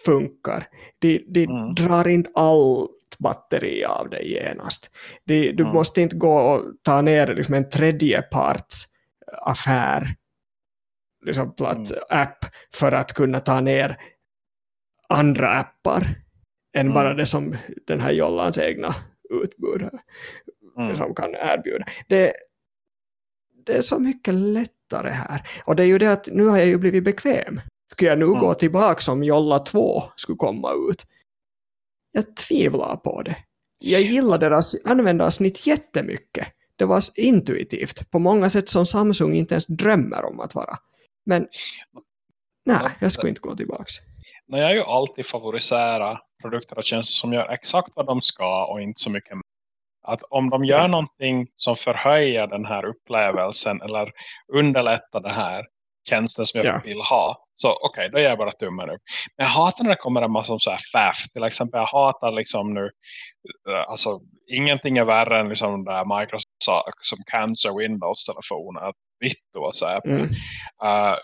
funkar. De, de Mm. drar inte allt batteri av dig genast. De, du Mm. måste inte gå och ta ner liksom en tredjeparts affär, liksom plats, Mm. app, för att kunna ta ner andra appar än Mm. bara det som den här jollans egna utbud Mm. som kan erbjuda. Det, det är så mycket lättare här. Och det är ju det att nu har jag ju blivit bekväm. Ska jag nu Mm. gå tillbaka om Jolla 2 skulle komma ut? Jag tvivlar på det. Jag gillar deras användarsnitt jättemycket. Det var intuitivt. På många sätt som Samsung inte ens drömmer om att vara. Men nej, jag skulle inte gå tillbaka. Men jag är ju alltid favorisera produkter och tjänster som gör exakt vad de ska och inte så mycket. Att om de gör någonting som förhöjer den här upplevelsen eller underlättar det här tjänsten som jag Ja. vill ha. Så okej, då ger jag bara tummen upp. Men jag hatar när det kommer en massa så här faff. Till exempel jag hatar liksom nu eh, alltså ingenting är värre än liksom där Microsoft som cancer Windows-telefoner. Vitt och så här. Mm. Uh,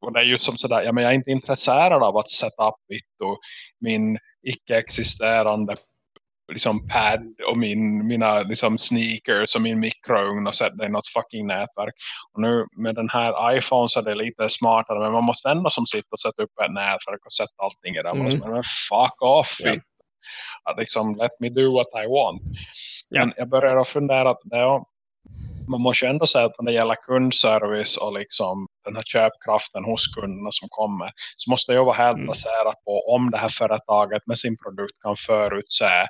och det är ju som sådär, ja men jag är inte intresserad av att sätta upp Vittu, min icke-existerande liksom pad och min, mina liksom sneakers och min mikrougn och sätta det i något fucking nätverk. Och nu med den här iPhone så är det lite smartare men man måste ändå som sitta och sätta upp ett nätverk och sätta allting i det. Mm. Men fuck off! Ja. Vittu. Att liksom, let me do what I want. Ja. Men jag börjar fundera att det är, man måste ju ändå säga att när det gäller kundservice och liksom den här köpkraften hos kunderna som kommer så måste ju vara helt Mm. baserat på om det här företaget med sin produkt kan förutse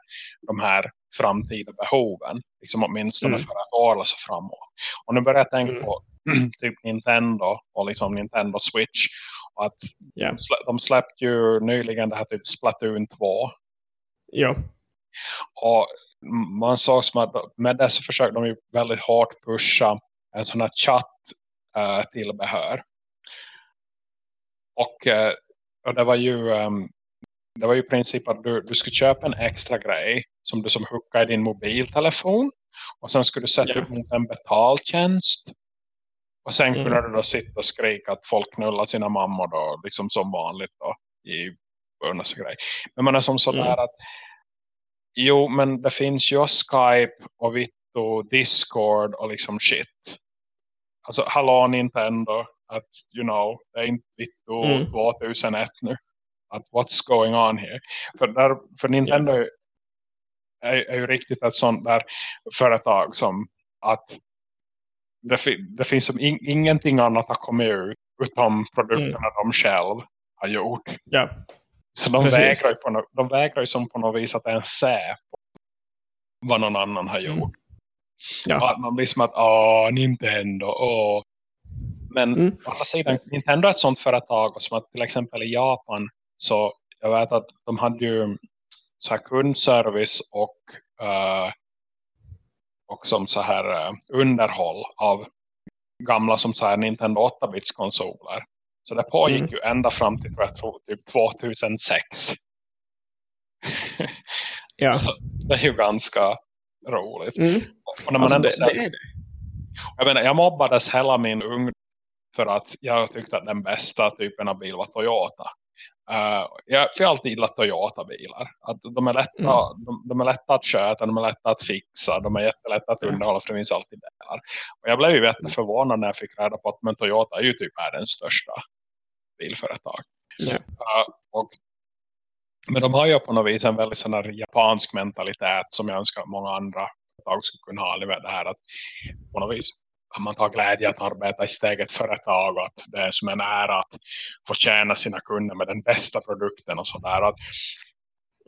de här framtida behoven. Liksom åtminstone Mm. för ett år eller så framåt. Och nu börjar jag tänka Mm. på <clears throat> typ Nintendo och liksom Nintendo Switch. Och att slä, de släppte ju nyligen det här typ Splatoon 2. Ja. Och man såg som att med det så försökte de ju väldigt hårt pusha en sån här chatt eh, tillbehör. Och, eh, och det var ju ehm, det var ju i princip att du, du skulle köpa en extra grej som du som hookar i din mobiltelefon och sen skulle du sätta upp mot en betaltjänst och sen Mm. kunde du då sitta och skrika att folk knullar sina mammor då, liksom som vanligt då i grej. Men man är som sådär Mm. att jo men det finns ju Skype och Vitto, Discord och liksom shit. Alltså hallå Nintendo att you know, det är inte Vitto Mm. 2001 nu. Att what's going on here? För, där, för Nintendo är, är ju riktigt ett sånt där företag som att det, det finns som in, ingenting annat har kommit ut utom produkterna de själv har gjort. Ja. Så de Precis. vägrar, ju på no, de vägrar ju som på något vis att ens se på vad någon annan har gjort. Mm. Ja. man blir som att, åh, Nintendo, åh. Men Mm. å andra sidan, Nintendo är ett sånt företag och som att till exempel i Japan så jag vet att de hade ju så här kundservice och eh, och som så här eh, underhåll av gamla som så här Nintendo 8-bits konsoler. Så det pågick Mm. ju ända fram till jag tror, typ 2006. Ja. Så det är ju ganska roligt. Mm. Och när man Alltså, ändå det, ser, det jag, menar, jag mobbades hela min ungdom för att jag tyckte att den bästa typen av bil var Toyota. Uh, jag får alltid gilla Toyota-bilar. Att de, är lätta, Mm. de, de är lätta att köta, de är lätta att fixa, de är jättelätta att underhålla för det finns alltid delar. Och jag blev ju jätteförvånad när jag fick reda på att men Toyota är ju typ världens största bilföretag. Ja. Uh, och, men de har ju på något vis en väldigt sån här japansk mentalitet som jag önskar att många andra företag skulle kunna ha. Det här att på något vis man tar glädje att arbeta i sitt eget företag och att det är som en ära att få tjäna sina kunder med den bästa produkten och sådär.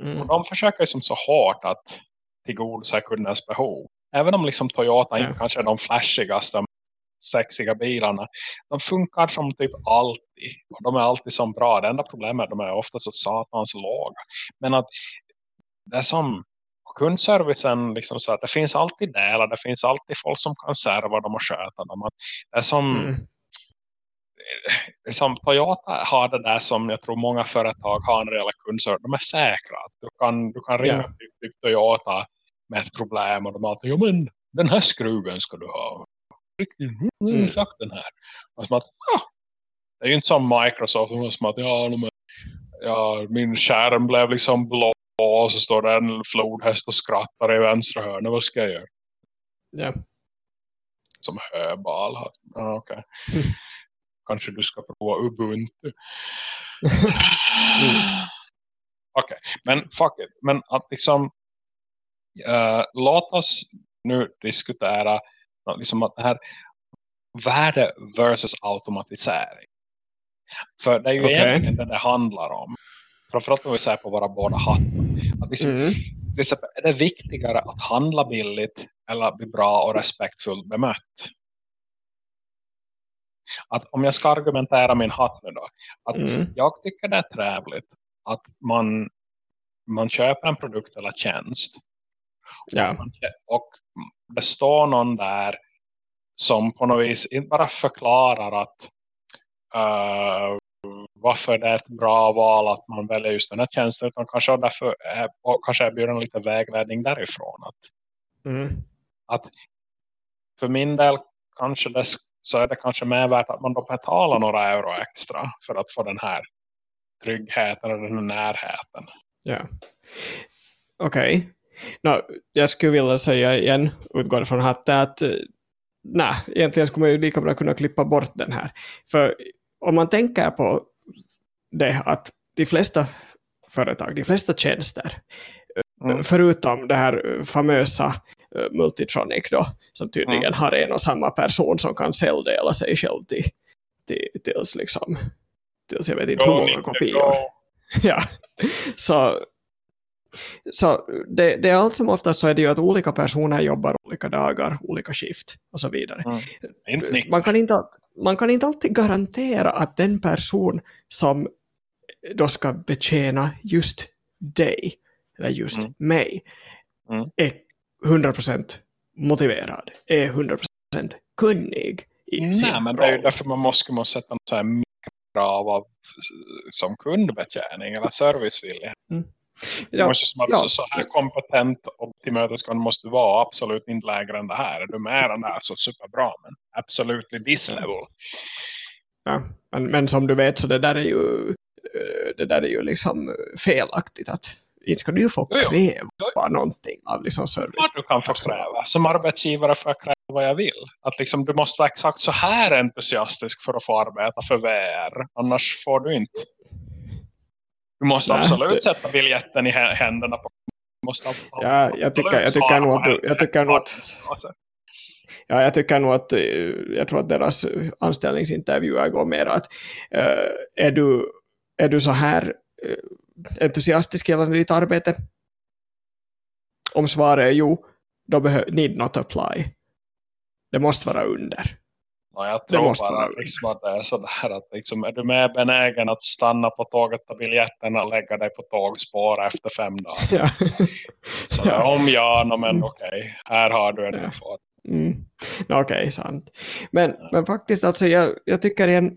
Mm. Och de försöker som så hårt att tillgodose kundens behov. Även om liksom Toyota inte kanske är de flashigaste sexiga bilarna. De funkar som typ alltid. Och de är alltid som bra. Det enda problemet är att de är ofta så satans låga. Men att det är som kundservicen liksom så att det finns alltid delar. Det finns alltid folk som kan serva dem och sköta dem. Det är som... Mm. Liksom Toyota har det där som jag tror många företag har när det gäller kundservice. De är säkra. Du kan, du kan ringa yeah. till, till Toyota med ett problem och de alltid, jo men den här skruven ska du ha. Mm. Exakt den här. Och som att, ah, det är ju inte som Microsoft som att ja, ja, min skärm blev liksom blå och så står det en flodhäst och skrattar i vänstra hörnet. Vad ska jag göra? Ja. Som höbal. Ah, okay. mm. Kanske du ska prova Ubuntu. mm. Okej, okay. men fuck it. Men att liksom uh, låt oss nu diskutera liksom att det här värde versus automatisering. För det är ju okay. egentligen det det handlar om. Framförallt om vi ser på våra båda hattar. Att liksom, mm. är det viktigare att handla billigt eller bli bra och respektfullt bemött? Att om jag ska argumentera min hatt nu då. Att mm. jag tycker det är trevligt att man, man köper en produkt eller tjänst. Ja. Och, man, och det står någon där som på något vis inte bara förklarar att uh, varför det är ett bra val att man väljer just den här tjänsten utan kanske därför är, och kanske erbjuder lite vägledning därifrån att, mm. att för min del kanske det, så är det kanske mer värt att man då betalar några euro extra för att få den här tryggheten och den här närheten. Ja. Okej. Okay. No, jag skulle vilja säga igen, utgående från hatten, att eh, nej, egentligen skulle man ju lika bra kunna klippa bort den här. För om man tänker på det att de flesta företag, de flesta tjänster, mm. förutom det här famösa uh, Multitronic då, som tydligen mm. har en och samma person som kan celldela sig själv till, till, tills liksom tills jag vet inte hur många kopior. <laughs> ja, så så det, det är allt som oftast så är det ju att olika personer jobbar olika dagar, olika skift och så vidare. Mm. Man, kan inte, man kan inte alltid garantera att den person som då ska betjäna just dig, eller just mm. mig, mm. är 100% motiverad, är 100% kunnig i Nej, sin men det är ju därför man måste, måste sätta något så här krav av, som kundbetjäning eller servicevilja. Mm. Ja, måste som ja. så här kompetent och tillmötesgående måste du vara absolut inte lägre än det här. Är du med den där så superbra men absolut this level. Ja, men, men som du vet så det där är ju det där är ju liksom felaktigt att inte ska du ju få kräva jo, jo. någonting av liksom service. Ja, du kan få kräva. Som arbetsgivare får jag kräva vad jag vill. Att liksom, du måste vara exakt så här entusiastisk för att få arbeta för VR. Annars får du inte. Du måste Nej, absolut det... sätta biljetten i händerna på måste ja, jag tycker, jag tycker nog att, jag tycker nog att ja, jag tycker nog att jag tror att deras anställningsintervjuer går mer att uh, är, du, är du så här uh, entusiastisk gällande ditt arbete? Om svaret är jo, då behöver need not apply. Det måste vara under. Ja, jag tror måste bara liksom att det är sådär att liksom, är du mer benägen att stanna på tåget på biljetten och lägga dig på tågspår efter fem dagar? Ja. Så ja. om ja, no, men mm. okej, okay, här har du en ja. info. Mm. Okej, okay, sant. Men, ja. men faktiskt, alltså, jag, jag tycker igen,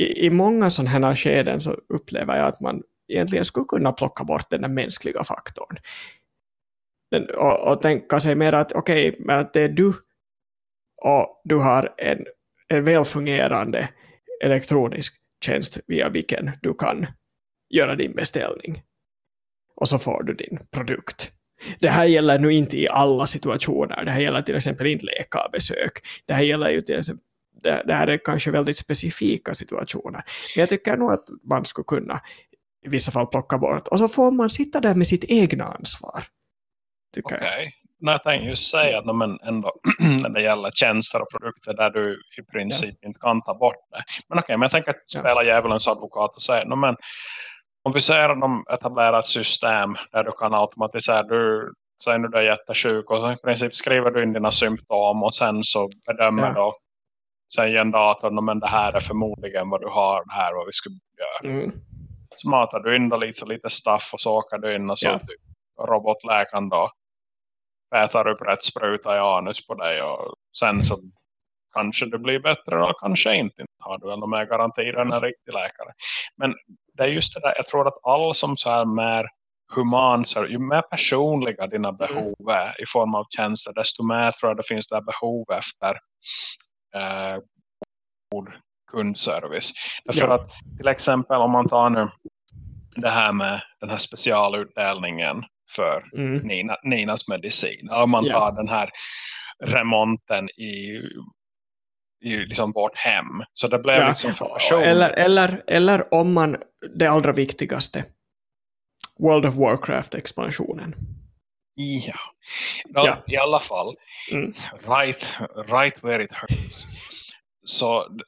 i, i många sådana här skeden så upplever jag att man egentligen skulle kunna plocka bort den där mänskliga faktorn. Den, och, och tänka sig mer att okej, okay, men att det är du och du har en, en välfungerande elektronisk tjänst via vilken du kan göra din beställning. Och så får du din produkt. Det här gäller nu inte i alla situationer. Det här gäller till exempel inte läkarbesök. Det här gäller ju till exempel det, det här är kanske väldigt specifika situationer. Men jag tycker nog att man skulle kunna i vissa fall plocka bort. Och så får man sitta där med sitt egna ansvar. Okej. Okay. jag tänkte just säga att men ändå, <clears throat> när det gäller tjänster och produkter där du i princip ja. inte kan ta bort det. Men okej, okay, men jag tänker att spela djävulens advokat och säga, men om vi säger att de etablerar ett system där du kan automatisera, du säger nu du är jättesjuk och så i princip skriver du in dina symptom och sen så bedömer ja. då säger en dator, men det här är förmodligen vad du har, här vad vi skulle göra. Mm. Så matar du in då lite, lite staff och så åker du in och så ja. typ, robotläkaren då petar upp rätt spruta i anus på dig och sen så kanske du blir bättre och kanske inte har du ändå med garantier än en riktig läkare. Men det är just det där, jag tror att all som så här mer human, så ju mer personliga dina mm. behov är i form av tjänster, desto mer tror jag det finns det behov efter eh, god kundservice. Därför ja. att till exempel om man tar nu det här med den här specialutdelningen för mm. Nina, Ninas medicin. Om man tar ja. den här remonten i i liksom vårt hem. Så det blev ja. liksom för eller, eller, eller om man, det allra viktigaste, World of Warcraft-expansionen. Ja. ja. i alla fall. Mm. Right, right where it hurts. Så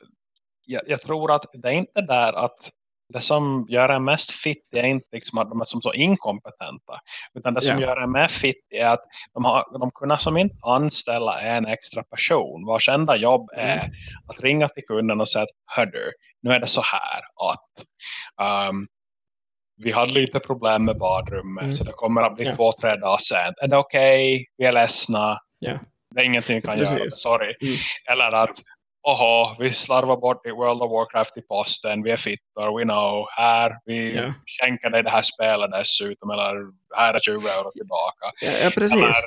jag, jag, tror att det är inte där att det som gör en mest fittig är inte liksom att de är som så inkompetenta. Utan det som yeah. gör en mest fittig är att de, har, de kunna som inte anställa en extra person. Vars enda jobb är mm. att ringa till kunden och säga hördu, nu är det så här att um, vi hade lite problem med badrummet mm. så det kommer att bli yeah. två, tre dagar sen. Är det okej? Okay? Vi är ledsna. Yeah. Det är ingenting vi kan Precis. göra, sorry. Mm. Eller att Oho, vi slarvar bort i World of Warcraft i posten, vi är fittor, we know, här, vi yeah. skänker dig det här spelet dessutom, eller här är 20 euro tillbaka. Ja, ja precis.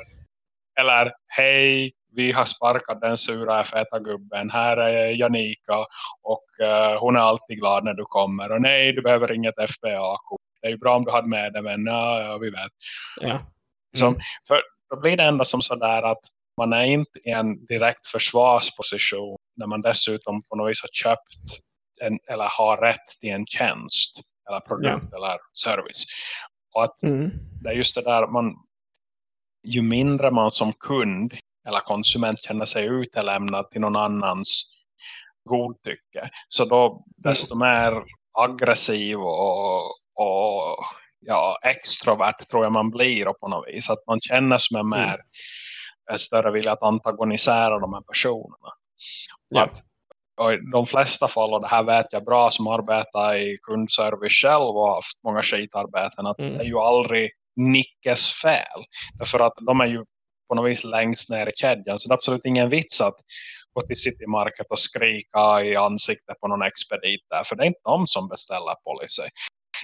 Eller, eller, hej, vi har sparkat den sura feta gubben, här är Janika och uh, hon är alltid glad när du kommer, och nej, du behöver inget FBA-kort, det är ju bra om du hade med det, men ja, ja vi vet. Ja. Mm. Så, för då blir det ändå som sådär att man är inte i en direkt försvarsposition när man dessutom på något vis har köpt en, eller har rätt till en tjänst eller produkt ja. eller service. Och att mm. det är just det där man ju mindre man som kund eller konsument känner sig utelämnad till någon annans godtycke så då desto mm. mer aggressiv och, och ja, extrovert tror jag man blir på något vis. Att man känner som en mer mm. större vilja att antagonisera de här personerna. Ja. Att, och i de flesta fall, och det här vet jag bra som arbetar i kundservice själv och haft många skitarbeten, att mm. det är ju aldrig Nickes fel. För att de är ju på något vis längst ner i kedjan. Så det är absolut ingen vits att gå till City Market och skrika i ansiktet på någon expedit där. För det är inte de som beställer policy.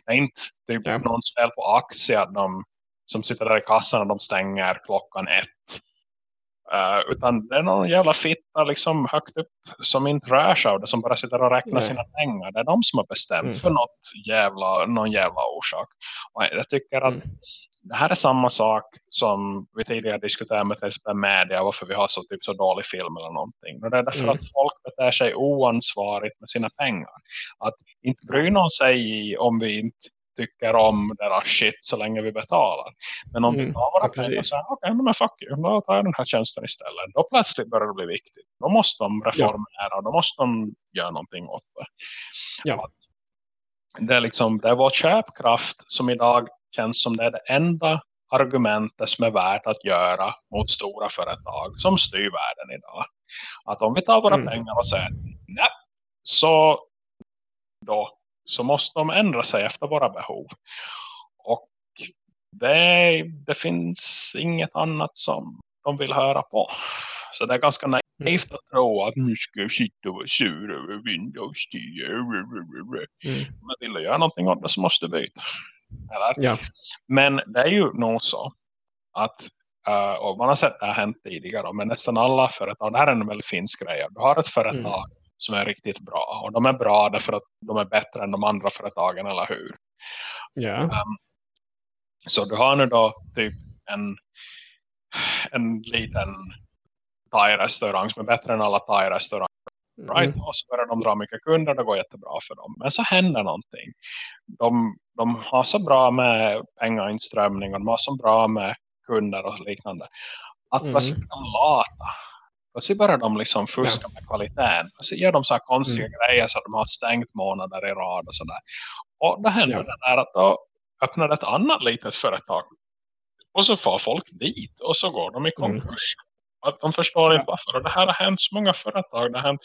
Det är inte typ ja. någons fel på aktier de, som sitter där i kassan och de stänger klockan ett Uh, utan det är någon jävla fitta liksom högt upp som inte rör sig av det, som bara sitter och räknar Nej. sina pengar. Det är de som har bestämt mm. för något jävla, någon jävla orsak. Och jag tycker att mm. Det här är samma sak som vi tidigare diskuterade med till exempel media, varför vi har så, typ, så dålig film eller någonting. Och det är därför mm. att folk beter sig oansvarigt med sina pengar. Att inte bry någon sig om vi inte tycker om deras shit så länge vi betalar. Men om mm, vi tar våra pengar och säger okej, okay, men fuck you, då tar jag den här tjänsten istället. Då plötsligt börjar det bli viktigt. Då måste de reformera ja. då måste de göra någonting åt det. Ja. Det är, liksom, det är vår köpkraft som idag känns som det är det enda argumentet som är värt att göra mot stora företag som styr världen idag. Att om vi tar våra mm. pengar och säger nej, så då så måste de ändra sig efter våra behov. Och det, det finns inget annat som de vill höra på. Så det är ganska naivt att tro att nu ska jag sitta och vara sur över Windows 10. Mm. Men vill du göra någonting åt det så måste du byta. Eller? Ja. Men det är ju nog så att Uh, och man har sett det här hänt tidigare men nästan alla företag, det här är en väldigt finsk grej du har ett företag mm som är riktigt bra. Och de är bra därför att de är bättre än de andra företagen, eller hur? Ja. Um, så du har nu då typ en, en liten thai-restaurang som är bättre än alla thai-restauranger. Right? Mm. Och så börjar de dra mycket kunder, det går jättebra för dem. Men så händer någonting. De, de har så bra med pengainströmning och de har så bra med kunder och liknande. att mm. plötsligt de lata. Plötsligt börjar de liksom fuska ja. med kvaliteten. Plötsligt gör de så här konstiga mm. grejer så att de har stängt månader i rad och sådär. Och då händer ja. det där att då öppnar ett annat litet företag. Och så får folk dit och så går de i mm. konkurs. Mm. Att de förstår inte varför. Och det här har hänt så många företag. Det, har hänt,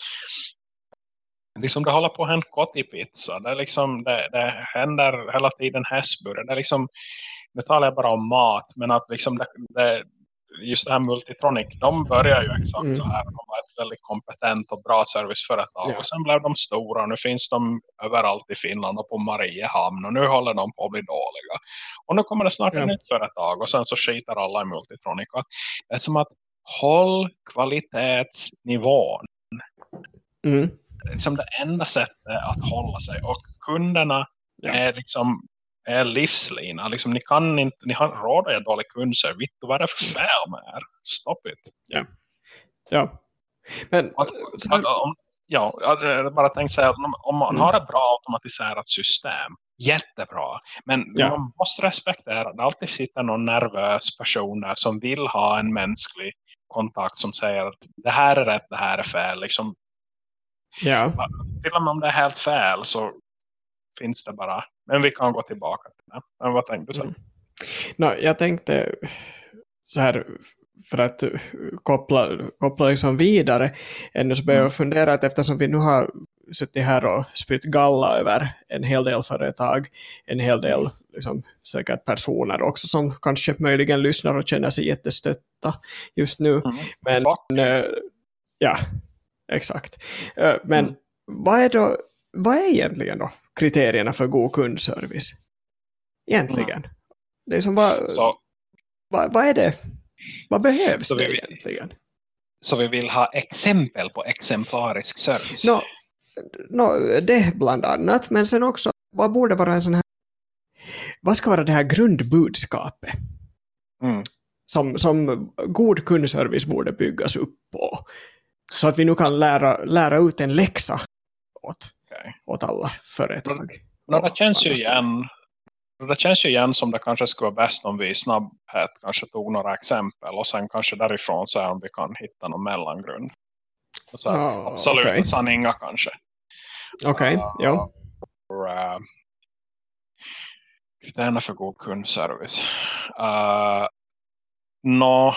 liksom det håller på att hända kottipizza. Det, liksom, det, det händer hela tiden hästburgare. Det är liksom, nu talar jag bara om mat. Men att liksom det, det, just det här Multitronic, de börjar ju exakt mm. så här. De var ett väldigt kompetent och bra serviceföretag. Ja. Och sen blev de stora. Nu finns de överallt i Finland och på Mariehamn. Och nu håller de på att bli dåliga. Och nu kommer det snart ja. ett nytt företag. Och sen så skiter alla i Multitronic. Det är som att håll kvalitetsnivån. Mm. Det är liksom det enda sättet att hålla sig. Och kunderna ja. är liksom är livslina. Liksom, ni, kan inte, ni har råd att göra dålig kundservice. Vad är det för fel med er? Stop it. Ja. Ja. Men, att, att, om, ja, jag bara tänkte säga att om man mm. har ett bra automatiserat system, jättebra. Men ja. man måste respektera att det alltid sitter någon nervös person där som vill ha en mänsklig kontakt som säger att det här är rätt, det här är fel. Liksom, ja. Till och med om det är helt fel så finns det bara. Men vi kan gå tillbaka till det. Men vad tänkte du sen? Mm. No, jag tänkte så här för att koppla, koppla liksom vidare ännu så börjar jag mm. fundera att eftersom vi nu har suttit här och spytt galla över en hel del företag, en hel del liksom, säkert personer också som kanske möjligen lyssnar och känner sig jättestötta just nu. Mm. Men äh, ja, exakt. Äh, men mm. vad är då vad är egentligen då kriterierna för god kundservice? Egentligen. Mm. Det är som bara, så, vad, vad är det? Vad behövs det vi, egentligen? Så vi vill ha exempel på exemplarisk service? No, no, det bland annat, men sen också, vad borde vara en sån här, vad ska vara det här grundbudskapet? Mm. Som, som god kundservice borde byggas upp på. Så att vi nu kan lära, lära ut en läxa åt okay. åt alla företag. Men det känns ju igen det känns ju igen som det kanske skulle vara bäst om vi i snabbhet kanske tog några exempel och sen kanske därifrån så om vi kan hitta någon mellangrund. Så oh, absolut okay. sanninga kanske. Okej, okay, uh, ja. Uh, kriterierna för god kundservice. Uh, no,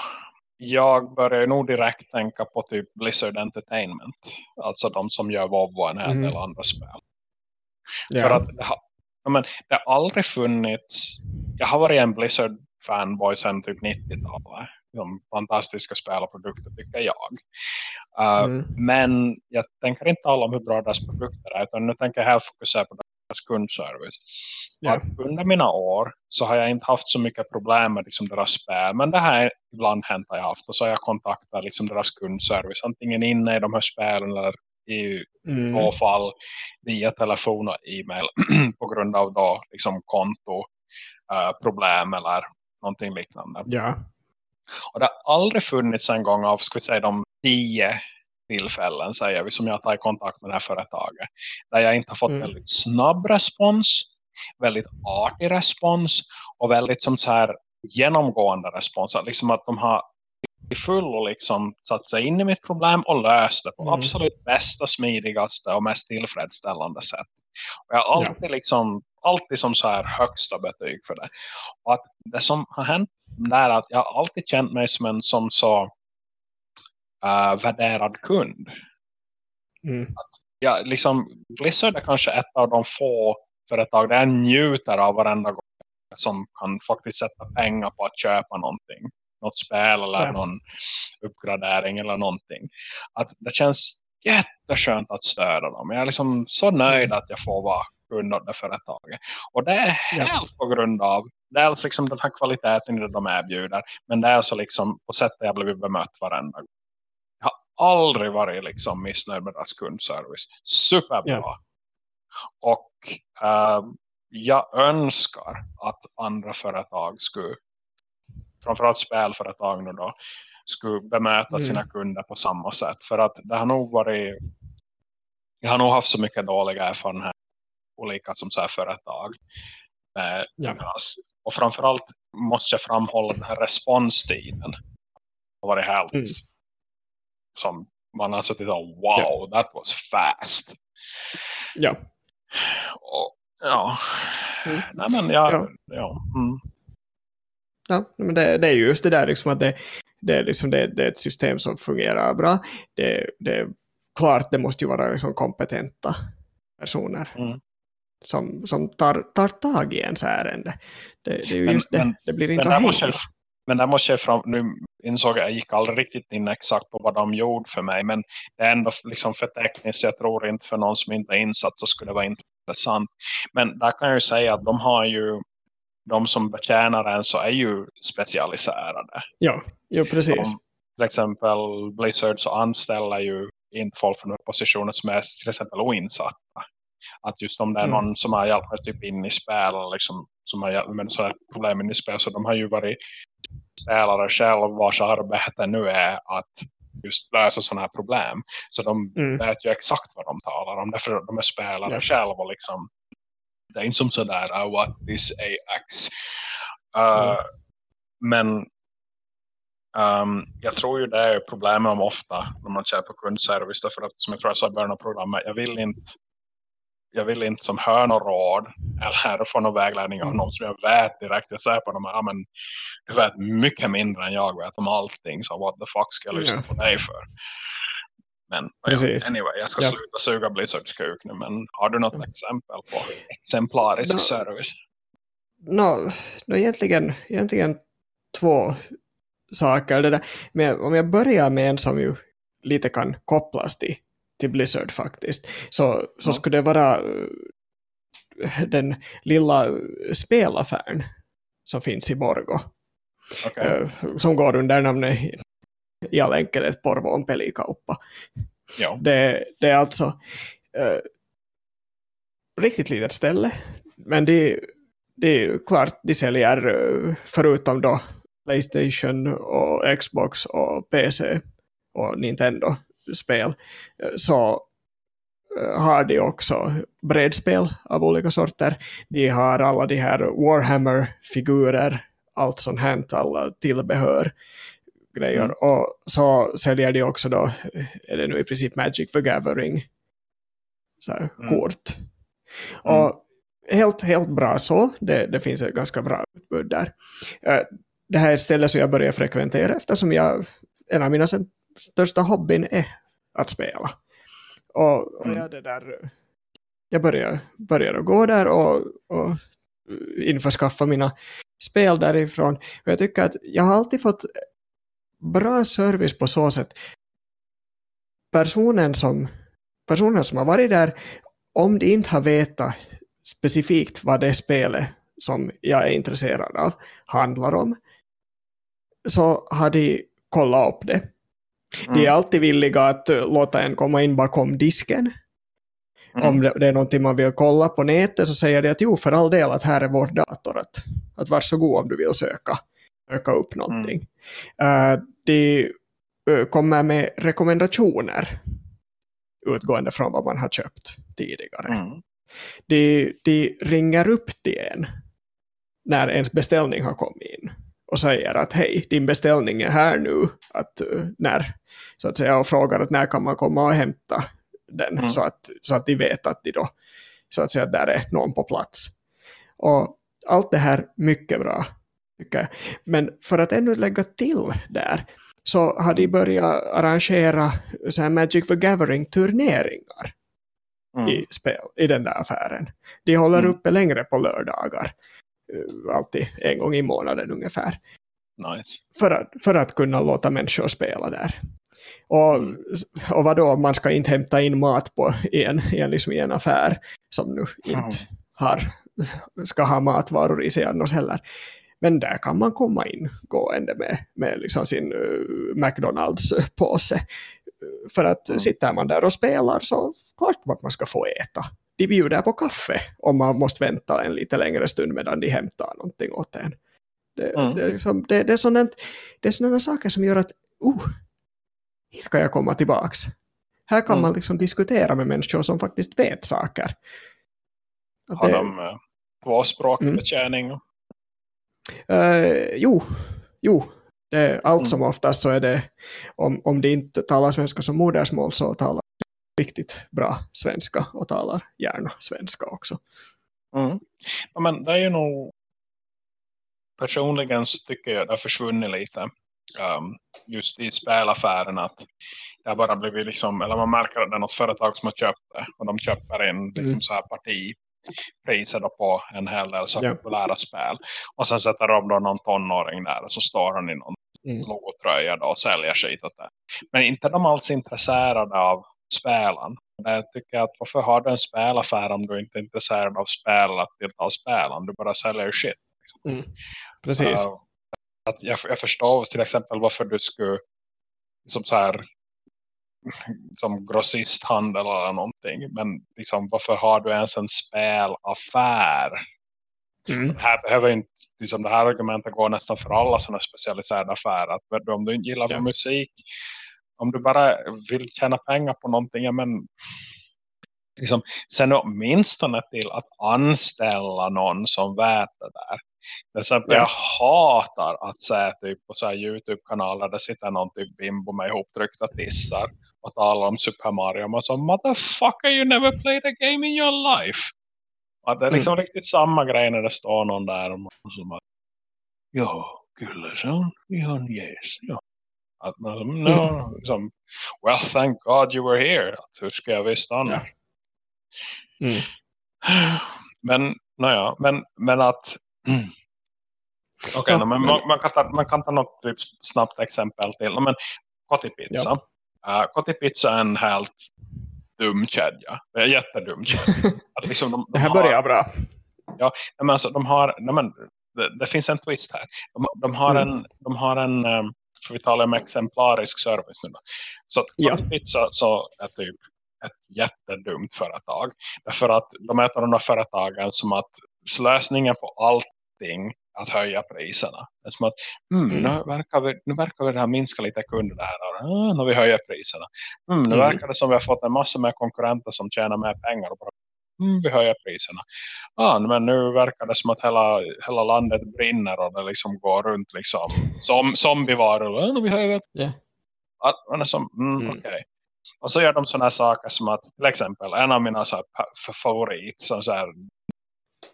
jag börjar nog direkt tänka på typ Blizzard Entertainment. Alltså de som gör WoW och en hel del mm. andra spel. Ja. För att det har, men, det har aldrig funnits... Jag har varit en Blizzard fanboy sedan typ 90-talet. De fantastiska spel och produkter tycker jag. Uh, mm. Men jag tänker inte tala om hur bra deras produkter är. Utan nu tänker jag här fokusera på deras kundservice. Yeah. Under mina år så har jag inte haft så mycket problem med liksom deras spel. Men det här ibland hänt har jag haft. Och så har jag kontaktat liksom deras kundservice. Antingen inne i de här spelen eller i mm. två fall via telefon och e-mail. <clears throat> på grund av då liksom konto uh, problem eller någonting liknande. Ja. Och det har aldrig funnits en gång av ska vi säga de tio tillfällen säger vi som jag tar i kontakt med det här företaget. Där jag inte har fått mm. väldigt snabb respons, väldigt artig respons och väldigt som så här genomgående respons. Att liksom att de har i full och liksom satt sig in i mitt problem och löst det på mm. absolut bästa, smidigaste och mest tillfredsställande sätt. Och jag har alltid ja. liksom alltid som så här högsta betyg för det. Och att det som har hänt är att jag har alltid känt mig som en som så uh, värderad kund. Mm. Att, ja, liksom, Blizzard är kanske ett av de få företag där jag njuter av varenda gång som kan faktiskt sätta pengar på att köpa någonting. Något spel eller ja. någon uppgradering eller någonting. Att det känns jätteskönt att stödja dem. Jag är liksom så nöjd mm. att jag får vara kund av det företaget. Och det är helt ja. på grund av dels liksom den här kvaliteten de erbjuder. Men det är alltså liksom på sättet jag blivit bemött varenda gång aldrig varit liksom missnöjd med deras kundservice. Superbra. Yeah. Och uh, jag önskar att andra företag skulle, framförallt spelföretag nu då, skulle bemöta mm. sina kunder på samma sätt. För att det har nog varit, jag har nog haft så mycket dåliga erfarenheter olika som så här företag. Med ja. Och framförallt måste jag framhålla den här responstiden har varit helt Mm. som man har suttit och wow, that was fast. Ja. Och, ja. Mm. Nej men ja, Ja. ja. Mm. Ja, men det, det är ju just det där liksom att det, det, är liksom det, det är ett system som fungerar bra. Det, det är klart det måste ju vara liksom kompetenta personer Mm. Som, som tar, tar tag i ens ärende. Det, det är ju Men- just det, men- det blir Men inte att måste men där måste jag fram, nu insåg jag, jag gick aldrig riktigt in exakt på vad de gjorde för mig. Men det är ändå liksom för tekniskt, jag tror inte för någon som inte är insatt så skulle det vara intressant. Men där kan jag ju säga att de har ju, de som betjänar en så är ju specialiserade. Ja, jo, precis. Som, till exempel Blizzard så anställer ju inte folk från positioner som är till exempel oinsatta. Att just om det är Mm. någon som har hjälpt mig typ in i spel eller liksom, som har hjälpt med så här problem in i spel så de har ju varit spelare själv vars arbete nu är att just lösa sådana här problem. Så de Mm. vet ju exakt vad de talar om därför de är spelare Ja. själva och liksom det är inte som sådär I want this AX. Uh, Mm. Men Um, jag tror ju det är problemet om ofta när man köper kundservice därför att som jag tror jag sa i början av programmet jag vill inte jag vill inte som hör något råd eller få någon vägledning av Mm. någon som jag vet direkt jag säger på dem ja, men du vet mycket mindre än jag vet om allting så what the fuck ska jag lyssna Ja. på dig för men Precis. anyway jag ska Ja. sluta suga Blizzards kuk nu men har du något Mm. exempel på exemplarisk No. service No, no, egentligen, egentligen två saker. Det där. Men om jag börjar med en som ju lite kan kopplas till, till Blizzard faktiskt, så, så Ja. skulle det vara eh, den lilla eh, spelaffären som finns i Borgo, Okej. eh, som går under namnet i all enkelhet Porvoon pelikauppa. ja. Det, det är alltså eh, riktigt litet ställe. Men det, det är klart, de säljer förutom då Playstation och Xbox och PC och Nintendo-spel eh, så eh, har de också brädspel av olika sorter. De har alla de här Warhammer-figurer, allt sånt här, alla tillbehör grejer. Mm. Och så säljer de också då, är det nu i princip Magic the Gathering så här, Mm. kort. Mm. Och helt, helt bra så, det, det finns ett ganska bra utbud där. Eh, Det här är ett ställe som jag börjar frekventera eftersom jag, en av mina största hobbyn är att spela. Och, och Mm. jag, det där, jag börjar att gå där och, och införskaffa mina spel därifrån. Och jag tycker att jag har alltid fått bra service på så sätt. Personen som, personen som har varit där, om de inte har vetat specifikt vad det spelet som jag är intresserad av handlar om, så har de kollat upp det. De är Mm. alltid villiga att eh, låta en komma in bakom disken. Mm. Om det, det är någonting man vill kolla på nätet så säger de att jo, för all del att här är vår dator. Att, att varsågod om du vill söka, söka upp någonting. Eh, de eh, kommer med rekommendationer utgående från vad man har köpt tidigare. Mm. De, de ringer upp till en när ens beställning har kommit in och säger att hej, din beställning är här nu. Att, eh, när, så att säga, och frågar att när kan man komma och hämta den Mm. så, att, så att de vet att de då, så att säga, där är någon på plats. Och allt det här mycket bra. jag. Men för att ännu lägga till där så har de börjat arrangera så här Magic the Gathering-turneringar Mm. i, spel, i den där affären. De håller Mm. uppe längre på lördagar. Eh, Alltid en gång i månaden ungefär. Nice. För att, för att kunna låta människor spela där. Och, Mm. och vadå, man ska inte hämta in mat på, en, en, liksom en affär som nu inte har, ska ha matvaror i sig annars heller. Men där kan man komma in gående med, med liksom sin uh, McDonalds-påse. För att Mm. sitter man där och spelar så klart att man ska få äta. De bjuder på kaffe om man måste vänta en lite längre stund medan de hämtar någonting åt en. Det, Mm. det, är, liksom, det, det, är det sådana saker som gör att oh, hit kan jag komma tillbaks. Här kan Mm. man liksom diskutera med människor som faktiskt vet saker. Att Har det- de uh, tvåspråkig Mm. Eh, jo, jo, Det, allt som oftast så är det, om, om de inte talar svenska som modersmål så talar riktigt bra svenska och talar gärna svenska också. Mm. Ja, men det är ju nog personligen tycker jag det har försvunnit lite um, just i spelaffären att det har bara blivit liksom, eller man märker att det är något företag som har köpt det och de köper in liksom mm. så här partipriser på en hel del så ja. populära spel och sen sätter de då någon tonåring där och så står han i någon mm. logotröja då och säljer skit åt det. Men inte de alls intresserade av spelen. Jag tycker att varför har du en spelaffär om du inte är intresserad av spel att delta av spelen? Du bara säljer shit. Liksom. Mm. Precis. Uh, att jag, jag förstår till exempel varför du skulle som så här som grossisthandel eller någonting. Men liksom, varför har du ens en spelaffär? Mm. Det här behöver inte, liksom, det här argumentet går nästan för alla sådana specialiserade affärer. Att om du inte gillar ja. musik, om du bara vill tjäna pengar på någonting, ja men liksom, sen åtminstone till att anställa någon som vet det där. Det så ja. Jag hatar att se typ på så här Youtube-kanaler där sitter någon typ bimbo med ihoptryckta tissar och talar om Super Mario. Man så, motherfucker, you never played a game in your life. Att det är liksom mm. riktigt samma grej när det står någon där och man som att, ja, kyllä se on ihan yes. Ja. Att man som, no, mm. liksom, well thank God you were here. Att, hur ska jag visst annars? Ja. Mm. <sighs> Men, naja, men, men att mm. <clears throat> Okej, okay, ja, men, man, man, kan ta, man kan ta något typ snabbt exempel till. Men Kotipizza. Ja. Uh, Kotipizza är en helt dum kedja. Det är en jättedum kedja. <laughs> Att liksom de, de det här börjar har, bra. Ja, men alltså, de har, nej, men, det, det, finns en twist här. De, de har mm. en, de har en um, för vi talar om exemplarisk service nu då. Så ja. Kotipizza så är typ ett jättedumt företag. Därför att de är ett av de här företagen som att lösningen på allting att höja priserna. Det är som att mm, mm. Nu, verkar vi, nu verkar vi det här minska lite kunder där ah, när vi höjer priserna. Mm, nu verkar det som vi har fått en massa mer konkurrenter som tjänar mer pengar och bara mm, vi höjer priserna. Ah, men nu verkar det som att hela, hela landet brinner och det liksom går runt liksom som zombievaror. Ah, vi höjer yeah. att, som, mm, mm. Okay. Och så gör de sådana saker som att till exempel en av mina så här, favorit som så här,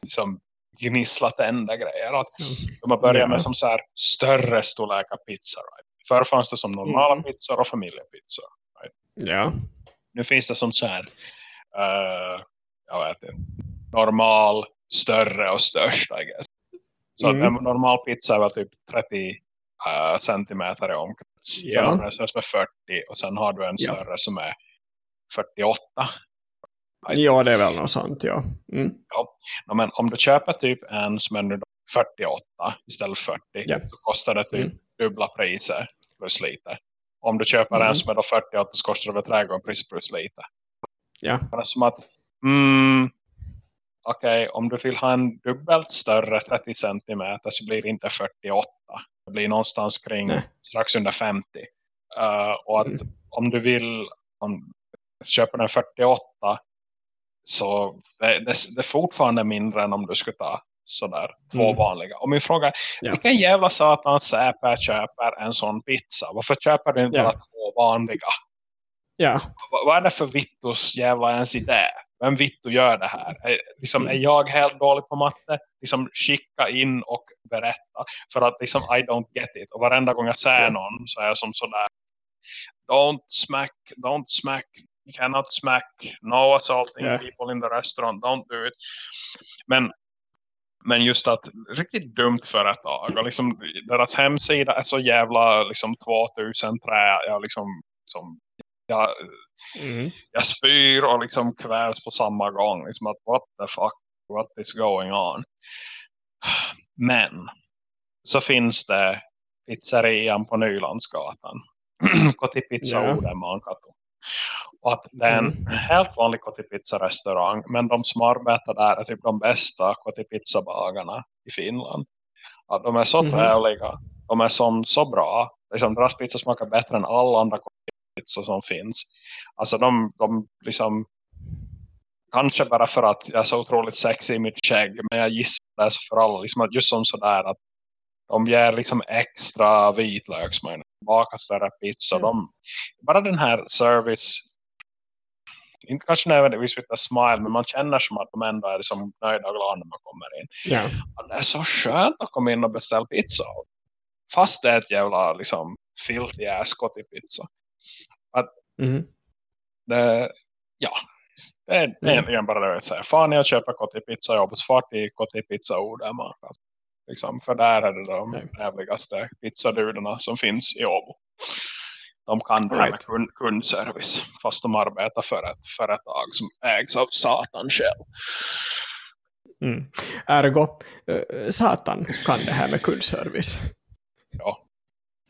liksom gnissla tända grejer. Att mm. De har börjat med som så här större storleka pizza. Right? Förr fanns det som normala mm. pizzor och familjepizzor. Right? Ja. Nu finns det som så här uh, jag vet inte, normal, större och störst I guess. Så mm. en normal pizza är väl typ 30 uh, eh, centimeter i omkrets. Ja. Sen har du en som är 40 och sen har du en ja. större som är 48. Ja, det är väl något sånt, ja. Mm. ja. Men om du köper typ en som är nu 48 istället för 40 ja. så kostar det typ mm. dubbla priser plus lite. Om du köper mm. en som är 48 så kostar det väl tre gånger pris plus lite. Ja. Det är som att, mm, okej, okay, om du vill ha en dubbelt större 30 cm så blir det inte 48. Det blir någonstans kring Nej. strax under 50. Uh, eh, och att mm. om du vill om, köpa den 48 så det, det, det, är fortfarande mindre än om du skulle ta sådär två mm. vanliga. Och min fråga är, ja. vilken jävla satan säper köper en sån pizza? Varför köper du inte ja. två vanliga? Ja. Vad, vad är det för vittus jävla ens idé? Vem vittu gör det här? Är, liksom, mm. är jag helt dålig på matte? Liksom skicka in och berätta. För att liksom, I don't get it. Och varenda gång jag säger någon så är jag som sådär. Don't smack, don't smack cannot smack, no assaulting yeah. people in the restaurant, don't do it. Men, men just att riktigt dumt företag och liksom deras hemsida är så jävla liksom 2000 trä, jag liksom som jag, mm. jag spyr och liksom kvävs på samma gång. Liksom att what the fuck, what is going on? Men så finns det pizzerian på Nylandsgatan. <clears throat> Kotipizza yeah. Odemankato. Och att det är en mm. helt vanlig kotipizza-restaurang. Men de som arbetar där är typ de bästa kotipizza-bagarna i Finland. Att de är så mm. trevliga. De är som så bra. Liksom, deras pizza smakar bättre än alla andra kotipizza som finns. Alltså de, de liksom kanske bara för att jag är så otroligt sexig i mitt skägg. Men jag gissar det för alla. Liksom att just som sådär att de ger liksom extra vitlöksmajonnäs. Bakar större pizza. De, bara den här service inte kanske nödvändigtvis with a smile men man känner som att de ändå är liksom nöjda och glada när man kommer in. Ja. Och det är så skönt att komma in och beställa pizza. Fast det är ett jävla liksom filthy ass pizza. Att Mhm. det, ja, det är, Mm. egentligen bara det jag vill säga. Fan jag köper kottipizza och hoppas fart i. Alltså. Liksom, för där är det de Nej. trevligaste pizzaduderna som finns i Åbo. De kan det här med Right. kund, kundservice. Fast de arbetar för ett företag som ägs av Satan själv. Mm. Ergo, eh, satan kan det här med kundservice. Ja.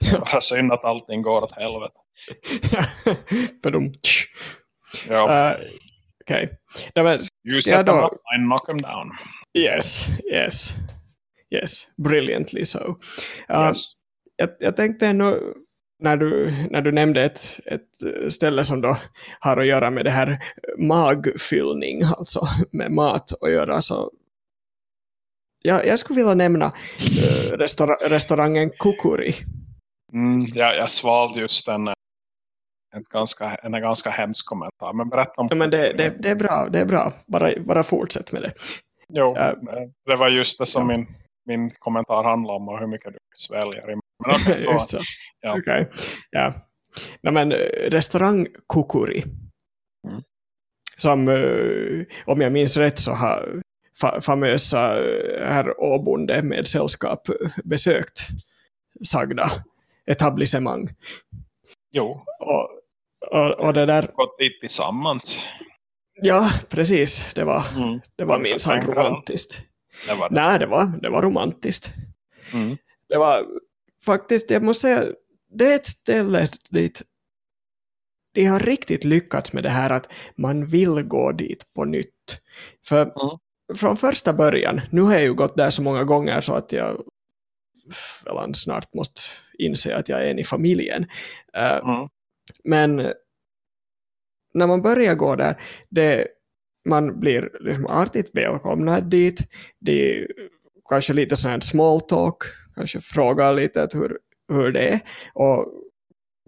Det är bara synd att allting går åt helvete. <laughs> Ja. Eh, Okej. Nej, men you ja, set då- them up, I knock them down. Yes, yes. Yes, brilliantly so. Uh, Yes. jag, jag tänkte ändå, när du, när du nämnde ett, ett ställe som då har att göra med det här magfyllning, alltså med mat att göra, så jag, jag skulle vilja nämna uh, restaura- restaurangen Kukuri. Mm, jag, jag svalde just en, ett ganska, en ganska hemsk kommentar. Men berätta om Ja, men det, det, det är bra, det är bra. Bara, bara fortsätt med det. Jo, Ja. eh, det var just det som Ja. min, min kommentar handlade om och hur mycket du sväljer. Men <laughs> då- Just så. Ja. Okej. Ja. Nej, men eh, restaurang Kukuri. Mm. Som, eh, om jag minns rätt, så har fa famösa herr Åbonde med sällskap besökt sagda etablissemang. jo, Och, och, och det där, gått dit tillsammans. ja precis, det var, Mm. det var minsann romantiskt. Det var det. Nej, det var, det var romantiskt. Mm. det var faktiskt, jag måste säga, det är ett ställe dit de har riktigt lyckats med det här att man vill gå dit på nytt. För Mm. från första början, nu har jag ju gått där så många gånger så att jag väl snart måste inse att jag är en i familjen. Eh, Mm men eh, när man börjar gå där, det, man blir liksom artigt välkomnad dit. Det är kanske lite sån här small talk, kanske frågar lite hur, hur det är och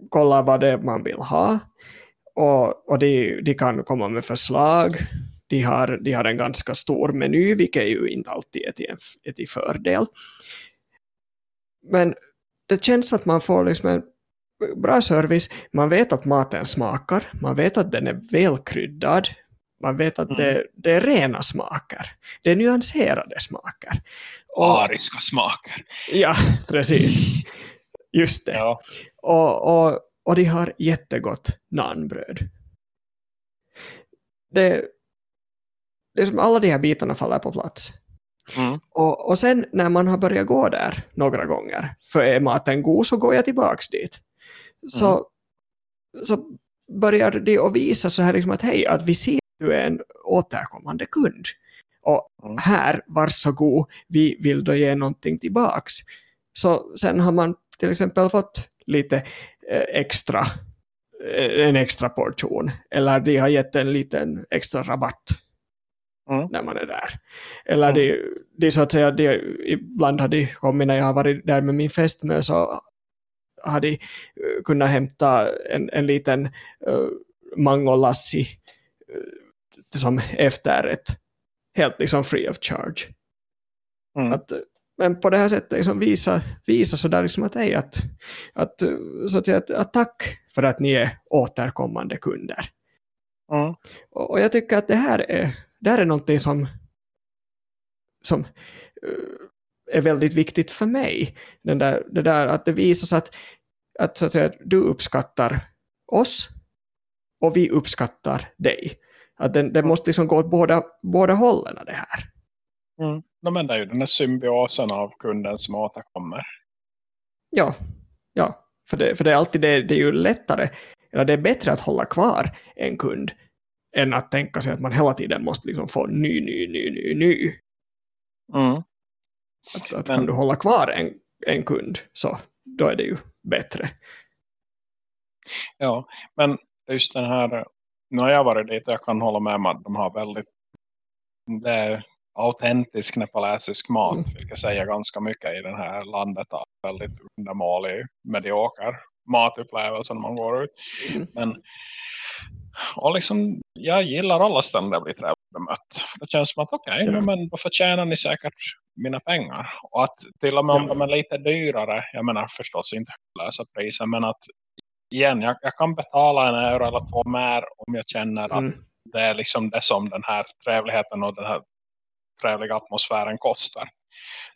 kollar vad det är man vill ha. Och, och de, de kan komma med förslag. De har, de har en ganska stor meny, vilket ju inte alltid är till, en, är till fördel. Men det känns att man får liksom en bra service. Man vet att maten smakar. Man vet att den är välkryddad. Man vet att det, det är rena smaker. Det är nyanserade smaker. Och, Ariska smaker. ja, precis. Just det. Ja. Och, och, och de har jättegott nanbröd. Det, det är som alla de här bitarna faller på plats. Mm. Och, och sen när man har börjat gå där några gånger, för är maten god så går jag tillbaks dit. Så, så börjar de att visa så här liksom att hej, att vi ser att du är en återkommande kund. Och Mm. här, varsågod, vi vill då ge någonting tillbaks. Så sen har man till exempel fått lite eh, extra, eh, en extra portion. Eller de har gett en liten extra rabatt Mm. när man är där. Eller Mm. de, de så att säga, de, ibland har de kommit när jag har varit där med min fästmö så har de eh, kunnat hämta en, en liten uh, mangolassi uh, som efterrätt. Helt liksom free of charge. Mm. Att, men på det här sättet liksom visa, visa sådär liksom att, hej, att, att, så att, säga, att, att tack för att ni är återkommande kunder. Mm. Och, och jag tycker att det här är, det här är någonting som, som eh, är väldigt viktigt för mig. Den där, det där att det visas att, att, så att säga, du uppskattar oss och vi uppskattar dig. Att den, det måste liksom gå åt båda, båda hållen det här. Mm. Det är ju den här symbiosen av kunden som återkommer. Ja, ja. För, det, för det är alltid det, det är ju lättare, eller det är bättre att hålla kvar en kund än att tänka sig att man hela tiden måste liksom få ny, ny, ny, ny, ny. Mm. Att, att Men- kan du hålla kvar en, en kund så då är det ju bättre. Ja, men just den här, nu har jag varit dit jag kan hålla med om att de har väldigt, det är autentisk nepalesisk mat. Mm. Vilket säger ganska mycket i det här landet. Av väldigt undermålig, medioker matupplevelse när man går ut. Mm. Men och liksom, jag gillar alla ställen där blir trevligt bemött. Det känns som att okej, okay, Ja. men då förtjänar ni säkert mina pengar. Och att till och med om Ja. de är lite dyrare, jag menar förstås inte lösa priser, men att igen, jag, jag kan betala en euro eller två mer om jag känner att Mm. det är liksom det som den här trevligheten och den här trevliga atmosfären kostar.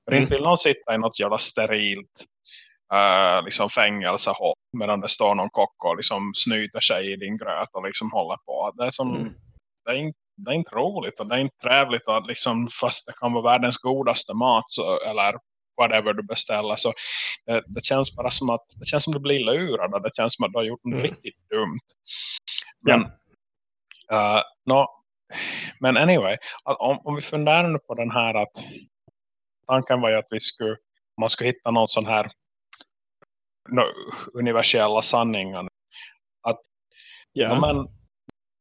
För Mm. inte vill någon sitta i något jävla sterilt uh, liksom fängelsehåll medan det står någon kock och liksom snyter sig i din gröt och liksom håller på. Det är, som, Mm. det är, inte, det är inte roligt och det är inte trevligt att liksom, fast det kan vara världens godaste mat så, eller whatever du beställer så det, det känns bara som att det känns som att du blir lurad och det känns som att du har gjort något Mm. riktigt dumt. Men, Ja. uh, no, men anyway, om, om vi funderar nu på den här att tanken var ju att vi skulle, man skulle hitta någon sån här no, universella sanningar. Ja. No, men,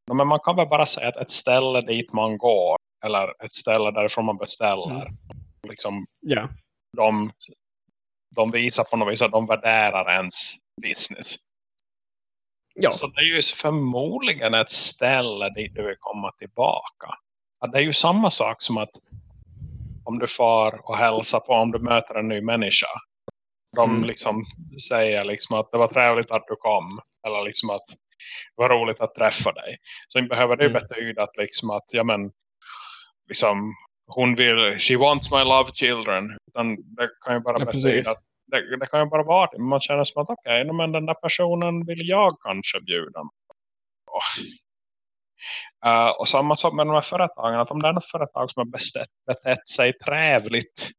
no, men man kan väl bara säga att ett ställe dit man går eller ett ställe därifrån man beställer Mm. liksom, ja. de, de visar på något vis att de värderar ens business. Ja. Så det är ju förmodligen ett ställe dit du vill komma tillbaka. Att det är ju samma sak som att om du far och hälsar på om du möter en ny människa. De Mm. liksom säger liksom att det var trevligt att du kom. Eller liksom att det var roligt att träffa dig. Så behöver det Mm. betyda att liksom att ja men liksom hon vill, she wants my love children. Utan det kan ju bara Ja, betyda precis. att det, det kan ju bara vara det. Man känner som att okej, okay, men den där personen vill jag kanske bjuda. Uh, och samma sak med de här företagen. Att om det är något företag som har bestett, betett sig trevligt.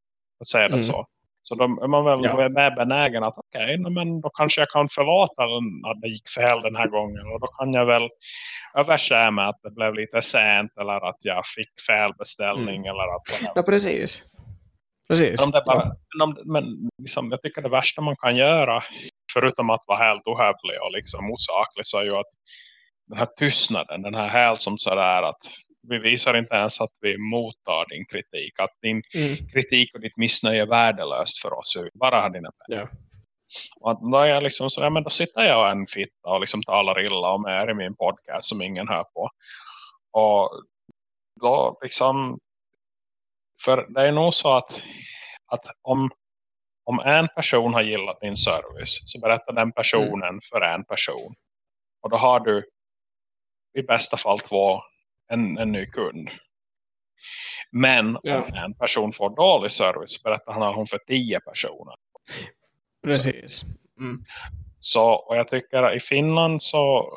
Att säga det Mm. så. Så då är man väl Ja. mer benägen att okej, okay, men då kanske jag kan förlåta den, att det gick fel den här gången. Och då kan jag väl överse med att det blev lite sent. Eller att jag fick fel beställning. Mm. Eller att ja, precis. Precis. men, om det bara, Ja. men liksom, jag tycker det värsta man kan göra förutom att vara helt ohövlig och liksom osaklig så är ju att den här tystnaden, den här helt som sådär att vi visar inte ens att vi mottar din kritik. Att din Mm. kritik och ditt missnöje är värdelöst för oss. Vi bara har dina pengar. Ja. Och då, är jag liksom så, ja, men då sitter jag en fitta och liksom talar illa om er i min podcast som ingen hör på. Och då liksom för det är nog så att, att om, om en person har gillat din service så berättar den personen Mm. för en person. Och då har du i bästa fall två en, en ny kund. Men Ja. om en person får dålig service berättar han att hon för tio personer. Precis. Mm. Så, och jag tycker i Finland så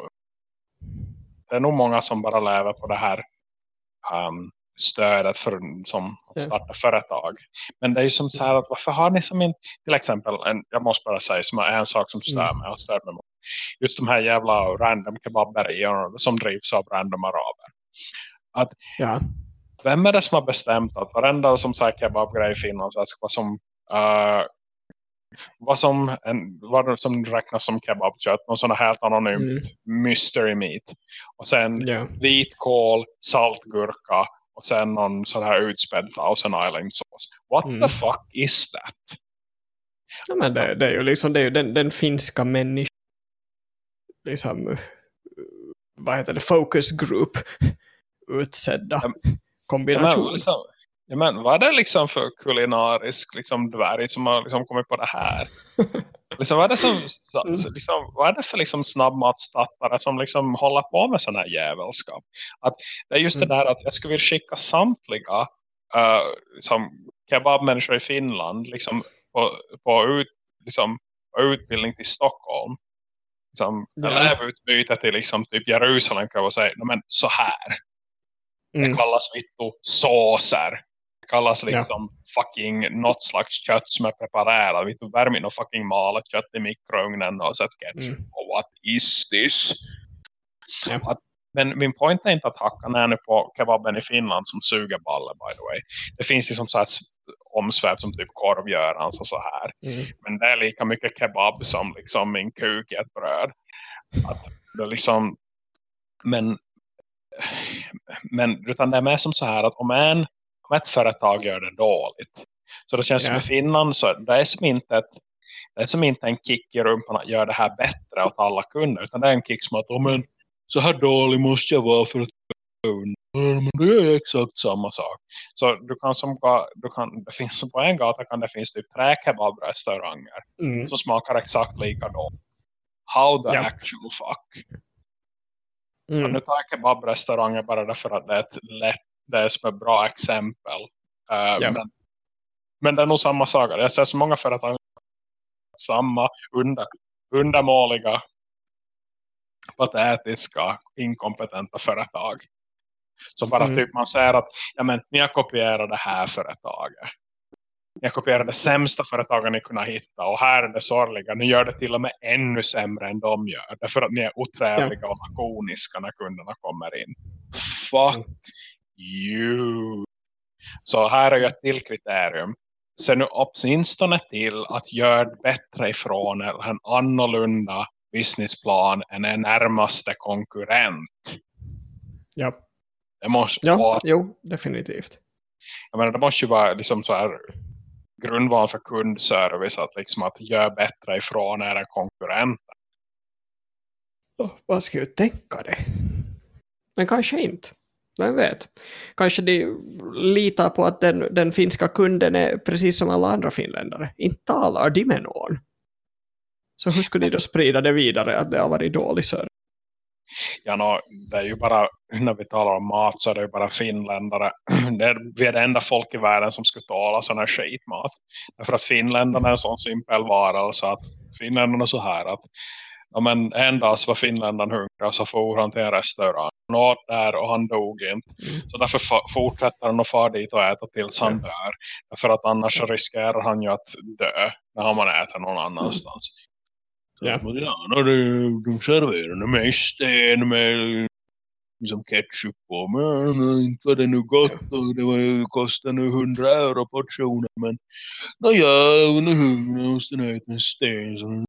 det är nog många som bara lever på det här um, stödet för som att Ja. starta företag. Men det är ju som så här att varför har ni som inte, till exempel, en, jag måste bara säga som är en sak som stör Mm. mig och stör mig mot. Just de här jävla random kebaberierna som drivs av random araber. Ja. Vem är det som har bestämt att varenda som säger kebabgrej i Finland så ska vara som uh, vad som, en, vad som räknas som kebabkött. Någon sån här helt anonymt Mm. mystery meat. Och sen Ja. vitkål, saltgurka och sen någon sån här utspädd Thousand Island sås. What Mm. the fuck is that? Ja, men det, det är ju liksom det är ju den, den finska människan liksom eh, vad heter det, focus group utsedda Ja, kombination. men, liksom, ja, men vad är det liksom för kulinarisk liksom, dvärg som har liksom kommit på det här? <laughs> liksom, vad, är det som, så, Mm. så, liksom, vad är det för liksom, snabbmatsstattare som liksom håller på med sån här jävelskap? Att, det är just Mm. det där att jag skulle vilja skicka samtliga uh, liksom, kebabmänniskor i Finland liksom, på, på, ut, liksom, på utbildning till Stockholm. Liksom, Ja. Elevutbyte till liksom, typ Jerusalem kan jag säga, "Nej, men så här. Det Mm. kallas vittu såser. Det kallas Ja. liksom fucking något slags kött som är preparerat. Vittu värmin och fucking malet kött i mikrougnen och sett ketchup. Mm. Och what is this? Ja. Att, men min point är inte att hacka ner nu på kebaben i Finland som suger balle by the way. Det finns liksom så här omsväp som typ korvgörans och så här. Mm. Men det är lika mycket kebab som liksom min kuk i ett bröd. Att det är liksom, men, men utan det är mer som så här att om en, om ett företag gör det dåligt. Så det känns Ja. som i Finland så det är som inte ett det är som inte en kick i rumpan att göra det här bättre åt alla kunder. Utan det är en kick som att oh, så här dålig måste jag vara för att men det är exakt samma sak. Så du kan som du kan, det finns på en gata kan det finns typ tre kebabrestauranger Mm. som smakar exakt lika då. How the Ja. actual fuck. Mm. Nu tar jag kebabrestauranger bara därför att det är ett lätt, det är som ett bra exempel. Eh, Ja. men, men det är nog samma sak. Jag ser så många företag samma under, undermåliga patetiska, inkompetenta företag. Som bara Mm. typ man säger att ja, men, ni har kopierat det här företaget. Ni har kopierat det sämsta företaget ni kunnat hitta. Och här är det sorgliga. Ni gör det till och med ännu sämre än de gör. Därför att ni är otrevliga och lakoniska när kunderna kommer in. Fuck Mm. you. Så här är ju ett till kriterium. Se nu åtminstone till att göra bättre ifrån er en annorlunda businessplan än en närmaste konkurrent. Ja, Det måste, ja vara, jo, definitivt. jag menar, det måste ju vara liksom så här grundval för kundservice att, liksom att göra bättre ifrån er än. Oh, vad ska jag tänka det? Men kanske inte. Vem vet? Kanske de litar på att den, den finska kunden är precis som alla andra finländare. Inte talar de med någon. Så hur skulle de då sprida det vidare att det har varit dålig service? Ja, no, det är ju bara, när vi talar om mat så är det ju bara finländare. Det är, vi är det enda folk i världen som skulle tåla sån här skitmat. Därför att finländarna är en sån simpel varelse att finländarna är så här att ja, men en dag så var finländaren hungrig så for han till en restaurang. Han åt där och han dog inte. Mm. Så därför fortsätter han att fara dit och äta tills han dör. Därför att annars riskerar han ju att dö när man äter någon annanstans. Ja. No, de, de serverar det med sten med liksom ketchup på. Men inte var det nu gott och det var, det kostade nu 100 euro portionen. Men nåja, nu måste jag äta en sten. Så,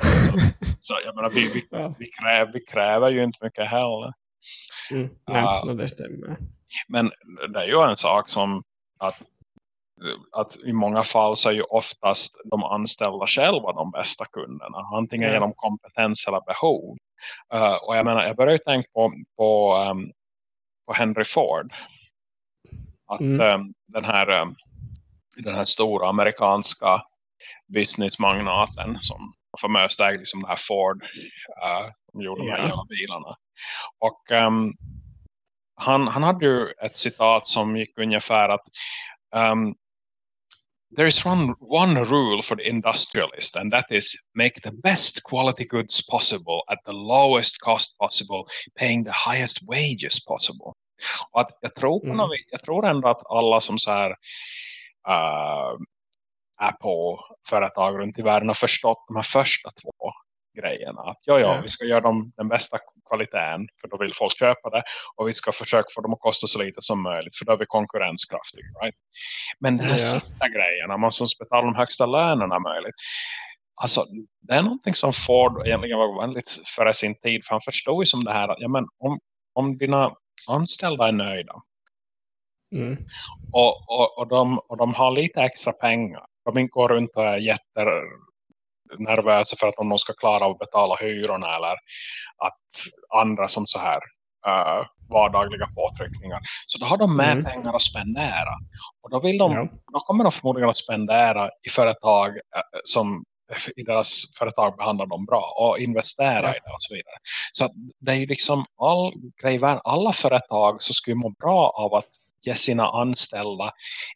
<laughs> så, jag menar, vi, vi, Ja. vi, kräver, vi kräver ju inte mycket heller. Mm. Nej, no, det stämmer. Men det är ju en sak som att, att i många fall så är ju oftast de anställda själva de bästa kunderna. Antingen Ja. genom kompetens eller behov. Eh, och jag menar, jag börjar ju tänka på, på, ehm, på Henry Ford. Att Mm. ehm, den, här, ehm, den här stora amerikanska businessmagnaten som förmöst ägde liksom den här Ford uh, som gjorde de här bilarna. Och han, han hade ju ett citat som gick ungefär att um, there is one, one rule for the industrialist and that is make the best quality goods possible at the lowest cost possible paying the highest wages possible. Och att jag, tror Mm. något jag tror ändå att alla som så här uh, är på företag runt i världen har förstått de här första två grejerna. Att ja, ja, vi ska göra dem den bästa kvaliteten för då vill folk köpa det. Och vi ska försöka få dem att kosta så lite som möjligt för då är vi konkurrenskraftiga. Right? Men den här Ja. sista grejen, när man som betalar de högsta lönerna möjligt. Alltså, det är någonting som Ford egentligen var väldigt före sin tid. För han förstod ju som det här att ja, men om, om dina anställda är nöjda Mm. och, och, och, de, och de har lite extra pengar. De inte går runt och är jättenervösa för att om de ska klara av att betala hyrorna eller att andra som så här uh, vardagliga påtryckningar. Så då har de med Mm. pengar att spendera. Och då, vill de, Ja. då kommer de förmodligen att spendera i företag eh, som i deras företag behandlar dem bra och investera Ja. i det och så vidare. Så det är ju liksom all grej. Alla företag så skulle må bra av att ge sina anställda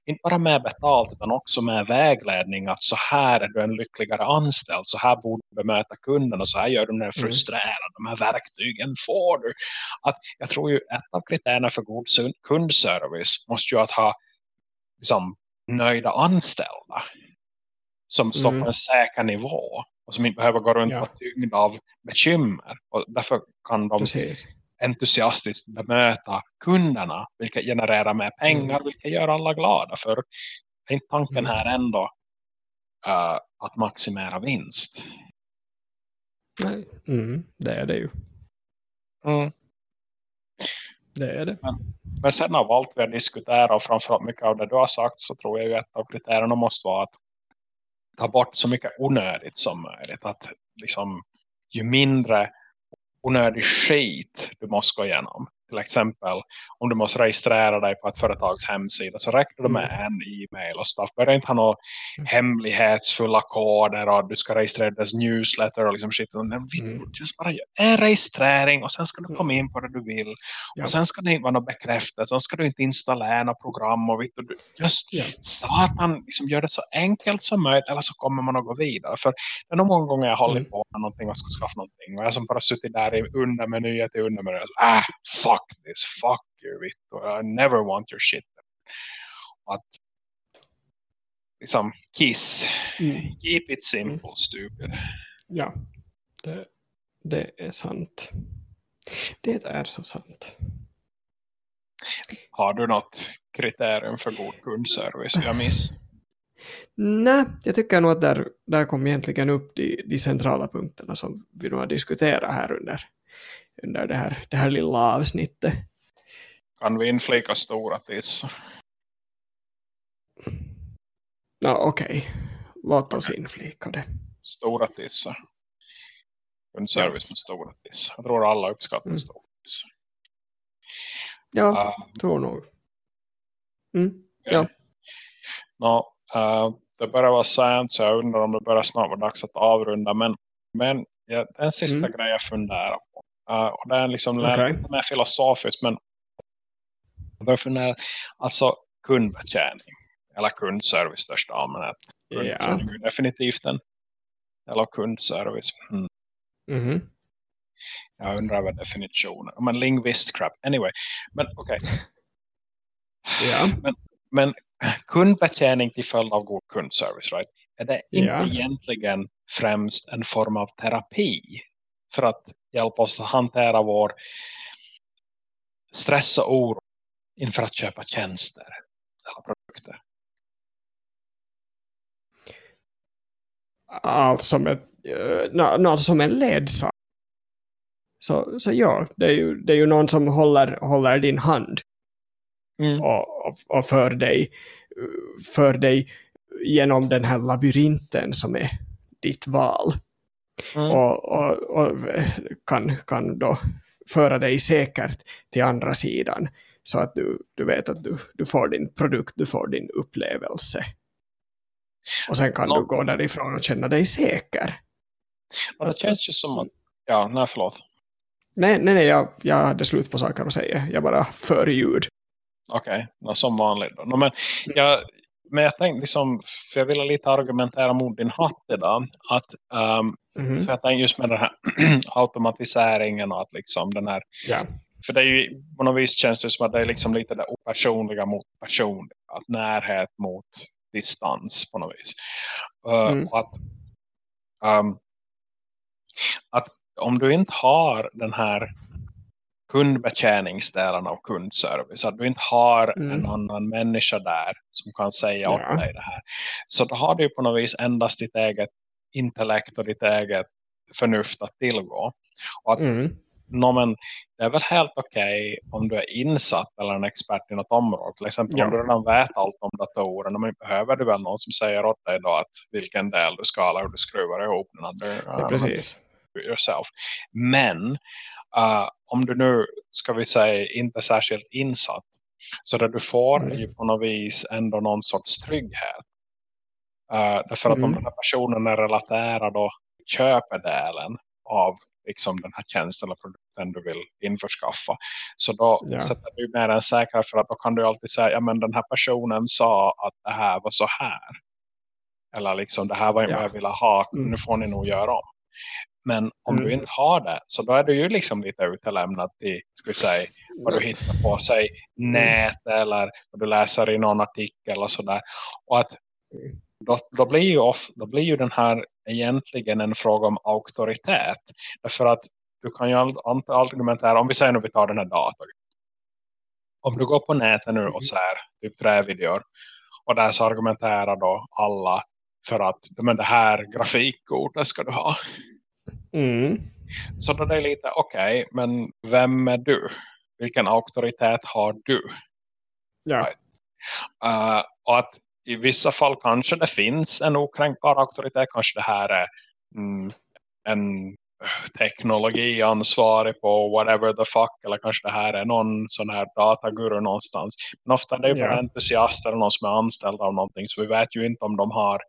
inte bara med betalt utan också med vägledning att så här är du en lyckligare anställd, så här borde du bemöta kunden och så här gör du när du är Mm. frustrerad, de här verktygen får du. Att jag tror ju ett av kriterierna för god kundservice måste ju att ha liksom, nöjda anställda som står Mm. på en säker nivå och som inte behöver gå runt Ja. och tyngd av bekymmer. Och därför kan de Precis. Entusiastiskt bemöta kunderna, vilket genererar mer pengar, vilket gör alla glada. För är inte tanken Mm. här ändå eh, att maximera vinst? Nej. Mm. Det är det ju. Mm. det är det. Men, men sen av allt vi har diskuterat och framförallt mycket av det du har sagt så tror jag ju att av kriterierna måste vara att ta bort så mycket onödigt som möjligt. Att liksom ju mindre onödig skit du måste gå igenom till exempel om du måste registrera dig på ett företags hemsida så räcker det med mm. en e-mail och stuff. Börja inte ha några mm. hemlighetsfulla koder och du ska registrera deras newsletter och liksom shit. Mm. Just bara en registrering och sen ska du komma in på det du vill. Och sen ska det inte vara något bekräftat. Sen ska du inte installera några program och du, just satan liksom gör det så enkelt som möjligt eller så kommer man att gå vidare. För det är nog många gånger jag håller på med någonting och ska skaffa någonting och jag som bara suttit där i undermeny till undermeny. Ah, fuck fuck this, fuck you Victor, I never want your shit. Att liksom kiss, mm. keep it simple, stupid. Ja, det, det är sant. Det är så sant. Har du något kriterium för god kundservice jag miss? Nej, jag tycker nog att där, där kom egentligen upp de, de centrala punkterna som vi nu har diskuterat här under, under det, här, det här lilla avsnittet. Kan vi inflika stora tissar? Ja, okej. Okay. Låt oss inflika det. Stora tissar. Kundservice med stora tissar. Jag tror alla uppskattar mm. stora tissar. Ja, uh, tror nog. Mm. Okay. Ja. No, uh, det börjar vara sent så jag undrar om det börjar snart vara dags att avrunda. Men, men ja, den sista mm. grejen jag funderar på. Uh, och det är liksom okay. mer filosofiskt men jag fundera, alltså kundbetjäning eller kundservice största allmänhet. Ja. Definitivt en eller kundservice. Mm. Mm -hmm. Jag undrar vad definitionen. Men lingvist crap. Anyway. Men okej. Okay. <laughs> ja. Men, men kundbetjäning till följd av god kundservice, right? Är det inte ja. egentligen främst en form av terapi för att hjälpa oss att hantera vår stress och oro inför att köpa tjänster eller produkter? Alltså, med, uh, alltså som en ledsag. Så, så ja, det är, ju, det är ju någon som håller, håller din hand mm. och, och, och för dig för dig genom den här labyrinten som är ditt val. Mm. Och, och, och, kan, kan då föra dig säkert till andra sidan så att du, du vet att du, du får din produkt, du får din upplevelse. Och sen kan no. du gå därifrån och känna dig säker. Och det känns ju som att... Ja, nej förlåt. Nej, nej, nej jag, jag hade slut på saker att säga. Jag bara för ljud. Okej, okay, som vanligt. No, men, jag, men jag tänkte liksom, för jag ville lite argumentera mot din hatt idag. Att, um, mm. För jag just med den här <clears throat> automatiseringen och att liksom den här yeah. För det är ju, på något vis känns det som att det är liksom lite det opersonliga mot personliga. Att närhet mot distans på något vis. Uh, mm. att, um, att om du inte har den här kundbetjäningsdelen av kundservice. Att du inte har mm. en annan människa där som kan säga ja. åt dig det här. Så då har du på något vis endast ditt eget intellekt och ditt eget förnuft att tillgå. Och att mm no, men det är väl helt okej okay om du är insatt eller en expert i något område. Till exempel ja. om du redan vet allt om datorerna. Men behöver du väl någon som säger åt dig då att vilken del du ska eller hur du skruvar ihop den. Under, ja, precis. Yourself. Men uh, om du nu, ska vi säga, inte är särskilt insatt. Så det du får mm. ju på något vis ändå någon sorts trygghet. Uh, därför att mm. om den här personen är relaterad då köpedelen av liksom den här tjänsten eller produkten du vill införskaffa. Så då ja. sätter du mer en säkerhet för att då kan du alltid säga ja men den här personen sa att det här var så här. Eller liksom det här var inte ja. vad jag ville ha, mm. nu får ni nog göra om. Men om mm. du inte har det så då är du ju liksom lite utelämnad till ska vi säga, vad du hittar på sig mm. nät eller vad du läser i någon artikel och sådär. Och att mm. Då, då, blir ju off, då blir ju den här egentligen en fråga om auktoritet. Därför att du kan ju argumentera, om vi säger nu vi tar den här datorn. Om du går på nätet nu och mm. ser typ trävideor och där så argumenterar då alla för att men det här grafikkortet ska du ha. Mm. Så då är det lite, okej, okay, men vem är du? vilken auktoritet har du? Ja. Right. Uh, och att i vissa fall kanske det finns en okränkbar auktoritet. Kanske det här är mm, en teknologiansvarig på whatever the fuck. Eller kanske det här är någon sån här dataguru någonstans. Men ofta är det ju bara Ja. entusiaster eller någon som är anställd av någonting. Så vi vet ju inte om de har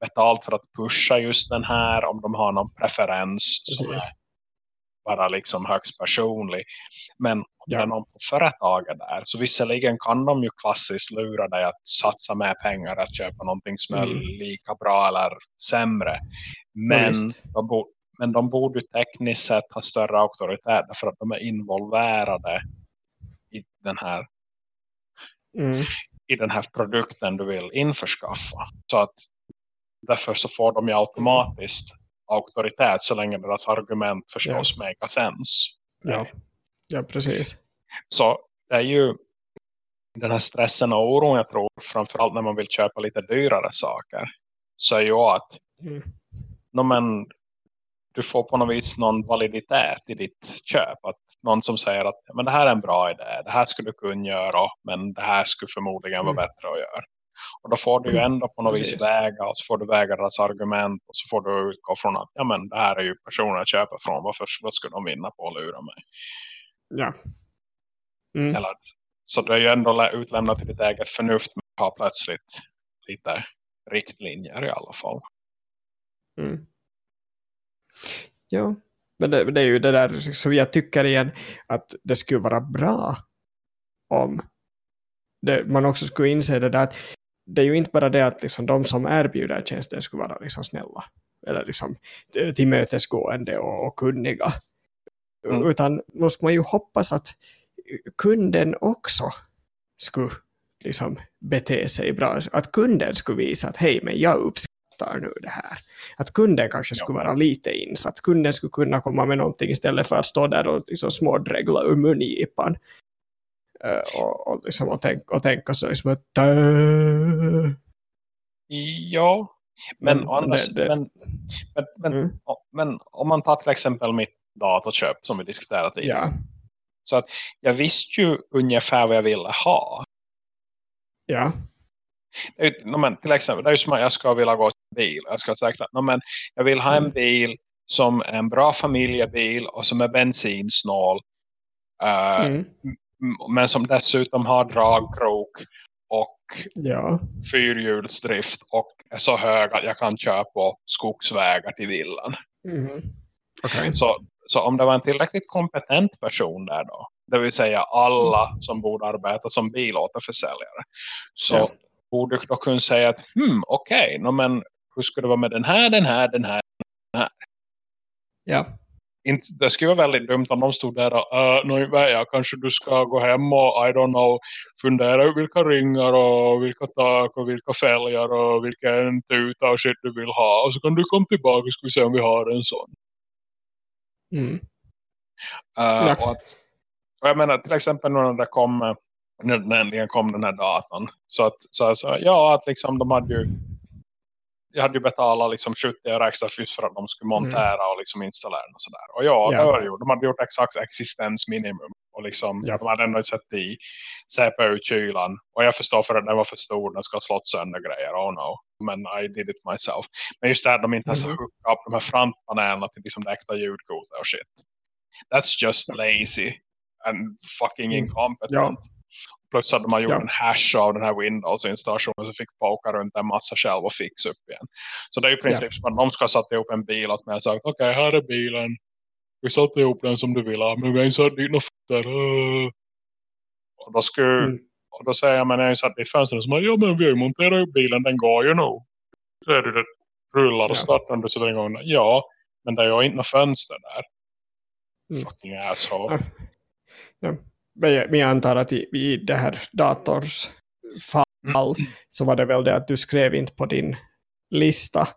betalt för att pusha just den här. Om de har någon preferens som Precis. Bara liksom högst personlig. Men om Ja. det är någon på företaget där. Så visserligen kan de ju klassiskt lura dig att satsa mer pengar att köpa någonting som är Mm. lika bra eller sämre. Ja, Men, visst. de, bo, men de borde tekniskt sett ha större auktoritet därför att de är involverade i den här Mm. i den här produkten du vill införskaffa. Så att därför så får de ju automatiskt auktoritet så länge deras argument förstås make sense. Ja. ja, precis. Så det är ju den här stressen och oron jag tror framförallt när man vill köpa lite dyrare saker så är ju att Mm. no, men, du får på något vis någon validitet i ditt köp. Att någon som säger att men det här är en bra idé, det här skulle du kunna göra men det här skulle förmodligen vara Mm. bättre att göra. Och då får du ju ändå på något vis Precis. väga och så får du väga deras argument och så får du utgå från att ja, men det här är ju personer jag köper från, varför vad skulle de vinna på att lura mig? Ja. Mm. Eller, så du är ju ändå lä- utlämnad till ditt eget förnuft men har plötsligt lite riktlinjer i alla fall. Mm. Ja, men det, det är ju det där som jag tycker igen att det skulle vara bra om det, man också skulle inse det där att det är ju inte bara det att liksom de som erbjuder tjänsten skulle vara liksom snälla eller liksom tillmötesgående och, och kunniga. Mm. Utan måste man ju hoppas att kunden också skulle liksom bete sig bra. Att kunden skulle visa att hej, men jag uppskattar nu det här. Att kunden kanske skulle vara lite insatt. Kunden skulle kunna komma med någonting istället för att stå där och liksom smådregla ur mungipan. Och, och, liksom, och, tänk, och tänka så liksom att "Dö." Ja, men, Men andra det- det- men, men, Mm. men om man tar till exempel mitt datorköp som vi diskuterat tidigare. Ja, Så att jag visste ju ungefär vad jag ville ha. ja, ju- no, men, till exempel, det är ju som att jag ska vilja gå till en bil. Jag ska säga att no, men, jag vill ha en Mm. bil som är en bra familjebil och som är bensinsnål. eh, mm. Men som dessutom har dragkrok och ja, fyrhjulsdrift och är så hög att jag kan köra på skogsvägar till villan. mm. okej. Så, så om det var en tillräckligt kompetent person där då, det vill säga alla som borde arbeta som bilåterförsäljare, så Ja. borde du då kunna säga att hmm, okej, no, men hur ska det vara med den här, den här, den här? Ja, Inte, det skulle vara väldigt dumt om de stod där och uh, nu vet jag, kanske du ska gå hem och I don't know, fundera vilka ringar och vilka tak och vilka fälgar och vilken tuta och shit du vill ha och så kan du komma tillbaka och ska vi se om vi har en sån. mm. Uh, och, att, och jag menar till exempel när det kom när det äntligen kom den här datorn så att så, så, ja att liksom de hade ju jag hade ju betalat liksom 70 euro extra för att de skulle montera och liksom installera och sådär. Och ja, Ja. det var ju. De hade gjort exakt existensminimum. Och liksom, Ja. de hade ändå sett i CPU-kylan. Och jag förstår för att den var för stor. Den ska ha slått sönder grejer. Oh no. Men I did it myself. Men just det här, de inte ens har Mhm. hookat upp de här frontpanelerna till liksom det äkta ljudkortet och shit. That's just lazy. And fucking Mm. incompetent. Plus att de har gjort Ja. en hash av den här Windows-installationen så fick poka runt en massa själv och fixa upp igen. Så det är i princip som att de ska satt ihop en bil åt mig och sagt okej, här är bilen. Vi satte ihop den som du vill ha, men vi har inte satt dit något fötter. <laughs> Och då skulle, Mm. och då säger jag, men jag har ju satt dit fönstret som att, ja men vi har ju monterat upp bilen, den går ju nog. Så är det, rullar och Ja. startar sätter igång den. Ja, men det är ju inte något fönster där. Mm. Fucking asshole. Ja. Men jag antar att i, i det här dators fall så var det väl det att du skrev inte på din lista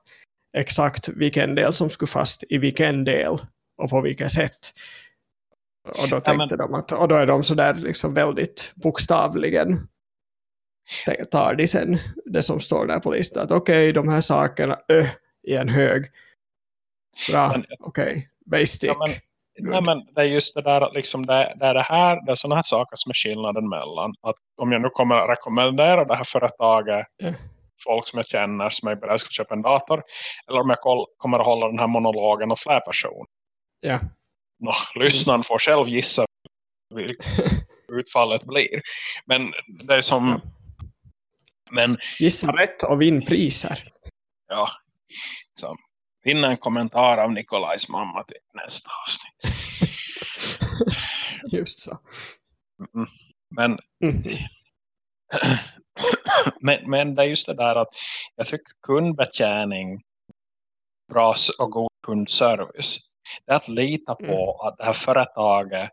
exakt vilken del som skulle fast i vilken del och på vilket sätt. Och då tänkte de att, och då är de sådär liksom väldigt bokstavligen tar de sen det som står där på listan. Att okej, de här sakerna ö, i en hög. Bra, Men- okej, basic. Ja, men- Nej, men det är just det där liksom det, det är det här, det är sådana här saker som är skillnaden mellan att om jag nu kommer att rekommendera det här företaget Ja. folk som jag känner som är beredda att köpa en dator eller om jag koll, kommer att hålla den här monologen och flera person. Ja. Nå, lyssnaren får själv gissa vilket <laughs> utfallet blir. Men det är som Ja. men Gissa rätt och vinn priser. ja så, finna en kommentar av Nikolajs mamma till nästa avsnitt. <laughs> Just så. Men Mhm. <clears throat> men, men det är just det där att jag tycker kundbetjäning bra och god kundservice det är att lita på att det här företaget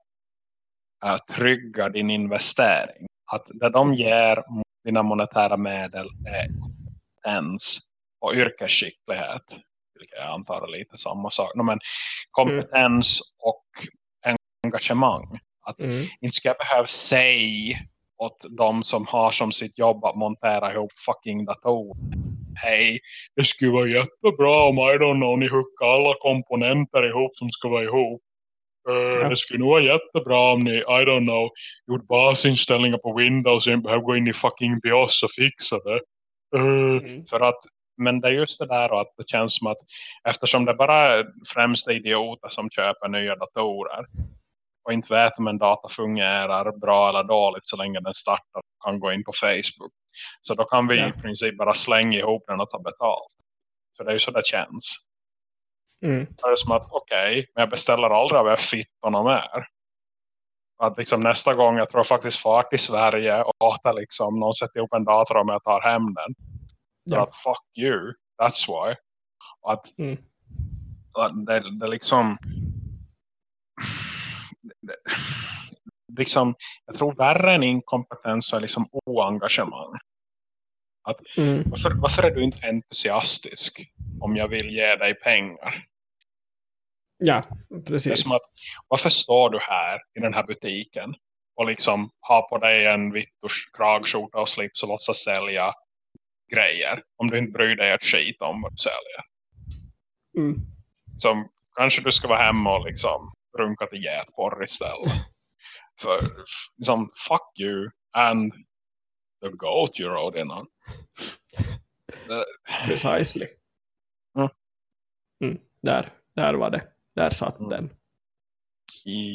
äh, tryggar din investering. Att det de ger dina monetära medel är kompetens och yrkesskicklighet. Vilket jag antar är lite samma sak. No, men kompetens och engagemang. Att Mm. inte ska jag behöva säga åt de som har som sitt jobb att montera ihop fucking datorer. Hej, det skulle vara jättebra om I don't know, ni hookar alla komponenter ihop som ska vara ihop. Ja. Det skulle nog vara jättebra om ni, I don't know, gjorde basinställningar på Windows och inte behöver gå in i fucking BIOS och fixa det. Eh, Mm. För att, men det är just det där att det känns som att eftersom det bara är främst idioter som köper nya datorer och inte vet om en data fungerar bra eller dåligt så länge den startar och kan gå in på Facebook. Så då kan vi Ja. i princip bara slänga ihop den och ta betalt. Så det är ju så det känns. Mm. Det är som att okej, men jag beställer aldrig av fittorna mer. Att liksom nästa gång jag tror jag faktiskt far till Sverige och hatar liksom någon sätter ihop en dator om jag tar hem den. Ja. att fuck you, that's why. Att, Mm. att det, det liksom det, liksom, jag tror värre än inkompetens är liksom oengagemang. Mm. Varför, varför är du inte entusiastisk om jag vill ge dig pengar? Ja, Det är precis. som att, varför står du här i den här butiken och liksom har på dig en vittors kragskjorta och slips och låtsas sälja grejer om du inte bryr dig ett skit om vad du säljer. Mm. Som kanske du ska vara hemma och liksom runka till getporr istället. <laughs> För liksom, fuck you and the goat you rode in on. <laughs> Precisely. Mm. Mm. Där, där var det. Där satt Mm. den.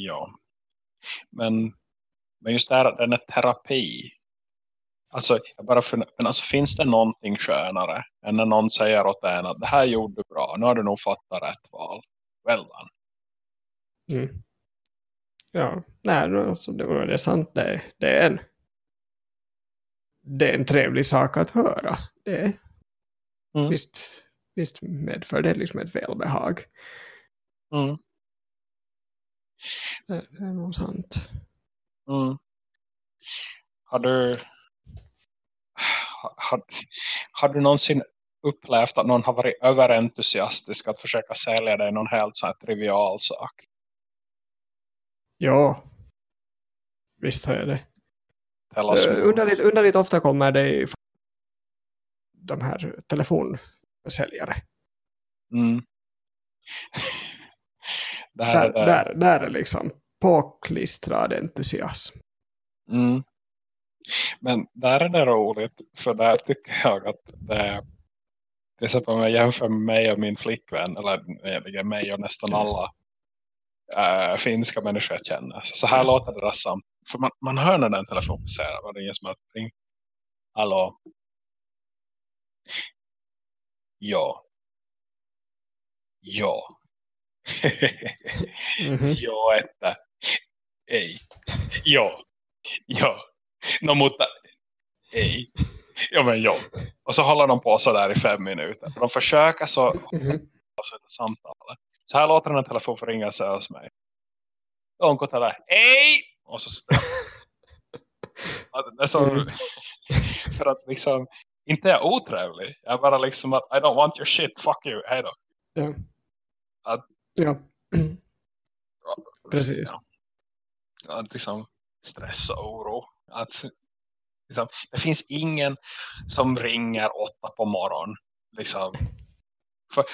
Ja. Men, men just det här den är terapi. Alltså, jag bara fun- men alltså, finns det någonting skönare än när någon säger åt en att det här gjorde du bra, nu har du nog fattat rätt val. Well done. Mm. Ja, nej, alltså, det, det är sant. Det, det, är en, det är en trevlig sak att höra. Det, Mm. visst, visst medför det liksom ett välbehag. Mm. Det, det är nog sant. Mm. Har du har, har du någonsin upplevt att någon har varit överentusiastisk att försöka sälja dig någon helt så här trivial sak? Ja, visst har jag det. Uh, underligt, underligt ofta kommer det de här telefonsäljare. Mm. <laughs> Där, är det. där, där är liksom påklistrad entusiasm. Mm. Men där är det roligt. För där tycker jag att det så att om jag jämför mig och min flickvän. Eller egentligen mig och nästan alla äh, finska människor jag känner. Så, så här Mm. låter det samt. För man, man hör när den telefonen passerar. Är ingen som har ring. Hallå. Ja. Ja. <laughs> Mhm. Ja, että. Ei. Joo. Joo. <laughs> No mutta ei. Ja men jo. Och så håller de på så där i fem minuter. De försöker så Mhm. avsluta samtalet. Så här låter den här sig hos mig. Onko tällä? Ei! Och så sitter jag. <laughs> Att Det är så, Mm. <laughs> för att liksom, inte är otrevlig. Jag bara liksom att I don't want your shit, fuck you, hej då. Ja. Att- ja. <clears throat> Precis. Ja. Att liksom stress och oro. Att, liksom, det finns ingen som ringer åtta på morgonen liksom, För,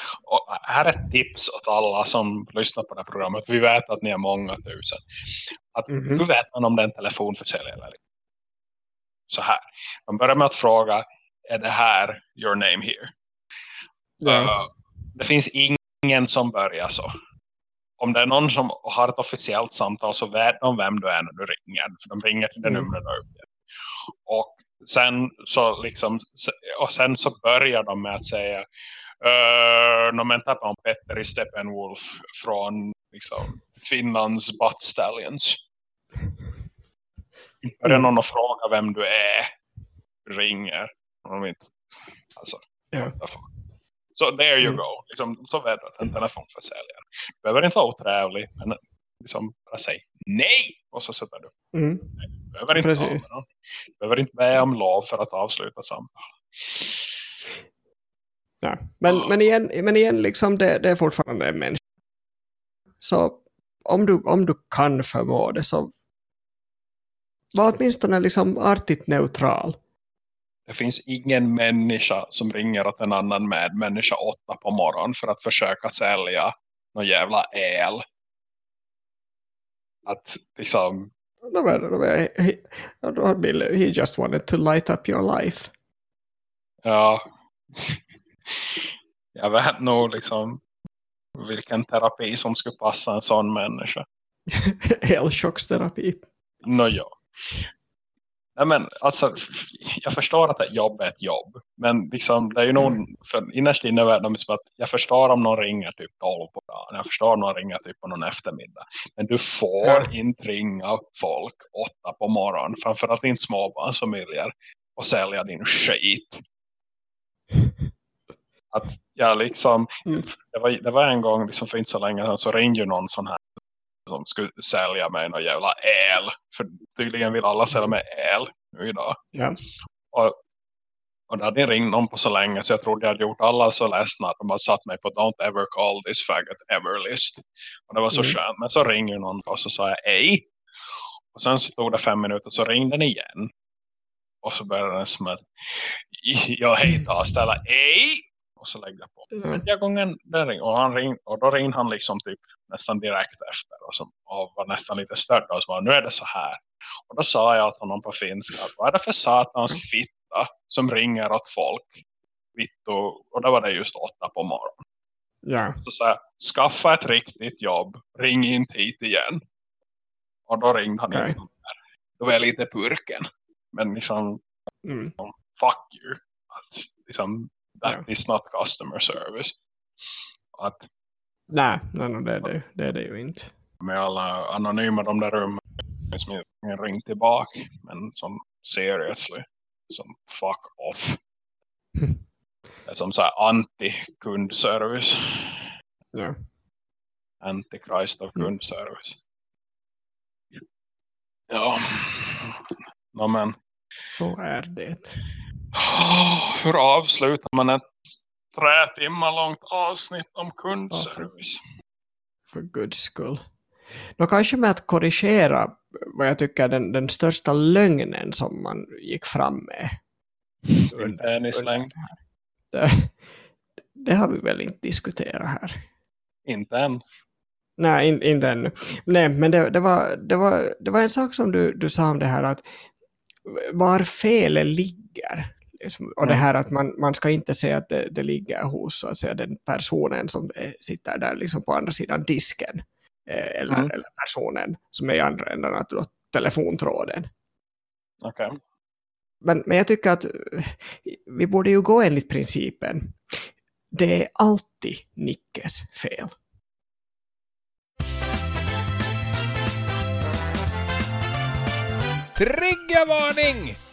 här är ett tips åt alla som lyssnar på det här programmet. Vi vet att ni är många tusen. Att, mm -hmm. Hur vet man om det är en telefonförsäljare? Så här. Man börjar med att fråga, är det här your name here? Uh, det finns ingen som börjar så. Om det är någon som har ett officiellt samtal så vet de vem du är när du ringer. För de ringer till det mm. numret du uppger. Och sen så liksom och sen så börjar de med att säga uh, no men tappa om Petteri Steppenwolf från liksom, Finlands Butt Stallions. Börjar mm. någon att fråga vem du är ringer. Om inte, alltså, ja. Så there you mm. go. Liksom, så du att en telefonförsäljare. Du behöver inte vara otrevlig, men liksom bara säg nej! Och så sätter du. Mm. Du behöver inte, Precis. du behöver inte be om lov för att avsluta samtal. Ja. Men, men igen, men igen liksom det, det är fortfarande en människa. Så om du, om du kan förmå det så var åtminstone liksom artigt neutral. Det finns ingen människa som ringer åt en annan medmänniska åtta på morgonen för att försöka sälja någon jävla el. Att liksom... He just wanted to light up your life. Ja. <laughs> Jag vet nog liksom vilken terapi som skulle passa en sån människa. <laughs> Elchocksterapi. Nå ja. Nej, men alltså, jag förstår att ett jobb är ett jobb. Men liksom, det är ju någon, mm. för innerst inne är det som att jag förstår om någon ringer typ 12 på dagen. Jag förstår om någon ringer typ på någon eftermiddag. Men du får ja. inte ringa folk åtta på morgonen. Framförallt inte småbarnsfamiljer. Och sälja din skit. <laughs> Att jag liksom, mm. det, var, det var en gång liksom för inte så länge sedan så ringde någon sån här som skulle sälja mig någon jävla el. För tydligen vill alla sälja mig el nu idag. Ja. Och, och det hade ringt någon på så länge så jag trodde jag hade gjort alla så ledsna att de hade satt mig på Don't ever call this faggot ever list. Och det var så mm. skönt. Men så ringer någon och så sa jag ej. Och sen så tog det fem minuter så ringde den igen. Och så började den som att jag hej ta ställa ej och så lägger jag på. Mm. Men gången den ring, och, han ring, och då ringde han liksom typ nästan direkt efter och, som, och var nästan lite störd och så nu är det så här. Och då sa jag till honom på finska vad är det för satans fitta som ringer åt folk? Vitto, och då var det just åtta på morgonen. Ja. Så sa jag, skaffa ett riktigt jobb, ring inte hit igen. Och då ringde han okay. in. Då var jag lite purken. Men liksom, mm. fuck you. Att, liksom, that is not customer service. Att, nej, nej, nej det, är det, det är det ju inte. Med alla anonyma de där rummen som jag ring tillbaka. Men som seriously, som fuck off. det är som så anti-kundservice. Ja. Antichrist av mm. kundservice. Ja. No, men. Så är det. Hur avslutar man ett tre timmar långt avsnitt om kundservice? för, för guds skull. Nå kanske med att korrigera vad jag tycker är den, den största lögnen som man gick fram med. Penislängd. Det, det har vi väl inte diskuterat här. Inte än. Nej, in, inte ännu. Nej, men det, det, var, det, var, det var en sak som du, du sa om det här att var felet ligger. Liksom, och det här att man, man ska inte säga att det, det ligger hos så att säga, den personen som sitter där liksom på andra sidan disken. Eh, eller, mm. eller personen som är i andra änden av telefontråden. Okay. Men, men jag tycker att vi borde ju gå enligt principen. Det är alltid Nickes fel. Triggervarning!